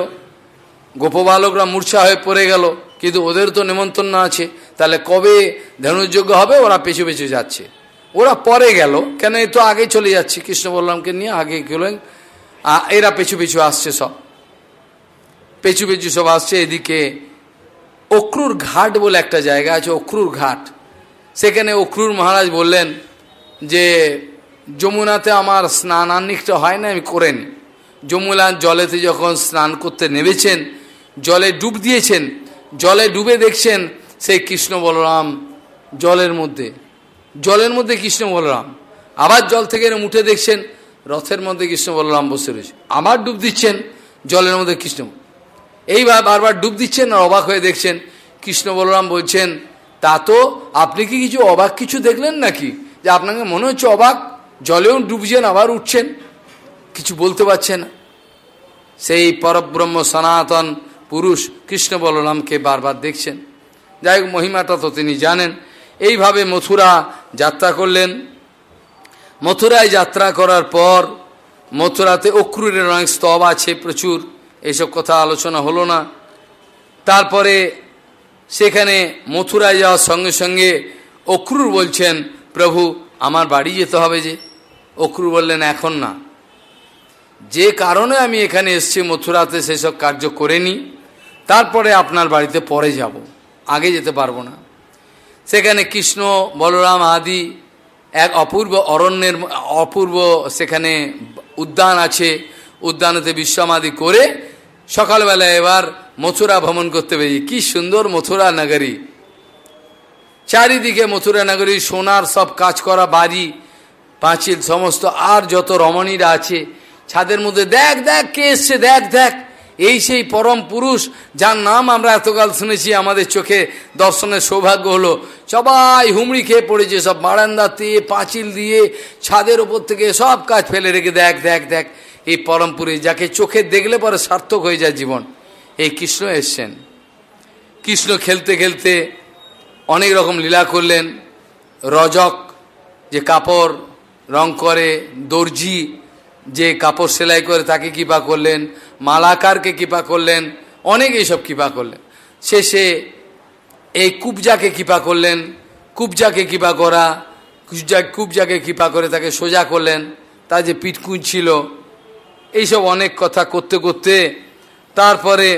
গোপবালকরা মূর্ছা হয়ে পড়ে গেল, কিন্তু ওদের তো নেমন্তন্ন আছে। তাহলে কবে ধনুর্যোগ্য হবে? ওরা পেছু পেছু যাচ্ছে। ওরা পরে গেল। কেন এ তো আগে চলে যাচ্ছে? কৃষ্ণ বললামকে নিয়ে আগে গেলেন। এরা পেছু পেছু আসছে সব। পেছু পেছু সব আসছে। এদিকে অক্রুর ঘাট বলে একটা জায়গা আছে, অক্রুর ঘাট। সেখানে অক্রুর মহারাজ বললেন যে, যমুনাতে আমার স্নানান্নিকটা হয় না আমি করেনি। যমুনার জলেতে যখন স্নান করতে নেমেছেন, জলে ডুব দিয়েছেন, জলে ডুবে দেখছেন সেই কৃষ্ণ বলরাম জলের মধ্যে। জলের মধ্যে কৃষ্ণ বলরাম। আবার জল থেকে উঠে দেখছেন, রথের মধ্যে কৃষ্ণ বলরাম বসে রয়েছে। আবার ডুব দিচ্ছেন, জলের মধ্যে কৃষ্ণ। এইবার বারবার ডুব দিচ্ছেন আর অবাক হয়ে দেখছেন, কৃষ্ণ বলরাম বলছেন, তা তো আপনি কি কিছু অবাক কিছু দেখলেন নাকি? যে আপনাকে মনে হচ্ছে অবাক, জলেও ডুবছেন, আবার উঠছেন। কিছু বলতে পারছেন সেই পরব্রহ্ম সনাতন পুরুষ কৃষ্ণ বলরামকে বারবার দেখছেন। যাই হোক মহিমাটা তো তিনি জানেন। এইভাবে মথুরা যাত্রা করলেন। মথুরায় যাত্রা করার পর মথুরাতে অক্রুরের অনেক স্তব আছে প্রচুর। এইসব কথা আলোচনা হলো না। তারপরে সেখানে মথুরায় যাওয়ার সঙ্গে সঙ্গে অক্রুর বলছেন, প্রভু, আমার বাড়ি যেতে হবে যে। অক্রুর বললেন, এখন না। যে কারণে আমি এখানে এসছি, মথুরাতে সেসব কার্য করে নি তারপরে আপনার বাড়িতে পরে যাব। আগে যেতে পারব না। সেখানে কৃষ্ণ, বলরাম আদি, এক অপূর্ব অরণ্যের, অপূর্ব সেখানে উদ্যান আছে। উদ্যানেতে বিশ্রামাদি করে সকালবেলা এবার মথুরা ভ্রমণ করতে পেরেছি কি সুন্দর মথুরা নগরী। চারিদিকে মথুরা নগরী, সোনার সব কাজ করা বাড়ি, পাঁচিল সমস্ত, আর যত রমণীরা আছে, ছাদের মধ্যে দেখ দেখ, কে এসছে, দেখ দেখ। এই সেই পরম পুরুষ, যার নাম আমরা এতকাল শুনেছি আমাদের চোখে দর্শনের সৌভাগ্য হলো। সবাই হুমড়ি খেয়ে পড়েছে, সব বারান্দা দিয়ে, পাঁচিল দিয়ে, ছাদের ওপর থেকে সব কাজ ফেলে রেখে দেখ দেখ দেখ। এই পরম পুরুষ, যাকে চোখে দেখলে পরে সার্থক হয়ে যায় জীবন। এই কৃষ্ণ এসছেন। কৃষ্ণ খেলতে খেলতে অনেক রকম লীলা করলেন। রজক যে কাপড় রং করে, দর্জি যে কাপড় সেলাই করে তাকে কৃপা করলেন, মালাকারকে কৃপা করলেন অনেক এইসব কৃপা করলেন। শেষে এই কুবজাকে কৃপা করলেন, কুবজাকে কৃপা করা, কুবজা, কুবজাকে কৃপা করে তাকে সোজা করলেন, তার যে পিটকুঞ্জ ছিল, এইসব অনেক কথা করতে করতে তারপরে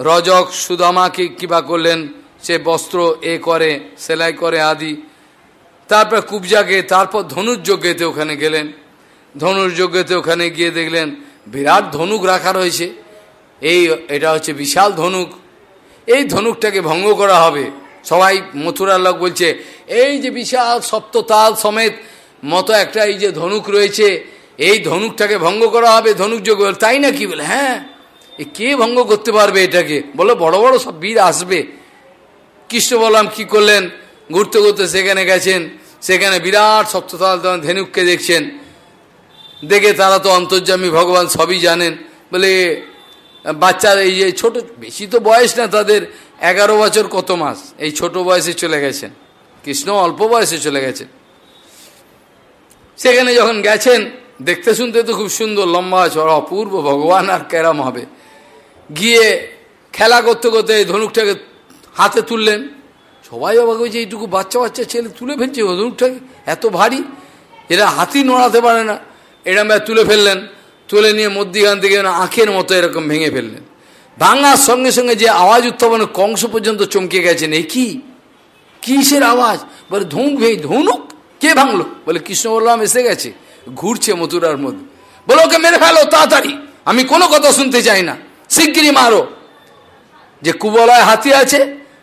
রজক সুদামাকে কৃপা করলেন, সে বস্ত্র এ করে, সেলাই করে আদি। তারপর কুবজাকে, তারপর ধনুর্যজ্ঞতে ওখানে গেলেন। ধনুর্যজ্ঞতে ওখানে গিয়ে দেখলেন বিরাট ধনুক রাখা রয়েছে। এই, এটা হচ্ছে বিশাল ধনুক। এই ধনুকটাকে ভঙ্গ করা হবে। সবাই মথুরার লোক বলছে, এই যে বিশাল সপ্ততাল সমেত মতো একটা এই যে ধনুক রয়েছে, এই ধনুকটাকে ভঙ্গ করা হবে ধনুক যোগ তাই না কি বলে হ্যাঁ কে ভঙ্গ করতে পারবে এটাকে? বলো, বড় বড় সব বীর আসবে। কৃষ্ণ বললাম, কি করলেন? ঘুরতে ঘুরতে সেখানে গেছেন। সেখানে বিরাট সপ্ততাল ধনুককে দেখছেন। দেখে তারা তো অন্তর্জামী ভগবান সবই জানেন। বলে, বাচ্চার এই যে ছোট, বেশি তো বয়স না তাদের, এগারো বছর কত মাস? এই ছোট বয়সে চলে গেছেন। কৃষ্ণ অল্প বয়সে চলে গেছেন। সেখানে যখন গেছেন, দেখতে শুনতে তো খুব সুন্দর, লম্বা চড়া অপূর্ব ভগবান আর কেরাম হবে। গিয়ে খেলা করতে করতে ধনুকটাকে হাতে তুললেন। সবাই অবাক হয়েছে এইটুকু বাচ্চা বাচ্চা ছেলে তুলে ফেলছে ধনুকটাকে, এত ভারী। এরা হাতি নড়াতে পারে না। এরম তুলে ফেললেন, তুলে নিয়ে মধ্যিখান থেকে আঁখের মতো এরকম ভেঙে ফেললেন। ভাঙার সঙ্গে সঙ্গে যে আওয়াজ উত্থাপন কংস পর্যন্ত চমকে গেছেন এই কি? কিসের আওয়াজ? বলে ধুঁক ভেঙে, ধুনুক, কে ভাঙলো? বলে কৃষ্ণ বললাম এসে গেছে, ঘুরছে মথুরার মধ্যে। বলে, ওকে মেরে ফেলো, তাড়াতাড়ি, আমি কোনো কথা শুনতে চাই না শিগগিরি মারো। যে কুবলয় হাতি আছে,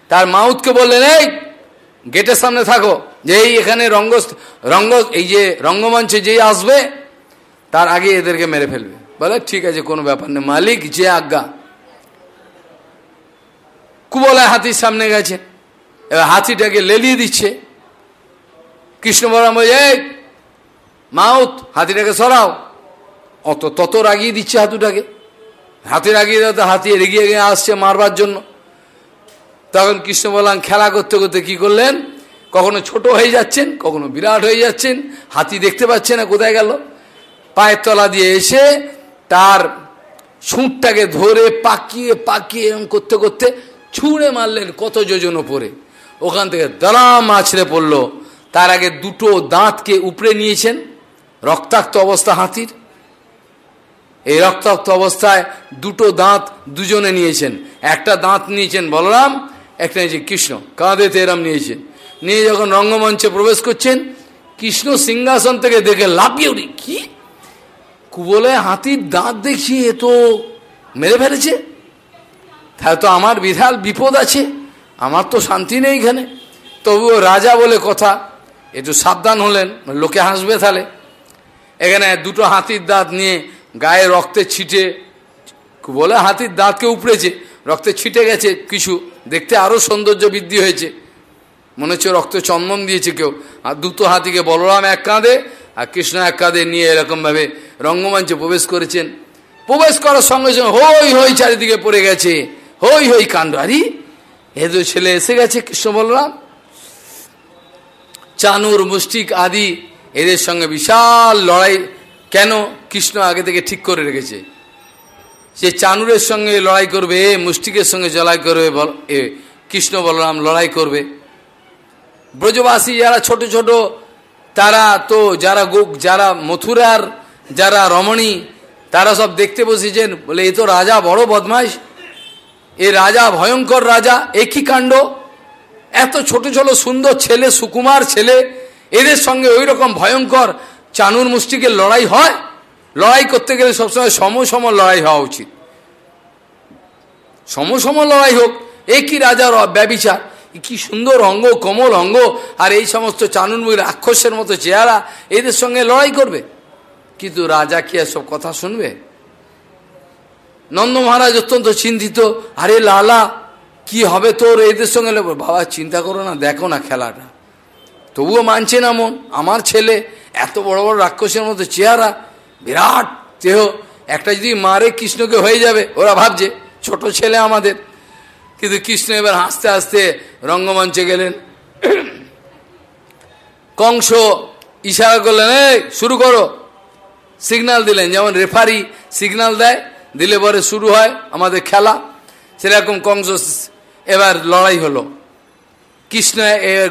তার মাউথকে বললেন, এই, গেটের সামনে থাকো, যে এই এখানে রঙ্গ রঙ্গ, এই যে রঙ্গমঞ্চে যেই আসবে তার আগে এদেরকে মেরে ফেলবে। বলে, ঠিক আছে, কোনো ব্যাপার নেই। মালিক যে আজ্ঞা কুবলায় হাতির সামনে গেছে, এবার হাতিটাকে লেলিয়ে দিচ্ছে। কৃষ্ণ বলরাম বলছে মাউত, হাতিটাকে সরাও। অত তত রাগিয়ে দিচ্ছে হাতুটাকে। হাতি রাগিয়ে তো হাতি এগিয়ে গিয়ে আসছে মারবার জন্য। তখন কৃষ্ণ বললাম খেলা করতে করতে কি করলেন? কখনো ছোট হয়ে যাচ্ছেন, কখনো বিরাট হয়ে যাচ্ছেন। হাতি দেখতে পাচ্ছে না, কোথায় গেল? পায়ের তলা দিয়ে এসে তার ছুঁটটাকে ধরে পাকিয়ে পাকিয়ে করতে করতে ছুঁড়ে মারলেন কত যোজন ওপরে। ওখান থেকে দরাম আছড়ে পড়ল। তার আগে দুটো দাঁতকে উপরে নিয়েছেন, রক্তাক্ত অবস্থা হাতির। এই রক্তাক্ত অবস্থায় দুটো দাঁত দুজনে নিয়েছেন। একটা দাঁত নিয়েছেন বলরাম, একটা নিয়েছে কৃষ্ণ। কাঁধে এরম নিয়েছেন। নিয়ে যখন রঙ্গমঞ্চে প্রবেশ করছেন, কৃষ্ণ সিংহাসন থেকে দেখে লাফিয়ে উঠি, কি কুবলে হাতির দাঁত দেখছি এ তো মেরে ফেলেছে। তাহলে তো আমার বিধাল বিপদ আছে, আমার তো শান্তি নেই এখানে। তবুও রাজা বলে কথা, একটু সাবধান হলেন, লোকে হাসবে তাহলে। এখানে দুটো হাতির দাঁত নিয়ে গায়ে রক্তে ছিটে বলে হাতির দাঁতকে উপড়েছে, রক্তে ছিটে গেছে কিছু, দেখতে আরও সৌন্দর্য বৃদ্ধি হয়েছে। মনে হচ্ছে রক্ত চন্দন দিয়েছে কেউ। আর দুটো হাতিকে বলরাম এক কাঁধে আর কৃষ্ণ এক কাঁধে নিয়ে এরকমভাবে রঙ্গমঞ্চে প্রবেশ করেছেন। প্রবেশ করার সঙ্গে সঙ্গে হই হই চারিদিকে পড়ে গেছে, হই হই কাণ্ড। আরি তো ছেলে এসে গেছে কৃষ্ণ বলরাম। চানুর, মুষ্টিক আদি এদের সঙ্গে বিশাল লড়াই কেন কৃষ্ণ আগে থেকে ঠিক করে রেখেছে? সে চানুরের সঙ্গে লড়াই করবে, মুষ্টিকের সঙ্গে জড়াই করবে কৃষ্ণ বলরাম লড়াই করবে। ব্রজবাসী যারা ছোট ছোট তারা তো যারা গোক, যারা মথুরার, যারা রমণী, তারা সব দেখতে বসেছেন। বলে, এ তো রাজা বড় বদমাইশ। এ রাজা ভয়ঙ্কর রাজা। একই কাণ্ড? এত ছোট ছোট, সুন্দর ছেলে, সুকুমার ছেলে, এদের সঙ্গে ওই রকম ভয়ঙ্কর চানুর মুষ্টিকে লড়াই হয়? লড়াই করতে গেলে সবসময় সম সম লড়াই হওয়া উচিত। সম সম লড়াই হোক। একই রাজার ব্যবিচার কি সুন্দর অঙ্গ, কোমল অঙ্গ, আর এই সমস্ত চানুনমুখী রাক্ষসের মতো চেহারা, এদের সঙ্গে লড়াই করবে? কিন্তু রাজা কি সব কথা শুনবে? নন্দ মহারাজ অত্যন্ত চিন্তিত, আরে লালা, কি হবে তোর? এদের সঙ্গে বাবা, চিন্তা করো না, দেখো না খেলাটা। তবুও মানছে না মন। আমার ছেলে এত বড় বড় রাক্ষসের মতো চেহারা, বিরাট দেহ। একটা যদি মারে, কৃষ্ণকে হয়ে যাবে। ওরা ভাবছে, ছোট ছেলে আমাদের। কিন্তু কৃষ্ণ এবার হাসতে হাসতে রঙ্গমঞ্চে গেলেন। কংস ইশারা করলেন, এই, শুরু করো। সিগনাল দিলেন, যেমন রেফারি সিগনাল দেয়, দিলে পরে শুরু হয় আমাদের খেলা। সেরকম কংস এবার লড়াই হলো। কৃষ্ণ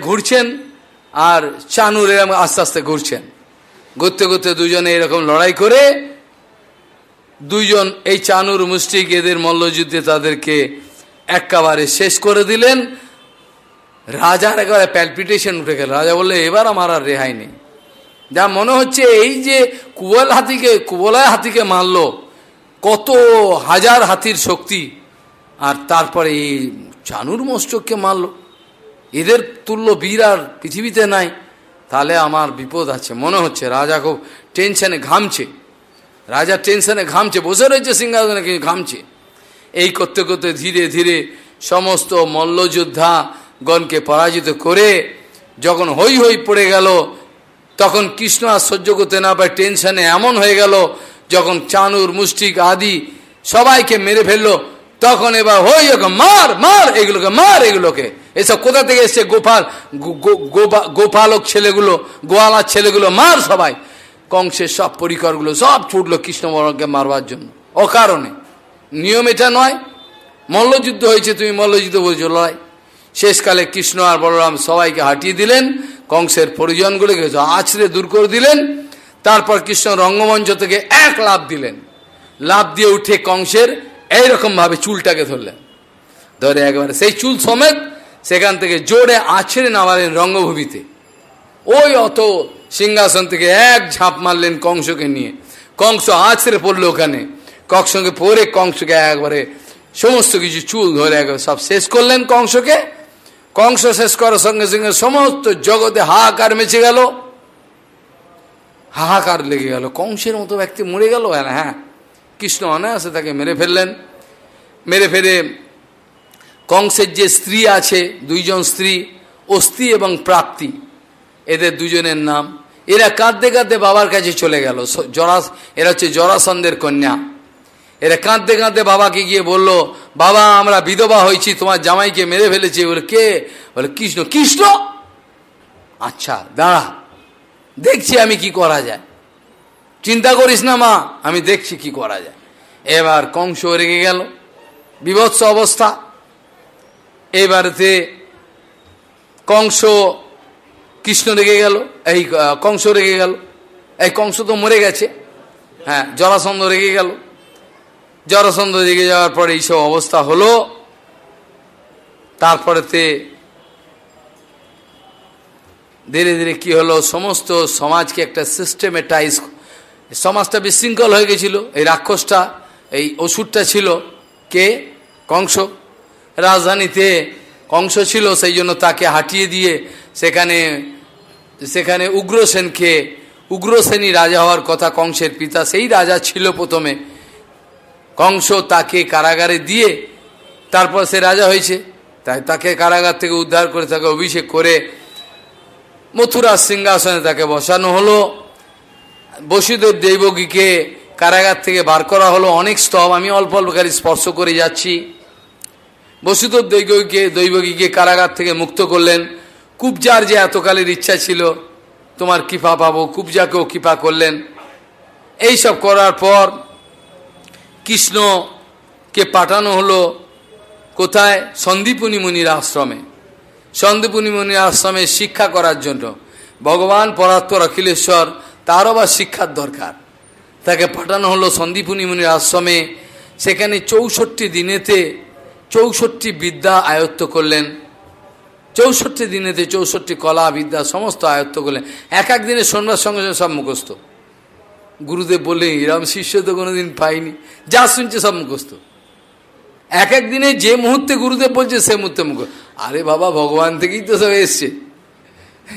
ঘুরছেন আর চানুর এরকম আস্তে আস্তে ঘুরছেন। ঘুরতে ঘুরতে দুজনে এরকম লড়াই করে দুইজন এই চানুর মুষ্টিক এদের মল্লযুদ্ধে তাদেরকে একেবারে শেষ করে দিলেন। রাজার একেবারে প্যালপিটেশন উঠে গেল। রাজা বললে, এবার আমার আর রেহাই নেই। যা মনে হচ্ছে এই যে কুবল হাতিকে কুবলায় হাতিকে মারল, কত হাজার হাতির শক্তি, আর তারপরে এই চানুর মস্তককে মারল। এদের তুল্য বীর আর পৃথিবীতে নাই। তাহলে আমার বিপদ আছে। মনে হচ্ছে রাজা খুব টেনশনে ঘামছে। রাজা টেনশনে ঘামছে। বসে রয়েছে সিংহাসনে, কিন্তু ঘামছে। এই করতে করতে ধীরে ধীরে সমস্ত মল্লযোদ্ধা গণকে পরাজিত করে যখন হই হই পড়ে গেল, তখন কৃষ্ণ আর সহ্য করতে না পারে, টেনশনে এমন হয়ে গেল, যখন চানুর, মুষ্টিক আদি সবাইকে মেরে ফেলল, তখন এবার হই ওকে মার মার এগুলোকে মার এগুলোকে। এসব কোথা থেকে এসছে? গোপাল গোপালক ছেলেগুলো, গোয়ালার ছেলেগুলো, মার সবাই। কংসের সব পরিকরগুলো সব ছুটলো কৃষ্ণবরণকে মারবার জন্য। অকারণে। নিয়ম এটা নয়। মল্লযুদ্ধ হয়েছে, তুমি মল্লযুদ্ধ বলছো, লড়াই। শেষকালে কৃষ্ণ আর বলরাম সবাইকে হাঁটিয়ে দিলেন, কংসের পরিজনগুলোকে আছড়ে দূর করে দিলেন, তারপর কৃষ্ণ রঙ্গমঞ্চ থেকে এক লাভ দিলেন। লাভ দিয়ে উঠে কংসের এইরকমভাবে চুলটাকে ধরলেন। ধরে একবারে সেই চুল সমেত সেখান থেকে জোরে আছড়ে নামালেন রঙ্গভূমিতে। ওই অত সিংহাসন থেকে এক ঝাঁপ মারলেন কংসকে নিয়ে। কংস আছড়ে পড়ল ওখানে। কংসকে পরে কংসকে একবারে সমস্ত কিছু চুল ধরে একবার সব শেষ করলেন কংসকে। কংস শেষ করার সঙ্গে সঙ্গে সমস্ত জগতে হাহাকার মেচে গেল। হাহাকার লেগে গেল। কংসের মতো ব্যক্তি মরে গেল হ্যাঁ কৃষ্ণ অনায়াসে তাকে মেরে ফেললেন। মেরে ফেলে কংসের যে স্ত্রী আছে, দুইজন স্ত্রী, অস্থি এবং প্রাপ্তি, এদের দুজনের নাম। এরা কাঁদতে কাঁদতে বাবার কাছে চলে গেল। জরা এরা হচ্ছে জরাসন্ধের কন্যা। এরা কাঁদতে কাঁদতে বাবাকে গিয়ে বলল, বাবা, আমরা বিধবা হয়েছি, তোমার জামাইকে মেরে ফেলেছি। বলে, কে? বলে, কৃষ্ণ। কৃষ্ণ? আচ্ছা দাঁড়া, দেখছি আমি কি করা যায়। চিন্তা করিস না, মা, আমি দেখছি কি করা যায়। এবার কংস রেগে গেল, বিভৎস অবস্থা। এবারেতে কংস কৃষ্ণ রেগে গেল, এই কংস রেগে গেল। এই কংস তো মরে গেছে হ্যাঁ জরাসন্ধ রেগে গেল। জরাসন্ধ রেগে যাওয়ার পরে এইসব অবস্থা হলো। তারপরেতে ধীরে ধীরে কি হলো, সমস্ত সমাজকে একটা সিস্টেমেটাইজ সমাজটা বিশৃঙ্খল হয়ে গেছিল। এই রাক্ষসটা, এই ওষুধটা ছিল কে? কংস। রাজধানীতে কংস ছিল, সেই জন্য তাকে হাঁটিয়ে দিয়ে সেখানে সেখানে উগ্রসেনকে উগ্রসেনী রাজা হওয়ার কথা কংসের পিতা, সেই রাজা ছিল প্রথমে। কংস তাকে কারাগারে দিয়ে তারপর সে রাজা হয়েছে। তাই তাকে কারাগার থেকে উদ্ধার করে তাকে অভিষেক করে মথুরার সিংহাসনে তাকে বসানো হলো। বসুদেব দেবগীকে কারাগার থেকে বার করা হলো। অনেক স্তব, আমি অল্প অল্পকারী স্পর্শ করে যাচ্ছি। বসুদেব দৈবগীকে দৈবগীকে কারাগার থেকে মুক্ত করলেন। কুবজার যে এতকালের ইচ্ছা ছিল, তোমার কৃপা পাবো, কুবজাকেও কৃপা করলেন। এই সব করার পর কৃষ্ণকে পাঠানো হলো কোথায়? সন্দীপুনি মুনির আশ্রমে। সন্দীপুনি মুনির আশ্রমে শিক্ষা করার জন্য। ভগবান পরাত্পর অখিলেশ্বর, তারও বা শিক্ষার দরকার। তাকে পাঠানো হলো সন্দীপুনি মুনির আশ্রমে। সেখানে চৌষট্টি দিনেতে চৌষট্টি বিদ্যা আয়ত্ত করলেন। চৌষট্টি দিনেতে চৌষট্টি কলা বিদ্যা সমস্ত আয়ত্ত করলেন। এক এক দিনে সন্ধ্যার সঙ্গে সঙ্গে সব মুখস্থ। গুরুদেব বললেন এরম শিষ্য তো কোনোদিন পাইনি। যা শুনছে সব মুখস্থ। এক এক দিনে যে মুহূর্তে গুরুদেব বলছে, সে মুহূর্তে মুখ আরে বাবা, ভগবান থেকেই তো সব এসছে।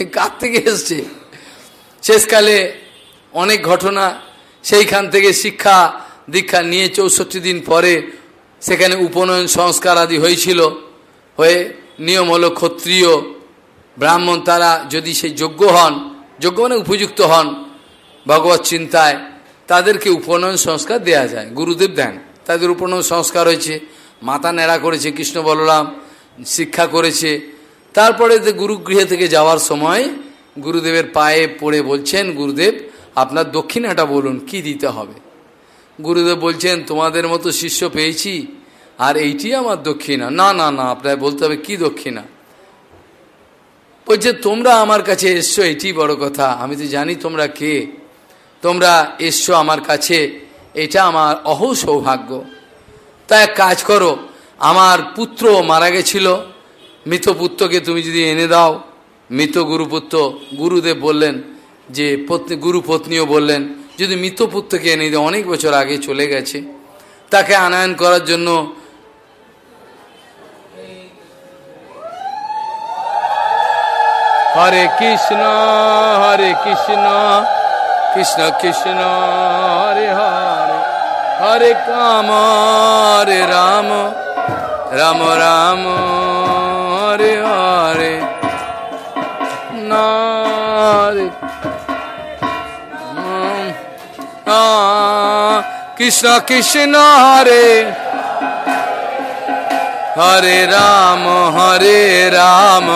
কার থেকে এসছে? শেষকালে অনেক ঘটনা, সেইখান থেকে শিক্ষা দীক্ষা নিয়ে চৌষট্টি দিন পরে সেখানে উপনয়ন সংস্কার আদি হয়েছিল। হয়ে নিয়ম হলো ক্ষত্রিয় ব্রাহ্মণ তারা যদি সেই যোগ্য হন, যোগ্য মানে উপযুক্ত হন ভগবত চিন্তায় তাদেরকে উপনয়ন সংস্কার দেয়া যায়, গুরুদেব দেন। তাদের উপনয়ন সংস্কার হয়েছে, মাথা নেড়া করেছে কৃষ্ণ বলরাম, শিক্ষা করেছে। তারপরে গুরুগৃহে থেকে যাওয়ার সময় গুরুদেবের পায়ে পড়ে বলছেন, গুরুদেব, আপনার দক্ষিণাটা বলুন, কি দিতে হবে? গুরুদেব বলছেন, তোমাদের মতো শিষ্য পেয়েছি, আর এইটি আমার দক্ষিণা। না না না, আপনার বলতে হবে কি দক্ষিণা? বলছে, তোমরা আমার কাছে এসছো, এটি বড় কথা, আমি তো জানি তোমরা কে। তোমরা এসছো আমার কাছে, এটা আমার অহ সৌভাগ্য তা এক কাজ করো, আমার পুত্র মারা গেছিল, মৃত পুত্রকে তুমি যদি এনে দাও। মৃত গুরুপুত্র গুরুদেব বললেন যে, পত্নী গুরু পত্নীও বললেন, যদি মৃত পুত্রকে এনে দেয় অনেক বছর আগে চলে গেছে। তাকে আনায়ন করার জন্য হরে কৃষ্ণ হরে কৃষ্ণ। কৃষ্ণ কৃষ্ণ হরে হরে হরে কাম, হরে রাম রাম রাম, হরে হরে, নারে কৃষ্ণ কৃষ্ণ হরে হরে রাম হরে রাম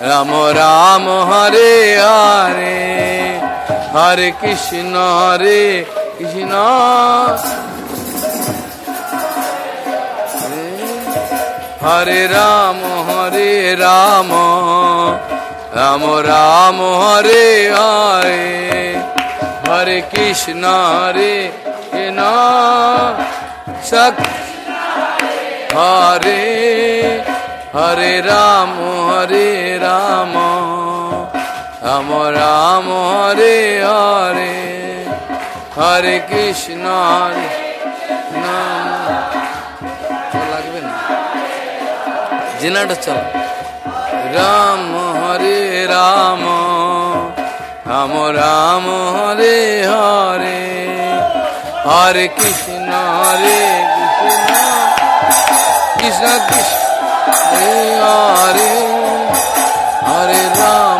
রাম রাম, হরে হরে হরে কৃষ্ণ হরে কৃষ্ণ। হরে রাম হরে রাম। রাম রাম, হরে হরে। হরে কৃষ্ণ হরে কৃষ্ণ। সক হরে হরে রাম হরে রাম। রাম রাম হরে হরে হরে কৃষ্ণ হরে লাগবে না। জেনাটা চল। রাম হরে রাম রাম রাম হরে হরে হরে কৃষ্ণ হরে Krishna. Krishna Krishna Hare Hare Ram.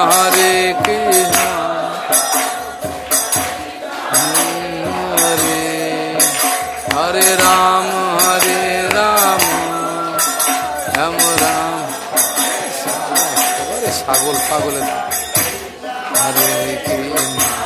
Krishna Hare Krishna Hare Hare Ram Hare Ram Ram Ram পাগলের হরে কৃষ্ণ কৃষ্ণ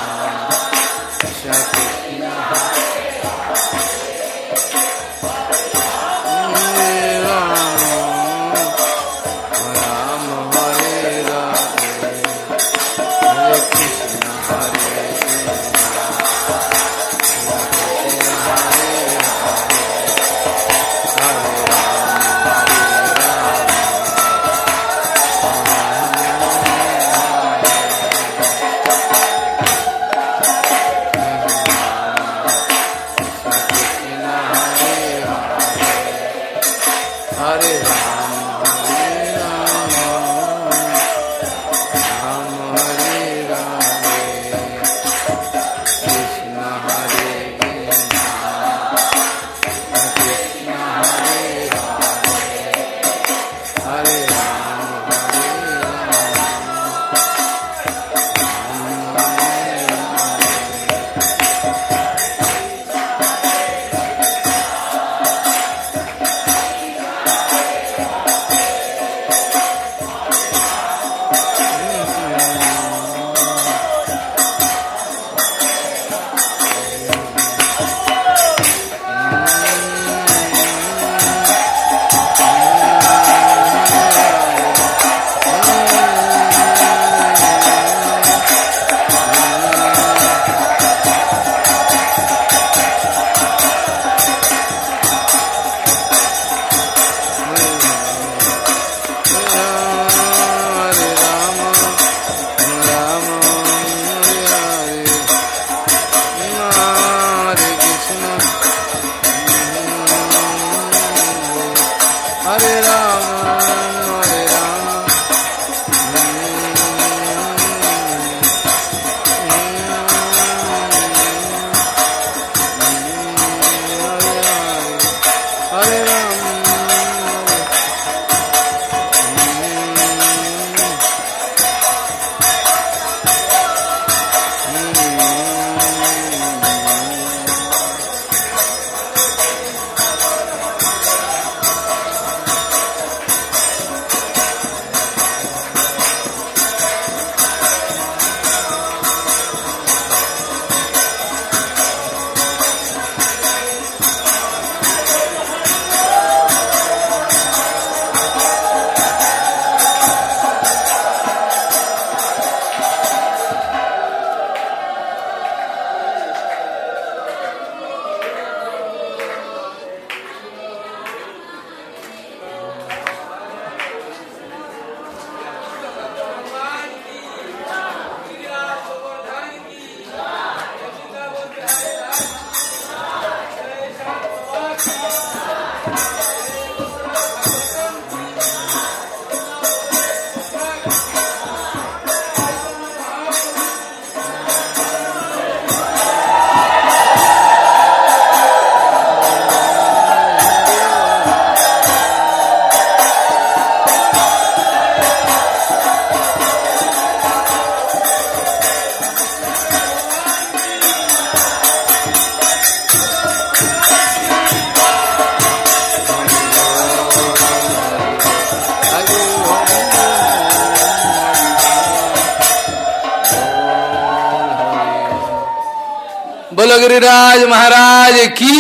গিরিরাজ মহারাজ, কি?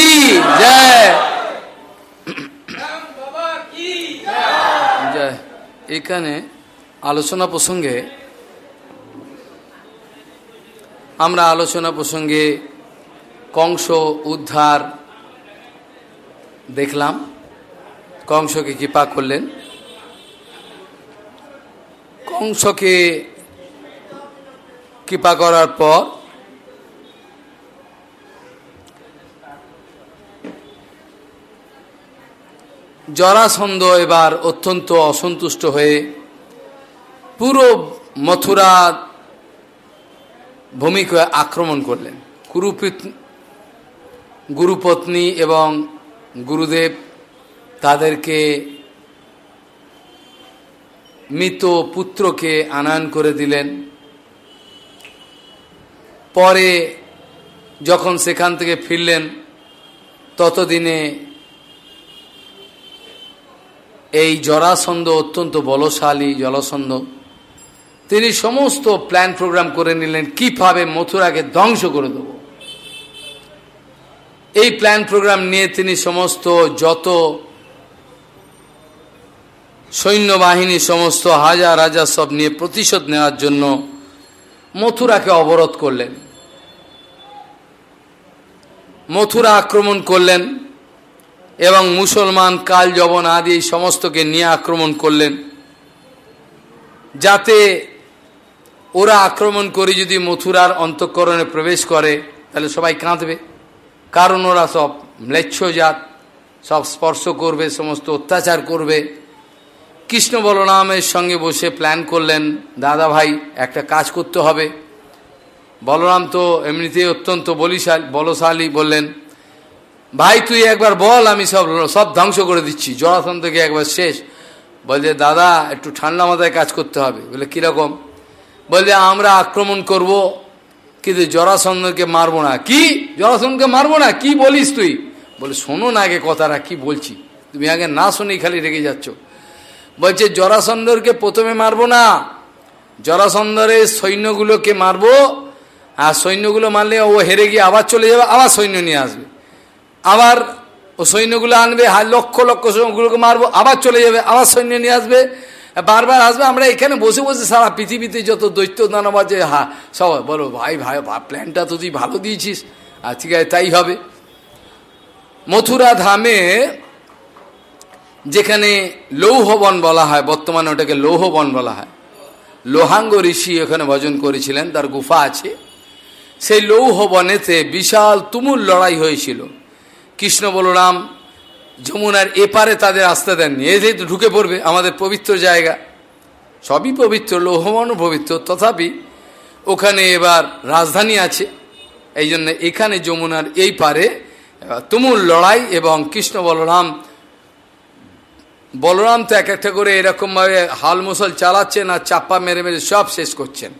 জয়। জয়। এখানে আলোচনা প্রসঙ্গে, আমরা আলোচনা প্রসঙ্গে কংস উদ্ধার দেখলাম। কংসকে কৃপা করলেন। কংসকে কৃপা করার পর জরাসন্ধ এবার অত্যন্ত অসন্তুষ্ট হয়ে পুরো মথুরা ভূমিকে আক্রমণ করলেন। গুরুপিত গুরুপত্নী এবং গুরুদেব তাদেরকে মৃত পুত্রকে আনায়ন করে দিলেন। পরে যখন সেখান থেকে ফিরলেন, ততদিনে এই জরাসন্ধ অত্যন্ত বলশালী জলসন্ধ তিনি সমস্ত প্ল্যান প্রোগ্রাম করে নিলেন, কীভাবে মথুরাকে ধ্বংস করে দেব। এই প্ল্যান প্রোগ্রাম নিয়ে তিনি সমস্ত যত সৈন্যবাহিনী, সমস্ত হাজার হাজার সব নিয়ে প্রতিশোধ নেওয়ার জন্য মথুরাকে অবরোধ করলেন। মথুরা আক্রমণ করলেন। এবং মুসলমান কাল যবন আদি এই সমস্তকে নিয়ে আক্রমণ করলেন। যাতে ওরা আক্রমণ করে যদি মথুরার অন্তঃকরণে প্রবেশ করে, তাহলে সবাই কাঁদবে। কারণ ওরা সব ম্লেচ্ছ জাত সব স্পর্শ করবে, সমস্ত অত্যাচার করবে। কৃষ্ণ বলরামের সঙ্গে বসে প্ল্যান করলেন, দাদা ভাই, একটা কাজ করতে হবে। বলরাম তো এমনিতেই অত্যন্ত বলিশাল বলশালী বললেন ভাই, তুই একবার বল, আমি সব সব ধ্বংস করে দিচ্ছি। জরাসন্ধকে একবার শেষ। বলছে, দাদা, একটু ঠান্ডা মাথায় কাজ করতে হবে। বলে কীরকম বলছে, আমরা আক্রমণ করব, কিন্তু জরাসন্ধকে মারবো না। কি? জরাসন্ধকে মারবো না? কি বলিস তুই? বলে, শোনো না আগে কথাটা, কি বলছি? তুমি আগে না শুনেই খালি রেগে যাচ্ছ। বলছে, জরাসন্ধরকে প্রথমে মারবো না। জরাসন্ধরের সৈন্যগুলোকে মারবো। আর সৈন্যগুলো মারলে ও হেরে গিয়ে আবার চলে যাবে, আবার সৈন্য নিয়ে আসবে। আবার ও সৈন্যগুলো আনবে লক্ষ লক্ষ সৈন্যগুলোকে মারবো, আবার চলে যাবে, আবার সৈন্য নিয়ে আসবে, বারবার আসবে। আমরা এখানে বসে বসে সারা পৃথিবীতে যত দৈত্য দানব আছে, হা সবাই বলো, ভাই ভাই প্ল্যানটা তো তুই ভালো দিয়েছিস আর ঠিক আছে তাই হবে। মথুরা ধামে যেখানে লৌহবন বলা হয়, বর্তমানে ওটাকে লৌহবন বলা হয়, লোহাঙ্গ ঋষি এখানে ভজন করেছিলেন, তার গুফা আছে। সেই লৌহবনেতে বিশাল তুমুল লড়াই হয়েছিল। কৃষ্ণ বলরাম যমুনার এপারে তাদের আসতে দেননি। এতেই তো ঢুকে পড়বে আমাদের পবিত্র জায়গা, সবই পবিত্র লৌহবনও পবিত্র। তথাপি ওখানে এবার রাজধানী আছে। এই জন্য এখানে যমুনার এই পারে তুমুল লড়াই এবং কৃষ্ণ বলরাম বলরাম তো এক একটা করে এরকমভাবে হাল মুসল চালাচ্ছেন আর চাপ্পা মেরে মেরে সব শেষ করছেন।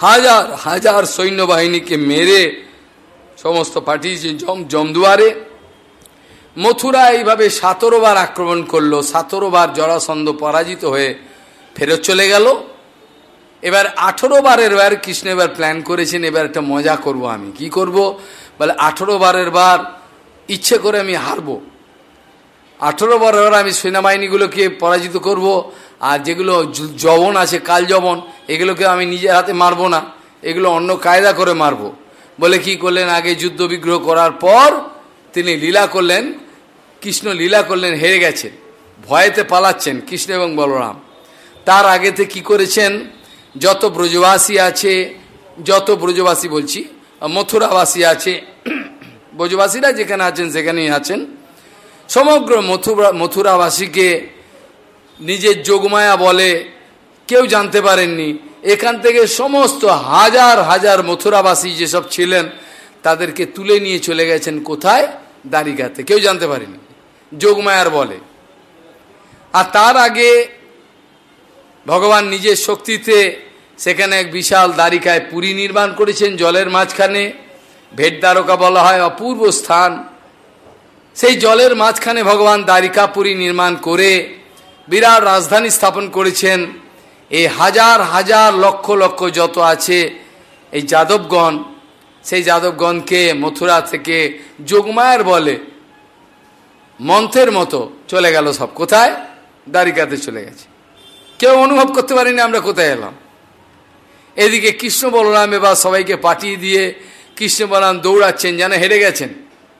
হাজার হাজার সৈন্যবাহিনীকে মেরে সমস্ত পাঠিয়েছেন জম জমদুয়ারে। মথুরা এইভাবে সতেরো বার আক্রমণ করল সতেরো বার জরাসন্ধ পরাজিত হয়ে ফেরত চলে গেল। এবার আঠেরো বারের বার কৃষ্ণ এবার প্ল্যান করেছেন, এবার একটা মজা করব আমি। কি করব? বলে আঠেরো বারের বার ইচ্ছে করে আমি হারবো। আঠেরো বারের আমি সেনাবাহিনীগুলোকে পরাজিত করব, আর যেগুলো জবন আছে, কাল জবন এগুলোকে আমি নিজের হাতে মারবো না। এগুলো অন্য কায়দা করে মারব। বলে কি করলেন? আগে যুদ্ধ বিগ্রহ করার পর তিনি লীলা করলেন কৃষ্ণ লীলা করলেন, হেরে গেছেন। ভয়েতে পালাচ্ছেন কৃষ্ণ এবং বলরাম। তার আগেতে কি করেছেন? যত ব্রজবাসী আছে, যত ব্রজবাসী বলছি, মথুরাবাসী আছে, ব্রজবাসীরা যেখানে আছেন সেখানেই আছেন। সমগ্র মথুরা, মথুরাবাসীকে নিজের যোগমায়া বলে কেউ জানতে পারেননি। এখান থেকে সমস্ত হাজার হাজার মথুরাবাসী যেসব ছিলেন, তাদেরকে তুলে নিয়ে চলে গেছেন কোথায়? দাঁড়িগাতে কেউ জানতে পারেনি। যোগমায়ার বলে। আর তার আগে ভগবান নিজের শক্তিতে সেখানে এক বিশাল দ্বারিকায় পুরী নির্মাণ করেছেন, জলের মাঝখানে। ভেট দ্বারকা বলা হয় অপূর্ব স্থান। সেই জলের মাঝখানে ভগবান দ্বারিকাপুরী নির্মাণ করে বিরাট রাজধানী স্থাপন করেছেন। এই হাজার হাজার লক্ষ লক্ষ যত আছে এই যাদবগণ, সেই যাদবগণকে মথুরা থেকে যোগমায়ের বলে। মন্থের মতো চলে গেল সব। কোথায়? দ্বারিকাতে চলে গেছে। কেউ অনুভব করতে পারিনি আমরা কোথায় এলাম। এদিকে কৃষ্ণ বলরাম এবার সবাইকে পাঠিয়ে দিয়ে কৃষ্ণ বলরাম দৌড়াচ্ছেন, যেন হেরে গেছেন।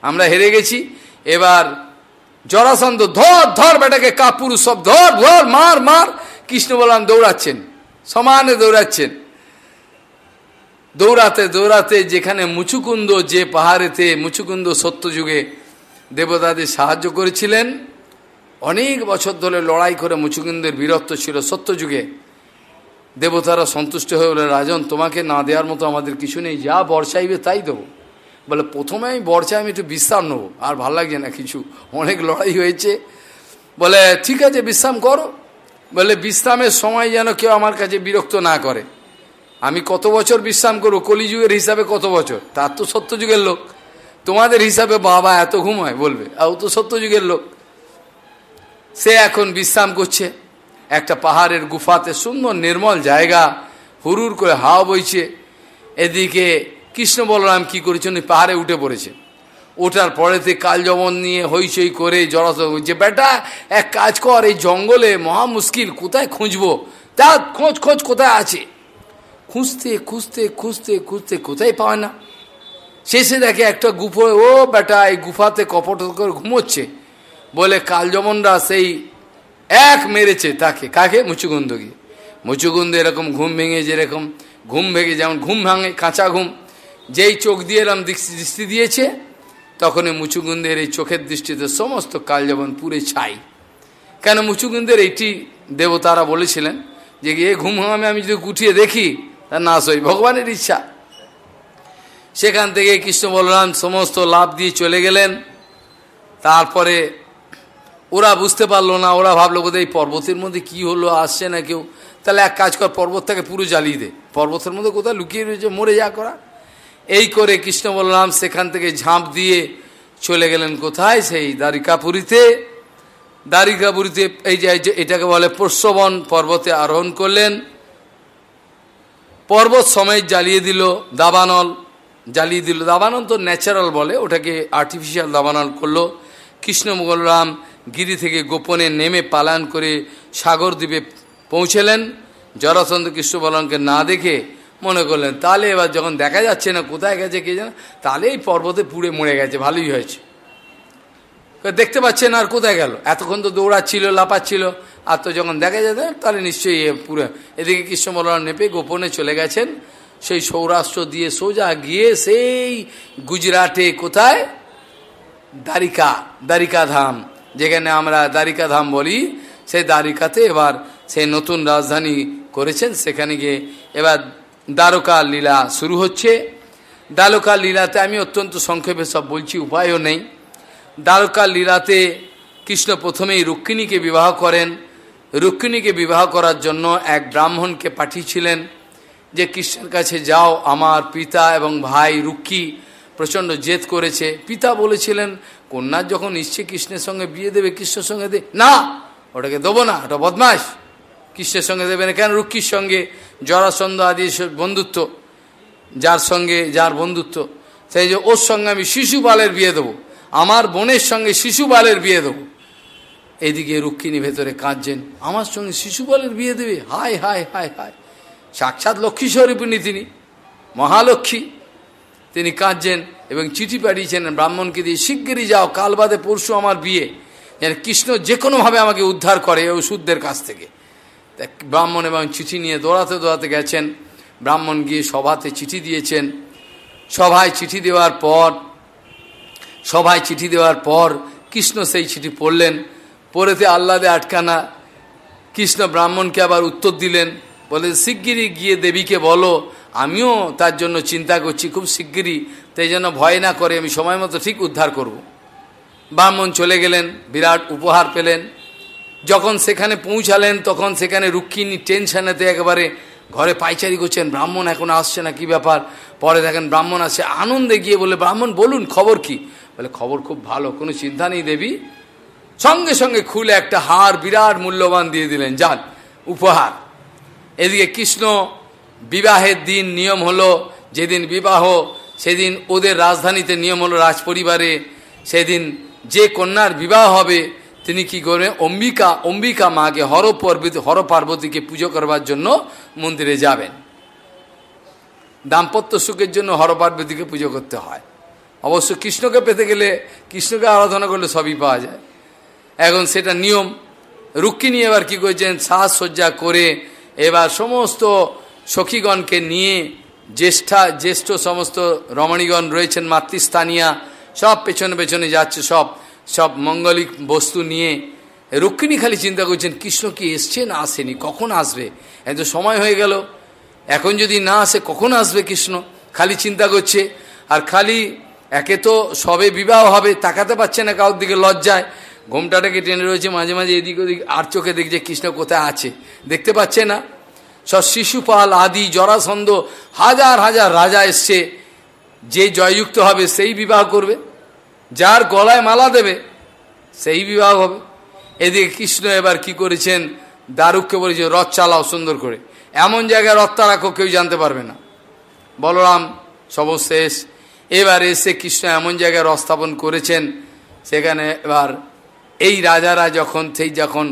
আমরা হেরে গেছি। এবার জরাসন্ধ ধর ধর বেটাকে কাপুর সব ধর ধর, মার মার। কৃষ্ণ বলরাম দৌড়াচ্ছেন, সমানে দৌড়াচ্ছেন। দৌড়াতে দৌড়াতে যেখানে মুচুকুন্দ যে পাহাড়েতে, মুচুকুন্দ সত্যযুগে দেবতাদের সাহায্য করেছিলেন। অনেক বছর ধরে লড়াই করে মুচুকুন্দের বীরত্ব ছিল। সত্যযুগে দেবতারা সন্তুষ্ট হয়ে বলে, রাজন, তোমাকে না দেওয়ার মতো আমাদের কিছু নেই। যা বর্ষাইবে তাই দেবো। বলে, প্রথমে আমি বর্ষায় আমি একটু বিশ্রাম নেব। আর ভালো লাগছে না কিছু। অনেক লড়াই হয়েছে। বলে, ঠিক আছে, বিশ্রাম করো। বলে, বিশ্রামের সময় যেন কেউ আমার কাছে বিরক্ত না করে। আমি কত বছর বিশ্রাম করব? কলিযুগের হিসাবে কত বছর? তার তো সত্যযুগের লোক। তোমাদের হিসাবে বাবা এত ঘুমায় বলবে। আর তো সত্যযুগের লোক। সে এখন বিশ্রাম করছে। একটা পাহাড়ের গুফাতে সুন্দর নির্মল জায়গা, হুরুর করে হাওয়া বইছে। এদিকে কৃষ্ণ বলরাম কি করেছেন পাহাড়ে উঠে পড়েছে। ওঠার পরেতে কাল জমন নিয়ে হইচই করে জড়াত যে বেটা, এক কাজ কর, এই জঙ্গলে মহা মুশকিল, কোথায় খুঁজবো? তা খোঁজ খোঁজ, কোথায় আছে? খুঁজতে খুঁজতে খুঁজতে খুঁজতে কোথায় পায় না। শেষে দেখে একটা গুফো, ও বেটা, এই গুফাতে কপট করে ঘুমোচ্ছে। বলে কালজমনরা সেই এক মেরেছে তাকে। কাকে? মুচুগুন্দ গিয়ে মুচুগুন্দ এরকম ঘুম ভেঙে, যেরকম ঘুম ভেঙে, যেমন ঘুম ভাঙে, কাঁচা ঘুম। যেই চোখ দিয়ে এরম দৃষ্টি দিয়েছে, তখনই মুচুগুন্দের এই চোখের দৃষ্টিতে সমস্ত কালজবন পুরে ছাই। কেন মুচুগুন্দের এইটি দেবতারা বলেছিলেন যে, এ ঘুম হামে আমি যদি গুটিয়ে দেখি তা না সই ভগবানের ইচ্ছা। সেখান থেকে কৃষ্ণ বলরাম সমস্ত লাভ দিয়ে চলে গেলেন। তারপরে ওরা বুঝতে পারল না, ওরা ভাবলো বোধহয় এই পর্বতের মধ্যে কি হলো, আসছে না কেউ। তাহলে এক কাজ কর, পর্বতটাকে পুরো জ্বালিয়ে দে। পর্বতের মধ্যে কোথাও লুকিয়ে রয়েছে, মরে যা করা। এই করে কৃষ্ণ বলরাম সেখান থেকে ঝাঁপ দিয়ে চলে গেলেন কোথায়? সেই দ্বারিকাপুরীতে। দ্বারিকাপুরীতে এই যে এটাকে বলে প্রশ্রবণ পর্বতে আরোহণ করলেন। পর্বত সময় জ্বালিয়ে দিল দাবানল। জ্বালিয়ে দিল দাবানল তো ন্যাচারাল বলে, ওটাকে আর্টিফিশিয়াল দাবানল করল। কৃষ্ণ বলরাম গিরি থেকে গোপনে নেমে পালায়ন করে সাগর দ্বীপে পৌঁছলেন। জরাচন্দ্র কৃষ্ণ না দেখে মনে করলেন, তাহলে এবার যখন দেখা যাচ্ছে না কোথায় গেছে কে যেন তাহলে এই পর্বতে পুড়ে মরে গেছে, ভালোই হয়েছে। দেখতে পাচ্ছেন আর কোথায় গেল? এতক্ষণ তো দৌড়াচ্ছিল লাপাচ্ছিল আর তো যখন দেখা যেত তাহলে নিশ্চয়ই পুরো এদিকে কৃষ্ণ বলরাম নেপে গোপনে চলে গেছেন। সেই সৌরাষ্ট্র দিয়ে সোজা গিয়ে সেই গুজরাটে কোথায়? দ্বারিকা দ্বারিকা ধাম যেখানে আমরা দ্বারিকা ধাম বলি, সেই দ্বারিকাতে এবার সেই নতুন রাজধানী করেছেন। সেখানে গিয়ে এবার দ্বারকা লীলা শুরু হচ্ছে। দ্বারকা লীলাতে আমি অত্যন্ত সংক্ষেপে সব বলছি, উপায়ও নেই। দ্বারকা লীলাতে কৃষ্ণ প্রথমেই রুক্মিণীকে বিবাহ করেন। রুক্মিণীকে বিবাহ করার জন্য এক ব্রাহ্মণকে পাঠিয়েছিলেন। যে কৃষ্ণের কাছে যাও, আমার পিতা এবং ভাই রুক্ষী প্রচণ্ড জেদ করেছে। পিতা বলেছিলেন কন্যার যখন ইচ্ছে কৃষ্ণের সঙ্গে বিয়ে দেবে, কৃষ্ণের সঙ্গে দে না, ওটাকে দেবো না, ওটা বদমাস কৃষ্ণের সঙ্গে দেবে না কেন? রুক্ষীর সঙ্গে জরাসন্ধ আদি বন্ধুত্ব, যার সঙ্গে যার বন্ধুত্ব। সেই যে ওর সঙ্গে আমি শিশুপালের বিয়ে দেবো, আমার বোনের সঙ্গে শিশুপালের বিয়ে দেবো। এদিকে রুক্মিণী ভেতরে কাঁদছেন, আমার সঙ্গে শিশুপালের বিয়ে দেবে? হায় হায় হায় হায়। সাক্ষাৎ লক্ষ্মী স্বরূপিণী তিনি, মহালক্ষ্মী। তিনি কাঁদছেন এবং চিঠি পাঠিয়েছেন ব্রাহ্মণকে দিয়ে, শিগগিরই যাও, কাল বাদে পরশু আমার বিয়ে। যেন কৃষ্ণ যে কোনোভাবে আমাকে উদ্ধার করে ওষুধদের কাছ থেকে। ব্রাহ্মণ এবং চিঠি নিয়ে দৌড়াতে দৌড়াতে গেছেন। ব্রাহ্মণ গিয়ে সভাতে চিঠি দিয়েছেন। সভায় চিঠি দেওয়ার পর, সভায় চিঠি দেওয়ার পর কৃষ্ণ সেই চিঠি পড়লেন। পড়েতে আহ্লাদে আটকানা কৃষ্ণ ব্রাহ্মণকে আবার উত্তর দিলেন। বলে, শিগগিরই গিয়ে দেবীকে বলো। আমিও তার জন্য চিন্তা করছি খুব শিগগিরই। তাই জন্য ভয় না করে, আমি সময় মতো ঠিক উদ্ধার করব। ব্রাহ্মণ চলে গেলেন, বিরাট উপহার পেলেন। যখন সেখানে পৌঁছালেন, তখন সেখানে রুক্মিণী টেনশানেতে একেবারে ঘরে পাইচারি করছেন। ব্রাহ্মণ এখন আসছে না, কি ব্যাপার? পরে দেখেন ব্রাহ্মণ আসছে, আনন্দে গিয়ে বলে ব্রাহ্মণ, বলুন, খবর কি? বলে, খবর খুব ভালো, কোনো চিন্তা নেই দেবী। সঙ্গে সঙ্গে খুলে একটা হার বিরাট মূল্যবান দিয়ে দিলেন, যান, উপহার। এদিকে কৃষ্ণ বিবাহের দিন নিয়ম হলো, যেদিন বিবাহ, সেদিন ওদের রাজধানীতে নিয়ম হলো রাজ পরিবারে সেদিন যে কন্যার বিবাহ হবে, তিনি কি করবেন অম্বিকা অম্বিকা মাকে হর পর্বতী হর পার্বতীকে পুজো করবার জন্য মন্দিরে যাবেন। দাম্পত্য সুখের জন্য হর পার্বতীকে পুজো করতে হয়। অবশ্য কৃষ্ণকে পেতে গেলে কৃষ্ণকে আরাধনা করলে সবই পাওয়া যায়। এখন সেটা নিয়ম। রুক্মিণী এবার কি করেছেন? সাজসজ্জা করে এবার সমস্ত সখীগণকে নিয়ে জ্যেষ্ঠা, জ্যেষ্ঠ সমস্ত রমণীগণ রয়েছেন মাতৃস্থানীয়া, সব পেছনে পেছনে যাচ্ছে, সব সব মঙ্গলিক বস্তু নিয়ে। রুক্মিণী খালি চিন্তা করছেন, কৃষ্ণ কি এসছে না আসেনি? কখন আসবে? এত সময় হয়ে গেল। এখন যদি না আসে, কখন আসবে কৃষ্ণ? খালি চিন্তা করছে। আর খালি একে তো সবে বিবাহ হবে, তাকাতে পারছে না কারোর দিকে লজ্জায়। ঘোমটাটাকে টেনে রয়েছে মাঝে মাঝে এদিক ওদিক, আর চোখে দেখছে কৃষ্ণ কোথায় আছে। দেখতে পাচ্ছে না। সব শিশুপাল, আদি, জরাসন্ধ, হাজার হাজার রাজা এসছে। যে জয়যুক্ত হবে, সেই বিবাহ করবে। যার গলায় মালা দেবে, সেই বিবাহ হবে। এদিকে কৃষ্ণ এবার কি করেছেন? দারুককে বলেছে, রথ চালাও সুন্দর করে। এমন জায়গায় রথটা রাখো, কেউ জানতে পারবে না। বলরাম সবশেষ এবার এসে কৃষ্ণ এমন জায়গায় রথ স্থাপন করেছেন। সেখানে এবার এই রাজারা যখন, সেই যখন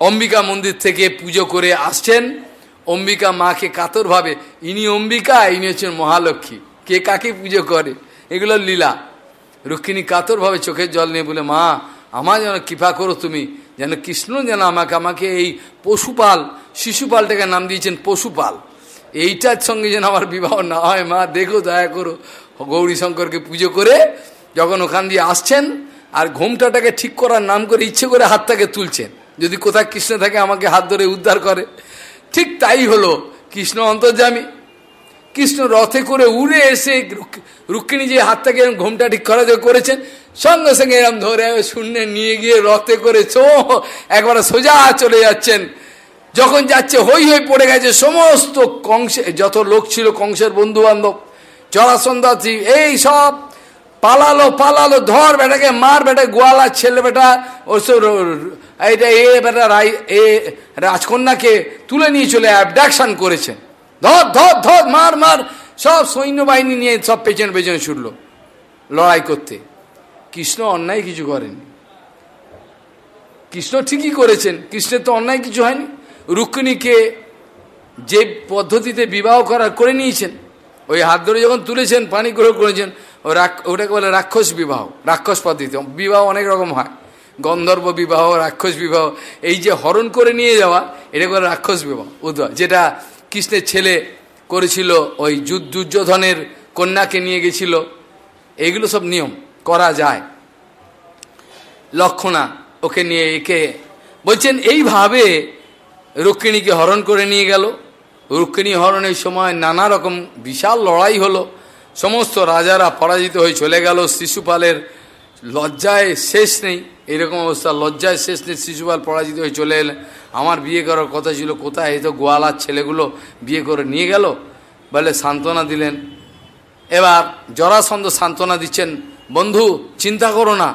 অম্বিকা মন্দির থেকে পুজো করে আসছেন, অম্বিকা মাকে কাতরভাবে ইনি অম্বিকা, ইনি হচ্ছেন মহালক্ষ্মী, কে কাকে পুজো করে? এগুলো লীলা। রুক্মিণী কাতরভাবে চোখের জল নিয়ে বলে, মা আমার যেন কৃপা করো তুমি, যেন কৃষ্ণ যেন আমাকে আমাকে এই পশুপাল, শিশুপালটাকে নাম দিয়েছেন পশুপাল। এইটার সঙ্গে যেন আমার বিবাহ না হয়, মা, দেখো, দয়া করো গৌরী শঙ্করকে পুজো করে যখন ওখান দিয়ে আসছেন আর ঘোমটাটাকে ঠিক করার নাম করে ইচ্ছে করে হাতটাকে তুলছেন। যদি কোথায় কৃষ্ণ থাকে আমাকে হাত ধরে উদ্ধার করে। ঠিক তাই হলো কৃষ্ণ অন্তর্জামী কৃষ্ণ রথে করে উড়ে এসে রুক্মিণী যে হাতটাকে ঘোমটা ঠিক করা যে করেছেন, সঙ্গে সঙ্গে এরম ধরে শূন্য নিয়ে গিয়ে রথে করে চো একবারে সোজা চলে যাচ্ছেন। যখন যাচ্ছে, হই হই পড়ে গেছে সমস্ত কংসে যত লোক ছিল কংসের বন্ধু বান্ধব জরাসন্দাসী এই সব পালালো পালালো, ধর বেটাকে, মার বেটা, গোয়ালা ছেলে বেটা, ওসব এ বেটা রাই, এ রাজকন্যাকে তুলে নিয়ে চলে অ্যাবডাকশন করেছেন ধর ধর ধর, মার মার, সব সৈন্যবাহিনী নিয়ে সব পেছনে পেছনে ছুটলো লড়াই করতে। কৃষ্ণ অন্যায় কিছু করেনি। কৃষ্ণ ঠিকই করেছেন, কৃষ্ণের তো অন্যায় কিছু হয়নি। রুক্মিণীকে যে পদ্ধতিতে বিবাহ করার করে নিয়েছেন ওই হাত ধরে যখন তুলেছেন, পানি গ্রহণ করেছেন ওটাকে বলে রাক্ষস বিবাহ, রাক্ষস পদ্ধতি। বিবাহ অনেক রকম হয়। গন্ধর্ব বিবাহ, রাক্ষস বিবাহ, এই যে হরণ করে নিয়ে যাওয়া এটা করে রাক্ষস বিবাহ। উদ্ভব যেটা কৃষ্ণের ছেলে করেছিল, ওই দুর্যোধনের কন্যাকে নিয়ে গেছিল। এগুলো সব নিয়ম, করা যায়। লক্ষণা ওকে নিয়ে একে বলছেন, এইভাবে রুক্মিণীকে হরণ করে নিয়ে গেল। রুক্মিণী হরণের সময় নানা রকম বিশাল লড়াই হলো। সমস্ত রাজারা পরাজিত হয়ে চলে গেল। শিশুপালের লজ্জায় শেষ নেই। এরকম অবস্থা, লজ্জায় শেষ নেই। শিশুপাল পরাজিত হয়ে চলে এলেন আমার বিয়ে করার কথা ছিল, কোথায়? এই তো গোয়ালার ছেলেগুলো বিয়ে করে নিয়ে গেল। বলে সান্ত্বনা দিলেন। এবার জরাসন্ধ সান্ত্বনা দিচ্ছেন, বন্ধু, চিন্তা করো না।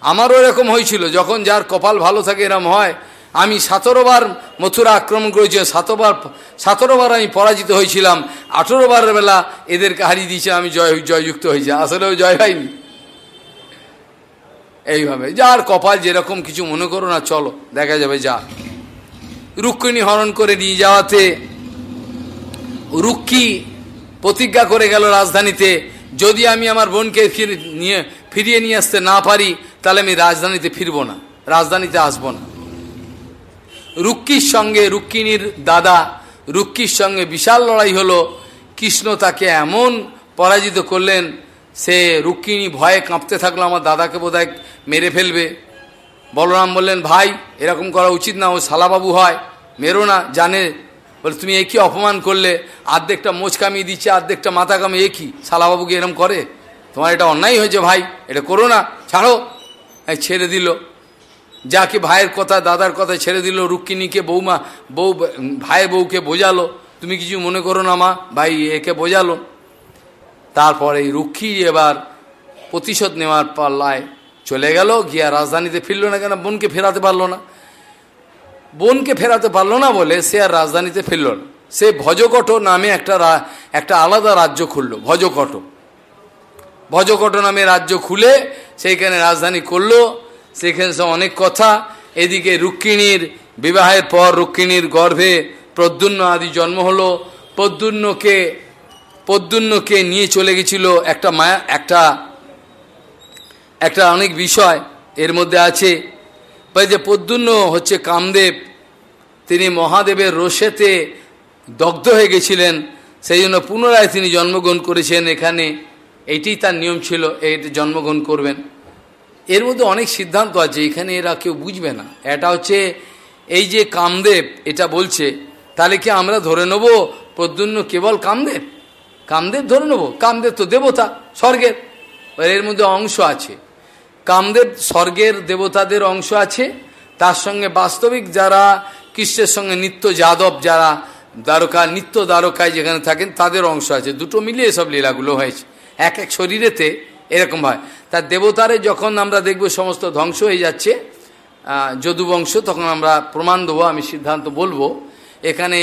আমারও এরকম হয়েছিল। যখন যার কপাল ভালো থাকে এরম হয় আমি সতেরোবার মথুরা আক্রমণ করেছি সাতবার, সতেরোবার আমি পরাজিত হয়েছিলাম। আঠেরো বারের বেলা এদেরকে হারিয়ে দিয়েছে, আমি জয়, জয়যুক্ত হয়েছি। আসলেও জয় হয়নি। এইভাবে। যার কপাল যেরকম কিছু মনে করো না, চলো, দেখা যাবে, যা। রুক্মিণী হরণ করে নিয়ে যাওয়াতে রুক্ষী প্রতিজ্ঞা করে গেল রাজধানীতে, যদি আমি আমার বোনকে ফিরে, নিয়ে, ফিরিয়ে নিয়ে আসতে না পারি, তাহলে আমি রাজধানীতে ফিরব না। রাজধানীতে আসব না। রুক্কির সঙ্গে রুক্মিণীর দাদা, রুক্কির সঙ্গে বিশাল লড়াই হলো। কৃষ্ণ তাকে এমন পরাজিত করলেন, সে রুক্মিণী ভয়ে কাঁপতে থাকল, আমার দাদাকে বোধহয় মেরে ফেলবে। বলরাম বললেন, ভাই, এরকম করা উচিত না, ও শালাবাবু হয়, মেরো না, জানে। বলে, তুমি একই অপমান করলে? আর্ধেকটা মোচ কামিয়ে দিচ্ছে, আর্ধেকটা মাথা কামিয়ে একই শালাবাবুকে এরম করে? তোমার এটা অন্যায় হয়েছে ভাই, এটা করো না, ছাড়ো। ছেড়ে দিল। যাকে ভাইয়ের কথা, দাদার কথা ছেড়ে দিল, রুক্মিণীকে বৌমা, বউ ভাই বউকে বোঝালো। তুমি কিছু মনে করো না, মা, ভাই একে বোঝালো। তারপর রুক্ষী এবার প্রতিশোধ নেওয়ার পাল্লায় চলে গেল, গিয়া রাজধানীতে ফিরল না কেন, বোনকে ফেরাতে পারল না। বোনকে ফেরাতে পারল না বলে সে আর রাজধানীতে ফিরল না। সে ভজকট নামে একটা একটা আলাদা রাজ্য খুলল, ভজকট। ভজকট নামে রাজ্য খুলে সেইখানে রাজধানী করল সেখানে অনেক কথা। এদিকে রুক্মিণীর বিবাহের পর রুক্মিণীর গর্ভে প্রদ্যুন্ন আদি জন্ম হলো। প্রদ্যুন্নকে প্রদ্যুন্নকে নিয়ে চলে গেছিল একটা মায়া, একটা একটা অনেক বিষয় এর মধ্যে আছে। যে প্রদ্যুন্ন হচ্ছে কামদেব। তিনি মহাদেবের রোষেতে দগ্ধ হয়ে গেছিলেন। সেই জন্য পুনরায় তিনি জন্মগ্রহণ করেছেন এখানে। এইটি তার নিয়ম ছিল এই জন্মগ্রহণ করবেন। এর মধ্যে অনেক সিদ্ধান্ত আছে এখানে এরা কেউ বুঝবে না। এটা হচ্ছে এই যে কামদেব, এটা বলছে, তাহলে কি আমরা ধরে নেব প্রদ্যুন্ন কেবল কামদেব? কামদেব ধরে নেব? কামদেব তো দেবতা, স্বর্গের। এর মধ্যে অংশ আছে। কামদেব স্বর্গের দেবতাদের অংশ আছে। তার সঙ্গে বাস্তবিক যারা কৃষ্ণের সঙ্গে নিত্য যাদব, যারা দ্বারকা, নিত্য দ্বারকায় যেখানে থাকেন, তাদের অংশ আছে। দুটো মিলিয়ে সব লীলাগুলো হয়েছে। এক এক শরীরেতে এরকম হয়। তার দেবতারে যখন আমরা দেখব সমস্ত ধ্বংস হয়ে যাচ্ছে যদুবংশ, তখন আমরা প্রমাণ দেবো, আমি সিদ্ধান্ত বলব। এখানে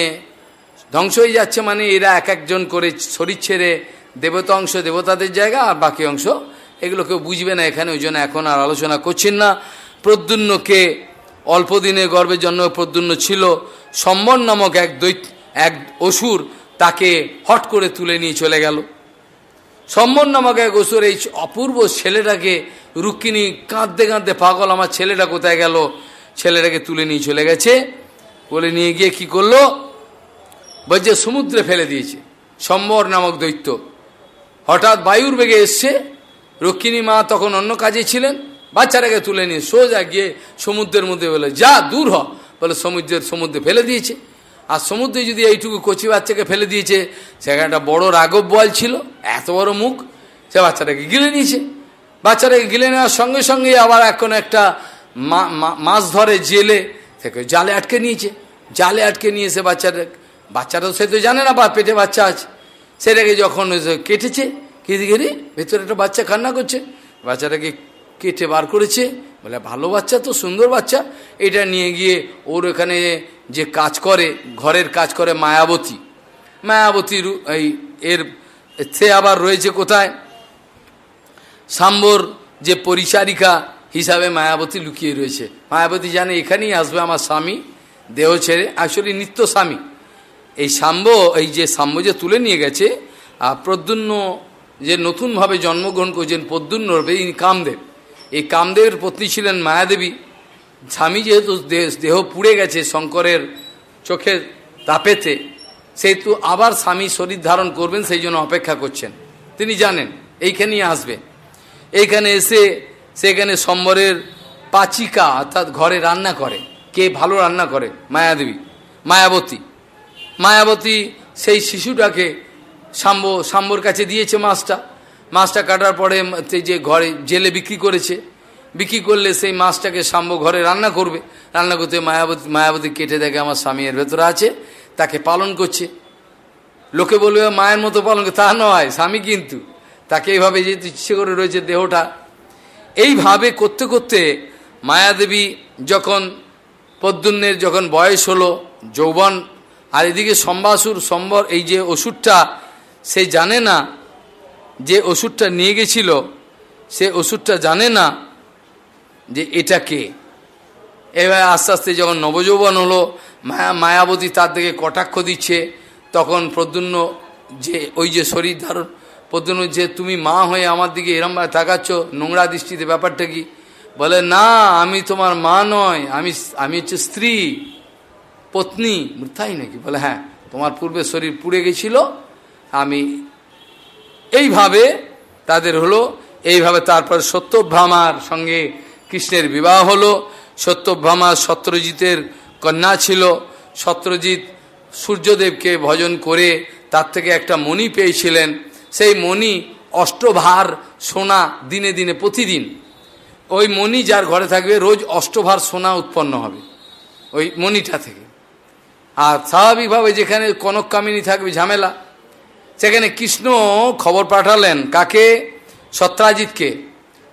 ধ্বংস হয়ে যাচ্ছে মানে এরা এক একজন করে শরীর ছেড়ে দেবতা অংশ দেবতাদের জায়গা আর বাকি অংশ এগুলো কেউ বুঝবে না এখানে, ওই জন্য এখন আর আলোচনা করছেন না। প্রদ্যুন্নকে অল্প দিনে গর্বের জন্য প্রদ্যুন্ন ছিল। সম্বর নামক এক দৈত, এক অসুর তাকে হট করে তুলে নিয়ে চলে গেল। সম্বর নামক অসুর এই অপূর্ব ছেলেটাকে রুক্মিণী কাঁদতে কাঁদতে পাগল আমার ছেলেটা কোথায় গেল? ছেলেটাকে তুলে নিয়ে চলে গেছে। বলে নিয়ে গিয়ে কি করল? বলছে সমুদ্রে ফেলে দিয়েছে। সম্বর নামক দৈত্য। হঠাৎ বায়ুর বেগে এসছে। রক্ষিণী মা তখন অন্য কাজে ছিলেন। বাচ্চাটাকে তুলে নিয়ে সোজা গিয়ে সমুদ্রের মধ্যে বলে, যা, দূর হ। বলে সমুদ্রের, সমুদ্রে ফেলে দিয়েছে। আর সমুদ্রে যদি এইটুকু কচি বাচ্চাকে ফেলে দিয়েছে, সেখানে একটা বড় রাগব বল ছিল, এত বড় মুখ, সে বাচ্চাটাকে গিলে নিয়েছে। বাচ্চাটাকে গিলে নেওয়ার সঙ্গে সঙ্গে আবার এখন একটা মাছ ধরে জেলে থেকে জালে আটকে নিয়েছে। জালে আটকে নিয়েছে বাচ্চাটা বাচ্চাটা সে তো জানে না, বা পেটে বাচ্চা আছে। সেটাকে যখন কেটেছে, কেটে গেলে ভেতরে একটা বাচ্চা কান্না করছে। বাচ্চাটাকে কেটে বার করেছে বলে, ভালো বাচ্চা তো, সুন্দর বাচ্চা। এটা নিয়ে গিয়ে ওর এখানে যে কাজ করে, ঘরের কাজ করে মায়াবতী। মায়াবতীর এই এর, সে আবার রয়েছে কোথায়? সাম্বর যে পরিচারিকা হিসাবে মায়াবতী লুকিয়ে রয়েছে। মায়াবতী জানে, এখানেই আসবে আমার স্বামী, দেহ ছেড়ে আসলে নিত্য স্বামী। এই সাম্ব, এই যে সাম্ব যে তুলে নিয়ে গেছে আর প্রদ্যুন্ন যে নতুনভাবে জন্মগ্রহণ করেছেন প্রদ্যুন্ন রূপে ইনি কামদেব। এই কামদেবের পত্নী ছিলেন মায়াদেবী। স্বামী যেহেতু দেহ পুড়ে গেছে শঙ্করের চোখের তাপেতে, সেহেতু আবার স্বামী শরীর ধারণ করবেন, সেই জন্য অপেক্ষা করছেন। তিনি জানেন এইখানেই আসবে। এইখানে এসে সেখানে সম্বরের পাচিকা অর্থাৎ ঘরে রান্না করে। কে ভালো রান্না করে? মায়াদেবী, মায়াবতী। মায়াবতী সেই শিশুটাকে সাম্ব, সাম্বর কাছে দিয়েছে মাছটা। মাছটা কাটার পরে যে ঘরে জেলে বিক্রি করেছে, বিক্রি করলে সেই মাছটাকে সাম্ব ঘরে রান্না করবে। রান্না করতে মায়াবতী মায়াবতী কেটে দেখে আমার স্বামী এর ভেতরে আছে, তাকে পালন করছে। লোকে বলবে মায়ের মতো পালন তা নয়, স্বামী কিন্তু। তাকে এইভাবে যেহেতু ইচ্ছে করে রয়েছে দেহটা। এইভাবে করতে করতে মায়াদেবী যখন পদ্মুন্নের যখন বয়স হলো, যৌবন, আর এদিকে সম্বাসুর সম্বর, এই যে ওষুধটা, সে জানে না যে ওষুধটা নিয়ে গেছিল, সে ওষুধটা জানে না যে এটা কে। এবার আস্তে আস্তে যখন নবযৌবন হলো, মায়া, মায়াবতী তার দিকে কটাক্ষ দিচ্ছে, তখন প্রদ্যুন্ন যে, ওই যে শরীর ধারণ প্রদ্যুন্ন যে, তুমি মা হয়ে আমার দিকে এরমভাবে তাকাচ্ছ, নোংরা দৃষ্টিতে ব্যাপারটা কি? বলে, না, আমি তোমার মা নয়, আমি আমি হচ্ছে স্ত্রী, পত্নী। তাই নাকি? বলে হ্যাঁ তোমার পূর্বে শরীর পুড়ে গেছিল, আমি এইভাবে তাদের হলো, এইভাবে তারপর সত্যভ্রামার সঙ্গে কৃষ্ণের বিবাহ হলো। সত্যভ্রামা সত্যজিতের কন্যা ছিল। সত্যজিৎ সূর্যদেবকে ভজন করে তার থেকে একটা মণি পেয়েছিলেন। সেই মণি অষ্টভার সোনা দিনে দিনে প্রতিদিন। ওই মণি যার ঘরে থাকবে, রোজ অষ্টভার সোনা উৎপন্ন হবে ওই মণিটা থেকে। আর স্বাভাবিকভাবে যেখানে কনক কামিনী থাকবে, ঝামেলা। সেখানে কৃষ্ণ খবর পাঠালেন কাকে? সত্রাজিৎকে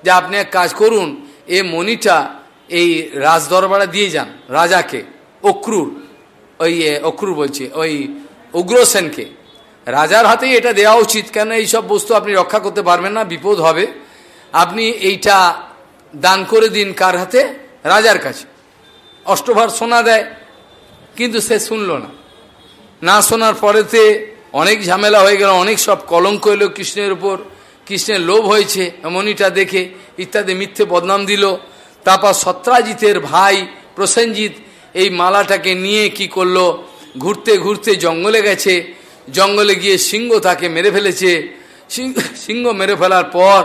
যে আপনি এক কাজ করুন, এ মণিটা এই রাজ দরবারে দিয়ে যান, রাজাকে, অক্রুর, ওই অক্রুর বলছে, ওই উগ্রসেনকে। রাজার হাতেই এটা দেওয়া উচিত, কেন এইসব বস্তু আপনি রক্ষা করতে পারবেন না, বিপদ হবে। আপনি এইটা দান করে দিন কার হাতে? রাজার কাছে। অষ্টভার সোনা দেয়, কিন্তু সে শুনল না। না শোনার পরেতে অনেক ঝামেলা হয়ে গেল, অনেক সব কলঙ্ক এলো কৃষ্ণের উপর, কৃষ্ণের লোভ হয়েছে মনিটা দেখে ইত্যাদি মিথ্যে বদনাম দিল। তারপর সত্রাজিতের ভাই প্রসেনজিৎ এই মালাটাকে নিয়ে কি করল? ঘুরতে ঘুরতে জঙ্গলে গেছে, জঙ্গলে গিয়ে সিংহ তাকে মেরে ফেলেছে। সিংহ মেরে ফেলার পর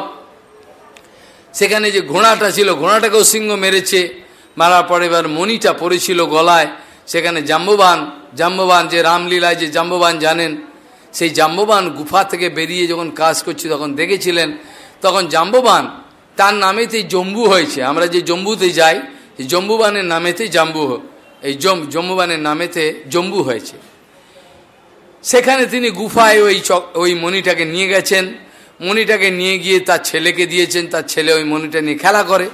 সেখানে যে ঘোড়াটা ছিল, ঘোড়াটাকেও সিংহ মেরেছে। মারার পর এবার মণিটা পড়েছিল গলায়, সেখানে জাম্ববান জাম্ববান যে রামলীলায় যে জাম্ববান জানেন সেই জাম্ববান গুফা থেকে বেরিয়ে যখন কাজ করছে, তখন দেখেছিলেন, তখন জাম্ববান তার নামেতেই জম্বু হয়েছে। আমরা যে জম্বুতে যাই জম্বুবানের নামেতে জাম্বু, এই জম, জম্বুবানের নামেতে জম্বু হয়েছে। সেখানে তিনি গুফায় ওই চক, ওই মণিটাকে নিয়ে গেছেন। মণিটাকে নিয়ে গিয়ে তার ছেলেকে দিয়েছেন। তার ছেলে ওই মণিটা নিয়ে খেলা করে।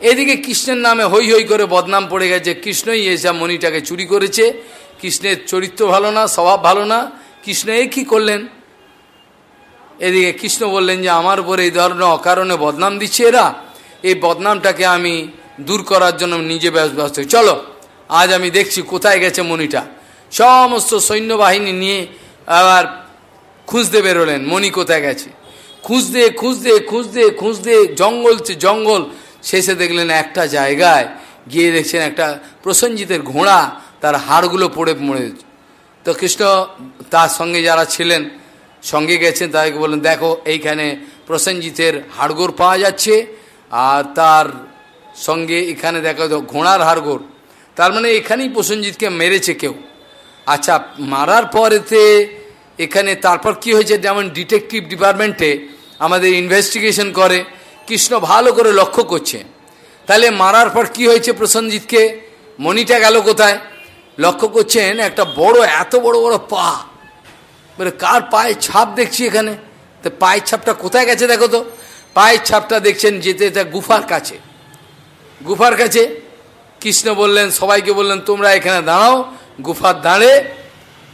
এদিকে কৃষ্ণের নামে হই হই করে বদনাম পড়ে গেছে। কৃষ্ণই এসব মণিটাকে চুরি করেছে। কৃষ্ণের চরিত্র ভালো না, স্বভাব ভালো না। কৃষ্ণ এ কী করলেন? এদিকে কৃষ্ণ বললেন যে, আমার উপরে এই ধরনের অকারণে বদনাম দিচ্ছে এরা। এই বদনামটাকে আমি দূর করার জন্য নিজে ব্যস্ত চলো, আজ আমি দেখছি কোথায় গেছে মণিটা। সমস্ত সৈন্যবাহিনী নিয়ে আবার খুঁজতে বেরোলেন, মণি কোথায় গেছে? খুঁজতে খুঁজতে খুঁজতে খুঁজতে জঙ্গল জঙ্গল। শেষে দেখলেন একটা জায়গায় গিয়ে দেখছেন একটা প্রসঞ্জিতের ঘোড়া, তার হাড়গুলো পড়ে মরে তো কৃষ্ণ তার সঙ্গে যারা ছিলেন, সঙ্গে গেছেন, তাদেরকে বললেন, দেখো, এইখানে প্রসেনজিতের হাড়গোড় পাওয়া যাচ্ছে আর তার সঙ্গে এখানে দেখো ঘোড়ার হাড়গোড়। তার মানে এখানেই প্রসেনজিৎকে মেরেছে কেউ। আচ্ছা মারার পরেতে এখানে তারপর কি হয়েছে? যেমন ডিটেকটিভ ডিপার্টমেন্টে আমাদের ইনভেস্টিগেশন করে, কৃষ্ণ ভালো করে লক্ষ্য করছে। তাহলে মারার পর কি হয়েছে প্রসেনজিৎকে? মনিটা গেল কোথায়? লক্ষ্য করছেন, একটা বড়, এত বড় বড় পা। বলে, কার পায়ের ছাপ দেখছি এখানে? তো পায়ের ছাপটা কোথায় গেছে দেখো তো? পায়ের ছাপটা দেখছেন যেতে যেতে গুফার কাছে। গুফার কাছে কৃষ্ণ বললেন, সবাইকে বললেন, তোমরা এখানে দাঁড়াও, গুফার দাঁড়ে।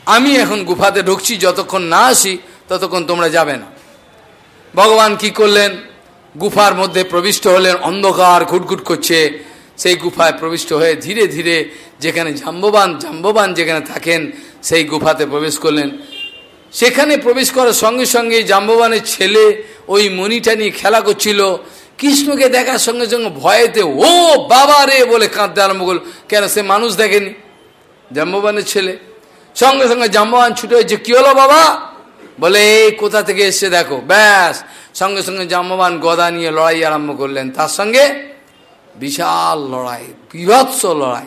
আমি এখন গুফাতে ঢুকছি, যতক্ষণ না আসি, ততক্ষণ তোমরা যাবে না। ভগবান কি করলেন? গুফার মধ্যে প্রবিষ্ট হলেন, অন্ধকার ঘুটঘুট করছে। সেই গুফায় প্রবিষ্ট হয়ে ধীরে ধীরে যেখানে জাম্ববান জাম্ববান যেখানে থাকেন, সেই গুফাতে প্রবেশ করলেন। সেখানে প্রবেশ করার সঙ্গে সঙ্গে জাম্ববানের ছেলে ওই মণিটা নিয়ে খেলা করছিল। কৃষ্ণকে দেখার সঙ্গে সঙ্গে ভয়েতে, ও বাবা রে! বলে কাঁদতে আরম্ভ করল। কেন সে মানুষ দেখেনি? জাম্ববানের ছেলে। সঙ্গে সঙ্গে জাম্ববান ছুটে হয়েছে, কি হলো বাবা? বলে, এই কোথা থেকে এসছে দেখো। ব্যাস, সঙ্গে সঙ্গে জাম্ববান গদা নিয়ে লড়াই আরম্ভ করলেন। তার সঙ্গে বিশাল লড়াই বিভৎস লড়াই।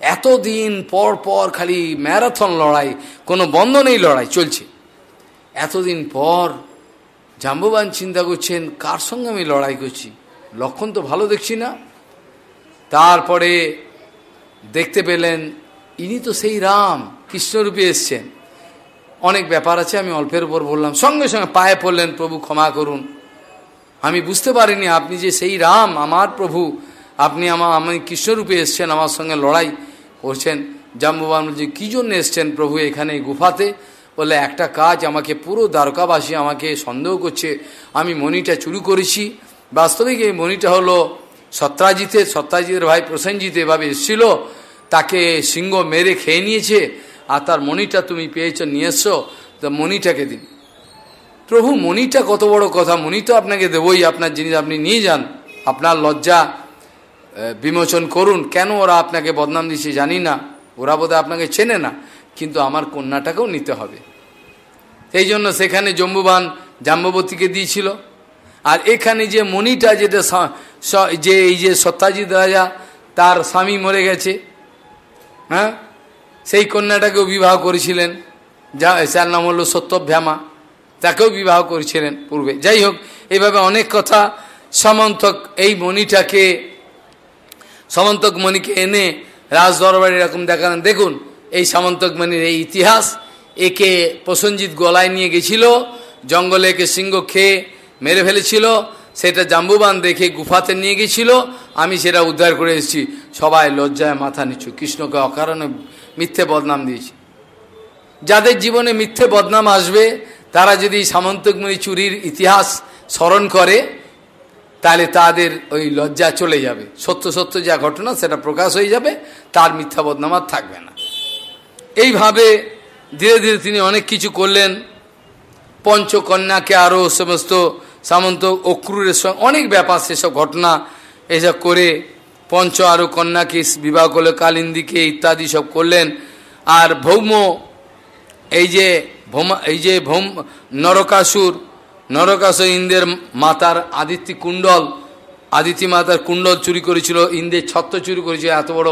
এতদিন পর পর খালি ম্যারাথন লড়াই, কোনো বন্ধ নেই লড়াই চলছে। এতদিন পর জাম্ববান চিন্তা করছেন, কার সঙ্গে আমি লড়াই করছি? লক্ষণ তো ভালো দেখছি না। তারপরে দেখতে পেলেন, ইনি তো সেই রাম, কৃষ্ণরূপে এসছেন। অনেক ব্যাপার আছে, আমি অল্পের উপর বললাম। সঙ্গে সঙ্গে পায়ে পড়লেন, প্রভু ক্ষমা করুন। আমি বুঝতে পারিনি আপনি যে সেই রাম, আমার প্রভু, আপনি আমার আমি কৃষ্ণরূপে এসছেন, আমার সঙ্গে লড়াই করছেন। জাম্বুবান বলছে কী জন্য এসছেন প্রভু এখানে গুফাতে? বলে একটা কাজ আমাকে পুরো দ্বারকাবাসী আমাকে সন্দেহ করছে। আমি মণিটা চুরি করেছি। বাস্তবিক এই মণিটা হলো সত্রাজিতের সত্রাজিতের ভাই প্রসেনজিৎ এভাবে এসেছিল। তাকে সিংহ মেরে খেয়ে নিয়েছে। আর তার মণিটা তুমি পেয়েছ, নিয়ে এসছো তো মণিটাকে দিন। প্রভু, মণিটা কত বড় কথা। মণি তো আপনাকে দেবই, আপনার জিনিস আপনি নিয়ে যান, আপনার লজ্জা বিমোচন করুন। কেন ওরা আপনাকে বদনাম দিচ্ছে জানি না, ওরা বোধহয় আপনাকে চেনে না, কিন্তু আমার কন্যাটাকেও নিতে হবে। সেই জন্য সেখানে জম্বুবান জাম্ববতীকে দিয়েছিল। আর এখানে যে মণিটা, যেটা যে এই যে সত্যাজিৎ রাজা, তার স্বামী মরে গেছে হ্যাঁ? সেই কন্যাটাকেও বিবাহ করেছিলেন। যা, যার নাম হলো সত্যভ্যামা। তাকেও বিবাহ করেছিলেন পূর্বে। যাই হোক এইভাবে অনেক কথা সমন্তক এই মণিটাকে, সমন্তক মণিকে এনে রাজ দরবার এরকম দেখালেন। দেখুন, এই সামন্তক মণির এই ইতিহাস, একে প্রসঞ্জিৎ গলায় নিয়ে গেছিল, জঙ্গলে একে সিংহ খেয়ে মেরে ফেলেছিল, সেটা জাম্বুবান দেখে গুফাতে নিয়ে গেছিল, আমি সেটা উদ্ধার করে এসেছি। সবাই লজ্জায় মাথা নিচ্ছু কৃষ্ণকে অকারণে মিথ্যে বদনাম দিয়েছি। যাদের জীবনে মিথ্যে বদনাম আসবে তারা যদি সামন্তকমণি চুরির ইতিহাস স্মরণ করে, তাহলে তাদের ওই লজ্জা চলে যাবে। সত্য সত্য যা ঘটনা সেটা প্রকাশ হয়ে যাবে, তার মিথ্যা বদনাম আর থাকবে না। এইভাবে ধীরে ধীরে তিনি অনেক কিছু করলেন। পঞ্চকন্যাকে আরও সমস্ত সামন্ত অক্রুরের সঙ্গে অনেক ব্যাপার সেসব ঘটনা এসব করে পঞ্চ আরও কন্যাকে বিবাহ করলে, কালিন্দিকে ইত্যাদি সব করলেন। আর ভৌম, এই যে ভৌমা, এই যে ভৌম, নরকাসুর নরকাসুর ইন্দ্রের মাতার আদিত্য কুণ্ডল, আদিত্য মাতার কুণ্ডল চুরি করেছিল, ইন্দ্রের ছত্র চুরি করেছিল, এত বড়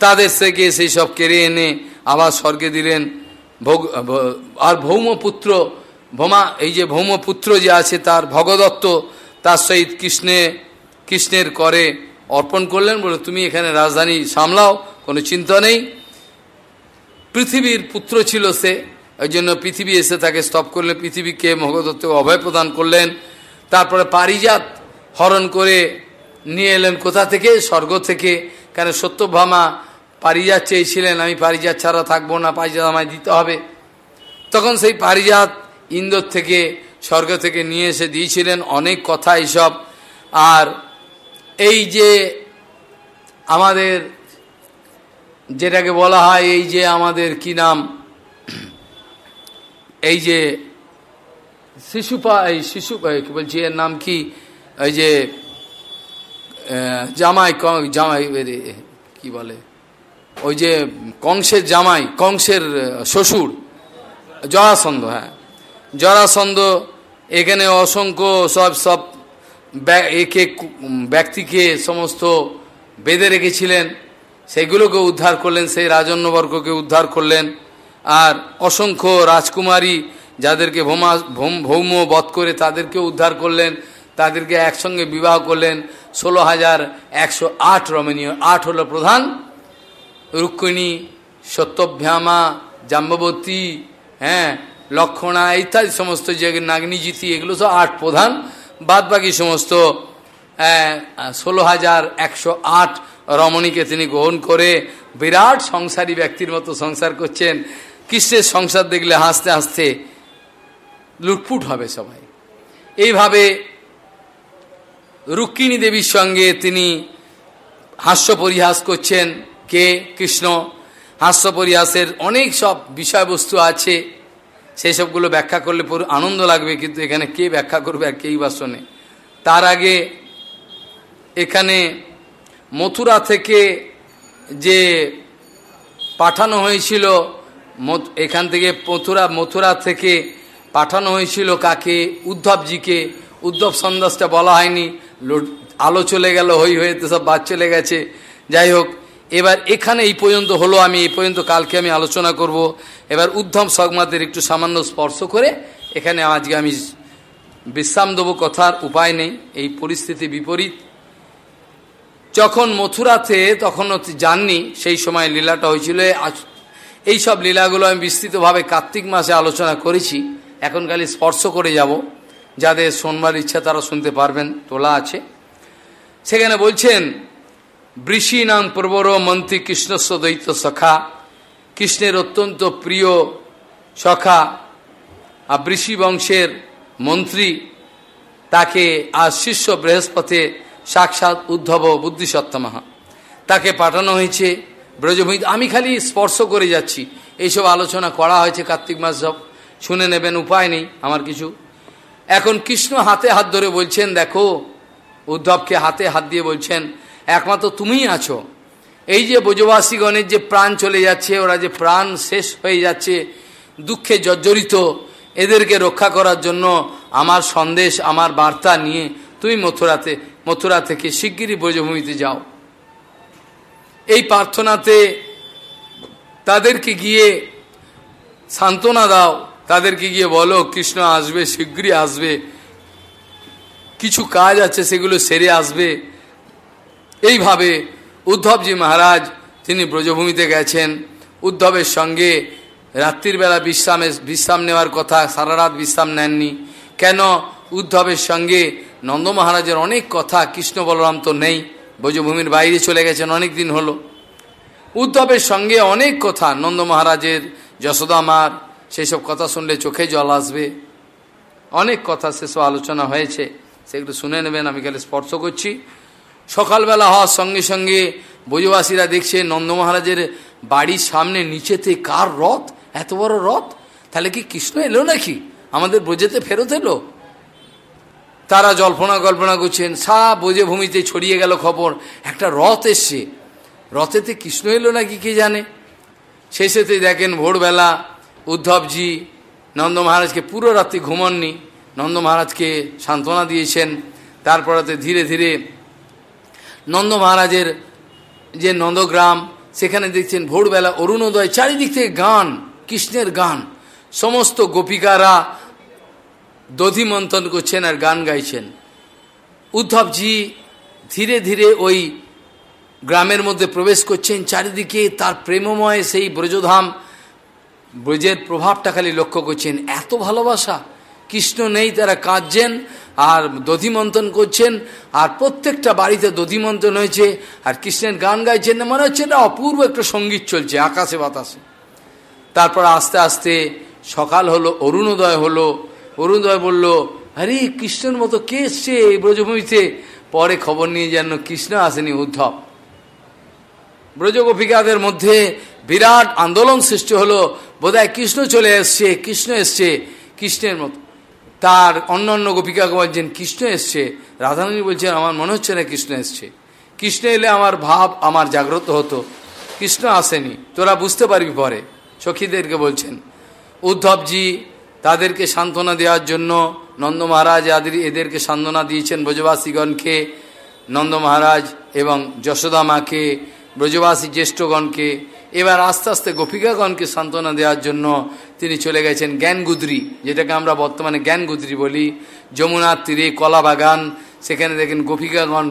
তাদের থেকে সেই সব কেড়ে এনে আবার স্বর্গে দিলেন। ভোগ আর ভৌমপুত্র, ভৌমা, এই যে ভৌমপুত্র যে আছে তার ভগদত্ত, তার সহিত কৃষ্ণে, কৃষ্ণের করে অর্পণ করলেন, বলে, তুমি এখানে রাজধানী সামলাও, কোনো চিন্তা নেই। পৃথিবীর পুত্র ছিল সে ওই জন্য পৃথিবী এসে তাকে স্তপ করলেন পৃথিবীকে মগদত্ত অভয় প্রদান করলেন। তারপরে পারিজাত হরণ করে নিয়ে এলেন কোথা থেকে? স্বর্গ থেকে। কেন সত্যভামা পারিজাত চেয়েছিলেন, আমি পারিজাত ছাড়া থাকব না, পারিজাত আমায় দিতে হবে। তখন সেই পারিজাত ইন্দোর থেকে, স্বর্গ থেকে নিয়ে এসে দিয়েছিলেন অনেক কথা এইসব আর এই যে আমাদের, যেটাকে বলা হয় এই যে আমাদের কি নাম? এই যে শিশুপা এই শিশু কি বলছি, এর নাম কি? এই যে জামাই জামাই কি বলে? ওই যে কংসের জামাই, কংসের শ্বশুর, জরাসন্ধ হ্যাঁ। জরাসন্ধ, এখানে অসংখ্য সব সব একে ব্যক্তিকে সমস্ত বেঁধে রেখেছিলেন। সেগুলোকে উদ্ধার করলেন, সেই রাজন্যবর্গকে উদ্ধার করলেন। আর অসংখ্য রাজকুমারী যাদেরকে ভৌমা, ভৌম বধ করে তাদেরকে উদ্ধার করলেন, তাদেরকে একসঙ্গে বিবাহ করলেন। ষোলো হাজার একশো আট রমণীয় আট হলো প্রধান। রুক্মিণী, সত্যভ্যামা জাম্বতী হ্যাঁ লক্ষণা, ইত্যাদি সমস্ত যে নাগনিজিতি এগুলো সব আট প্রধান। বাদ বাকি সমস্ত ষোলো হাজার একশো আট রমণীকে তিনি গ্রহণ করে বিরাট সংসারী ব্যক্তির মতো সংসার করছেন। কৃষ্ণের সংসার দেখলে হাসতে হাসতে লুটফুট হবে সবাই? এইভাবে রুক্মিণী দেবীর সঙ্গে তিনি হাস্য পরিহাস করছেন কে? কৃষ্ণ। হাস্য পরিহাসের অনেক সব বিষয়বস্তু আছে। সেই সবগুলো ব্যাখ্যা করলে পুরো আনন্দ লাগবে, কিন্তু এখানে কে ব্যাখ্যা করবে আর কেই বা শোনে? তার আগে এখানে মথুরা থেকে যে পাঠানো হয়েছিল এখান থেকে মথুরা মথুরা থেকে পাঠানো হয়েছিল কাকে? উদ্ধবজিকে। উদ্ধব সন্দাসটা বলা হয়নি। আলো চলে গেল, হই হয়ে তো সব বাদ চলে গেছে। যাই হোক, এবার এখানে এই পর্যন্ত হলো আমি, এই পর্যন্ত কালকে আমি আলোচনা করব। এবার উদ্ধম সগমাদের একটু সামান্য স্পর্শ করে এখানে আজকে আমি বিশ্রাম দেবো কথার উপায় নেই, এই পরিস্থিতি বিপরীত। যখন মথুরাতে তখন যাননি, সেই সময় লীলাটা হয়েছিল এই সব লীলাগুলো আমি বিস্তৃতভাবে কার্তিক মাসে আলোচনা করেছি। এখন খালি স্পর্শ করে যাব। যাদের শোনবার ইচ্ছা তারা শুনতে পারবেন, তোলা আছে। সেখানে বলছেন, বৃষি নাম প্রবর মন্ত্রী কৃষ্ণস্ব দৈত্য সখা। কৃষ্ণের অত্যন্ত প্রিয় সখা আর বৃষি বংশের মন্ত্রী। তাকে আর শিষ্য বৃহস্পতি সাক্ষাৎ উদ্ধব বুদ্ধিসত্তমাহা তাকে পাঠানো হয়েছে ব্রজভূমি আমি খালি স্পর্শ করে যাচ্ছি। এইসব আলোচনা করা হয়েছে কার্তিক মাস সব। শুনে নেবেন, উপায় নেই আমার কিছু। এখন কৃষ্ণ হাতে হাত ধরে বলছেন, দেখো, উদ্ধবকে হাতে হাত দিয়ে বলছেন, একমাত্র তুমিই আছো। এই যে ব্রজবাসীগণের যে প্রাণ চলে যাচ্ছে, ওরা যে প্রাণ শেষ হয়ে যাচ্ছে, দুঃখে জর্জরিত, এদেরকে রক্ষা করার জন্য আমার সন্দেশ, আমার বার্তা নিয়ে তুমি মথুরাতে, মথুরা থেকে শিগগিরই ব্রজভূমিতে যাও। এই প্রার্থনাতে তাদেরকে গিয়ে সান্ত্বনা দাও, তাদেরকে গিয়ে বলো, কৃষ্ণ আসবে, শীঘ্রই আসবে, কিছু কাজ আছে সেগুলো সেরে আসবে। এইভাবে উদ্ধবজি মহারাজ, তিনি ব্রজভূমিতে গেছেন। উদ্ধবের সঙ্গে রাত্রির বেলা বিশ্রামে, বিশ্রাম নেওয়ার কথা, সারা রাত বিশ্রাম নেননি। কেন? উদ্ধবের সঙ্গে নন্দ মহারাজের অনেক কথা, কৃষ্ণ বলরাম তো নেই। ব্রজভূমির বাইরে চলে গেছেন অনেক দিন হলো। উদ্ধবের সঙ্গে অনেক কথা, নন্দ মহারাজের যশোদা মার সেই সব কথা শুনলে চোখে জল আসবে। অনেক কথা সেসব আলোচনা হয়েছে সেগুলো শুনে নেবেন, আমি গেলে স্পর্শ করছি। সকালবেলা হওয়ার সঙ্গে সঙ্গে ব্রজবাসীরা দেখছে নন্দ মহারাজের বাড়ির সামনে, নিচেতে কার রথ? এত বড় রথ? তাহলে কি কৃষ্ণ এলো নাকি? আমাদের ব্রজেতে ফেরত এলো? তারা জল্পনা কল্পনা করছেন সা বোঝে ভূমিতে ছড়িয়ে গেল খবর। একটা রথ এসছে। রথেতে কৃষ্ণ এলো নাকি কে জানে? শেষেতে দেখেন ভোরবেলা উদ্ধবজি নন্দ মহারাজকে পুরো রাত্রি ঘুমননি। নন্দ মহারাজকে সান্ত্বনা দিয়েছেন। তারপরেতে ধীরে ধীরে নন্দ মহারাজের যে নন্দগ্রাম, সেখানে দেখছেন ভোরবেলা অরুণোদয়, চারিদিক থেকে গান, কৃষ্ণের গান। সমস্ত গোপিকারা দধি মন্থন করছেন আর গান গাইছেন। উদ্ধবজি ধীরে ধীরে ওই গ্রামের মধ্যে প্রবেশ করছেন। চারিদিকে তার প্রেমময় সেই ব্রজধাম, ব্রজের প্রভাবটা খালি লক্ষ্য করছেন। এত ভালোবাসা, কৃষ্ণ নেই তারা কাঁদছেন আর দধিমন্থন করছেন আর প্রত্যেকটা বাড়িতে দধিমন্থন হয়েছে আর কৃষ্ণের গান গাইছেন। মনে হচ্ছে না, অপূর্ব একটা সংগীত চলছে আকাশে বাতাসে। তারপর আস্তে আস্তে সকাল হলো, অরুণোদয় হলো অরুণোদয় বলল, আরে, কৃষ্ণের মতো কে এসছে এই ব্রজভূমিতে? পরে খবর নিয়ে যেন কৃষ্ণ আসেনি উদ্ধব। ব্রজগোপিকাদের মধ্যে বিরাট আন্দোলন সৃষ্টি হলো। বোধহয় কৃষ্ণ চলে এসছে, কৃষ্ণ এসছে, কৃষ্ণের মতো। তার অন্য অন্য গোপিকাকে বলছেন, কৃষ্ণ এসছে। রাধারানী বলছেন, আমার মনে হচ্ছে না কৃষ্ণ এসছে। কৃষ্ণ এলে আমার ভাব, আমার জাগ্রত হতো। কৃষ্ণ আসেনি। তোরা বুঝতে পারবি পরে। সখীদেরকে বলছেন, উদ্ধবজি তাদেরকে সান্ত্বনা দেওয়ার জন্য নন্দ মহারাজ আদি এদেরকে সান্ত্বনা দিয়েছেন ব্রজবাসীগণকে, নন্দ মহারাজ এবং যশোদা মাকে, ব্রজবাসী জ্যেষ্ঠগণকে। এবার আস্তে আস্তে গোপিকাগণকে সান্ত্বনা দেওয়ার জন্য তিনি চলে গেছেন জ্ঞানগুদ্রি, যেটাকে আমরা বর্তমানে জ্ঞানগুদ্রি বলি। যমুনার তীরে কলা বাগান, সেখানে দেখেন গোপিকাগণ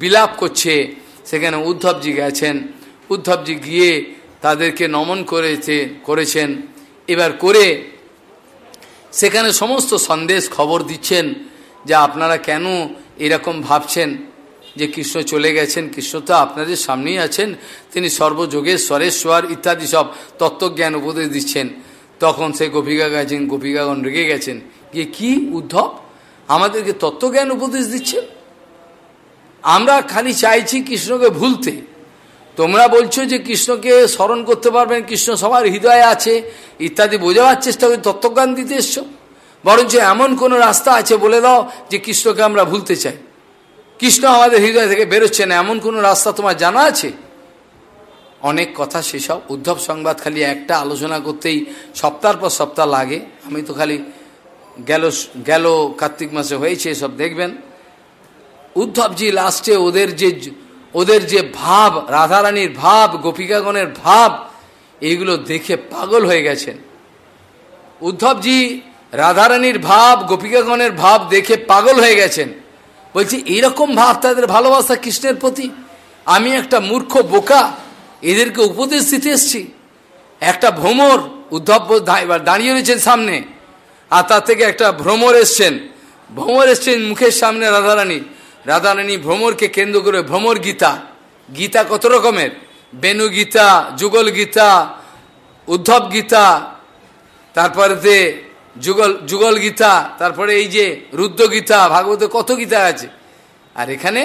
বিলাপ করছে, সেখানে উদ্ধবজি গেছেন। উদ্ধবজি গিয়ে তাদেরকে নমন করেছে করেছেন। এবার করে সেখানে সমস্ত সন্দেশ খবর দিচ্ছেন যে আপনারা কেন এরকম ভাবছেন যে কৃষ্ণ চলে গেছেন, কৃষ্ণ তো আপনাদের সামনেই আছেন, তিনি সর্বযোগের স্বরেশ্বর ইত্যাদি সব তত্ত্বজ্ঞান উপদেশ দিচ্ছেন। তখন সে গোপিকা গেছেন, গোপিকাগণ রেগে গেছেন। গিয়ে কি উদ্ধব? আমাদেরকে তত্ত্বজ্ঞান উপদেশ দিচ্ছেন? আমরা খালি চাইছি কৃষ্ণকে ভুলতে। তোমরা বলছো যে কৃষ্ণকে স্মরণ করতে পারবেন কৃষ্ণ সবার হৃদয়ে আছে, ইত্যাদি বোঝাবার চেষ্টা করে তত্ত্বজ্ঞান দিতে এসছো। বরঞ্চ এমন কোনো রাস্তা আছে বলে দাও যে কৃষ্ণকে আমরা ভুলতে চাই। কৃষ্ণ আমাদের হৃদয় থেকে বেরোচ্ছে না, এমন কোনো রাস্তা তোমার জানা আছে? অনেক কথা সেসব। উদ্ধব সংবাদ খালি একটা আলোচনা করতেই সপ্তাহ পর সপ্তাহ লাগে। আমি তো খালি গেল গেল কার্তিক মাসে হয়েছে সব দেখবেন। উদ্ধবজি লাস্টে ওদের যে ওদের যে ভাব, রাধারানীর ভাব, গোপিকাগণের ভাব এইগুলো দেখে পাগল হয়ে গেছেন। উদ্ধবজি রাধারানীর ভাব, গোপিকাগণের ভাব দেখে পাগল হয়ে গেছেন। বলছি, এইরকম ভাব তাদের ভালোবাসা কৃষ্ণের প্রতি? আমি একটা মূর্খ বোকা, এদেরকে উপদেশ দিতে এসছি। একটা ভ্রমর, উদ্ধব দাঁড়িয়ে রয়েছেন সামনে। আর তার থেকে একটা ভ্রমর এসছেন। ভ্রমর এসছেন মুখের সামনে রাধারানী। রাধারানী ভ্রমরকে কেন্দ্র করে ভ্রমর গীতা। গীতা কত রকমের? বেনু গীতা, যুগল গীতা, উদ্ধব গীতা তারপরেতে যুগল যুগল গীতা, তারপরে এই যে রুদ্র গীতা, ভাগবত কত গীতা আছে? আর এখানে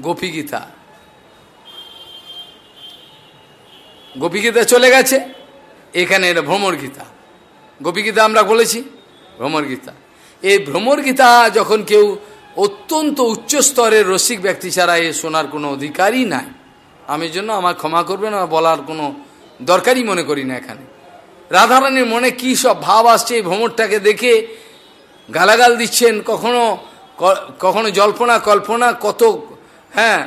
গোপী গীতা। গোপী গীতা চলে গেছে, এখানে এটা ভ্রমর গীতা। গোপী গীতা আমরা বলেছি, ভ্রমর গীতা। এই ভ্রমর গীতা যখন কেউ অত্যন্ত উচ্চ স্তরের রসিক ব্যক্তি ছাড়া এ শোনার কোনো অধিকারই নাই। আমি জন্য আমার ক্ষমা করবেন আর বলার কোনো দরকারই মনে করি না এখানে। রাধারানীর মনে কি সব ভাব আসছে, এই ভ্রমরটাকে দেখে গালাগাল দিচ্ছেন, কখনো কখনো জল্পনা, কল্পনা, কত হ্যাঁ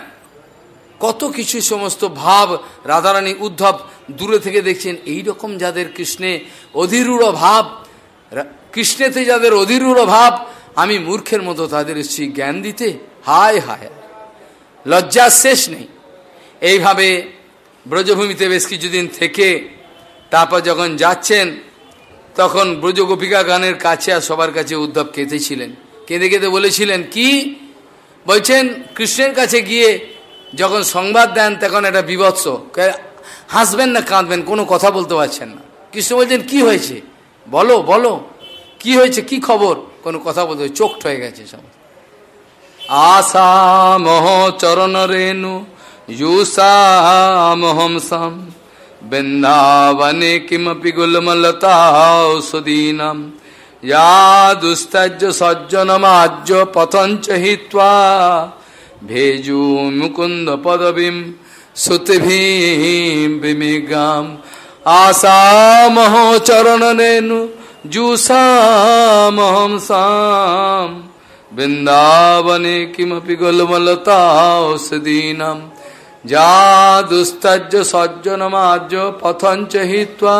কত কিছু সমস্ত ভাব রাধারানী উদ্ধব দূরে থেকে দেখছেন, এই রকম যাদের কৃষ্ণে অধীরূঢ় ভাব কৃষ্ণেতে যাদের অধীরূঢ় ভাব আমি মূর্খের মতো তাদের এসছি জ্ঞান দিতে, হায় হায়। লজ্জার শেষ নেই। এইভাবে ব্রজভূমিতে বেশ কিছুদিন থেকে তারপর যখন যাচ্ছেন, তখন ব্রজগোপিকা গানের কাছে আর সবার কাছে উদ্ধব কেঁদেছিলেন কেঁদে কেঁদে বলেছিলেন, কি? বলছেন, কৃষ্ণের কাছে গিয়ে যখন সংবাদ দেন, তখন একটা বিভৎস হাসবেন না কাঁদবেন, কোনো কথা বলতে পারছেন না। কৃষ্ণ বলছেন, কি হয়েছে? বলো বলো। কি হয়েছে? কি খবর? কোনো কথা বলতে চোখ হয়ে গেছে সব। আশা মহ চরণ রেণু ইউষামহংসাম বৃন্দাবনে কিমপি গুলমলতাম সুদীনম যা দুস্তজ সজ্জনমাজ্য পথঞ্চ হিত্বা। ভেজু মুকুন্দ পদবীম, শ্রুতিভীম বিমিগাম। আসামহ চরণ নেনু चरणनेनु जूषामहं साम् वृन्दावने किमपि गुल्मलताौषधीनां যা দুস্তজ্য সজ্জনমাজ্য পথঞ্চ হিত্বা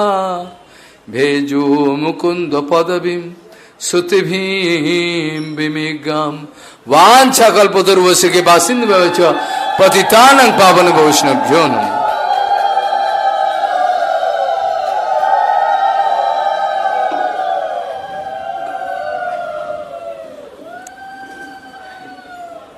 ভেজু মুকুন্দ পদবীম শ্রুতিভীম বিমিগ্রাম বাঞ্ছা কল্পতর্বশকে বাসিন্দ পতিতানং পাবন বৈষ্ণভ্যো নম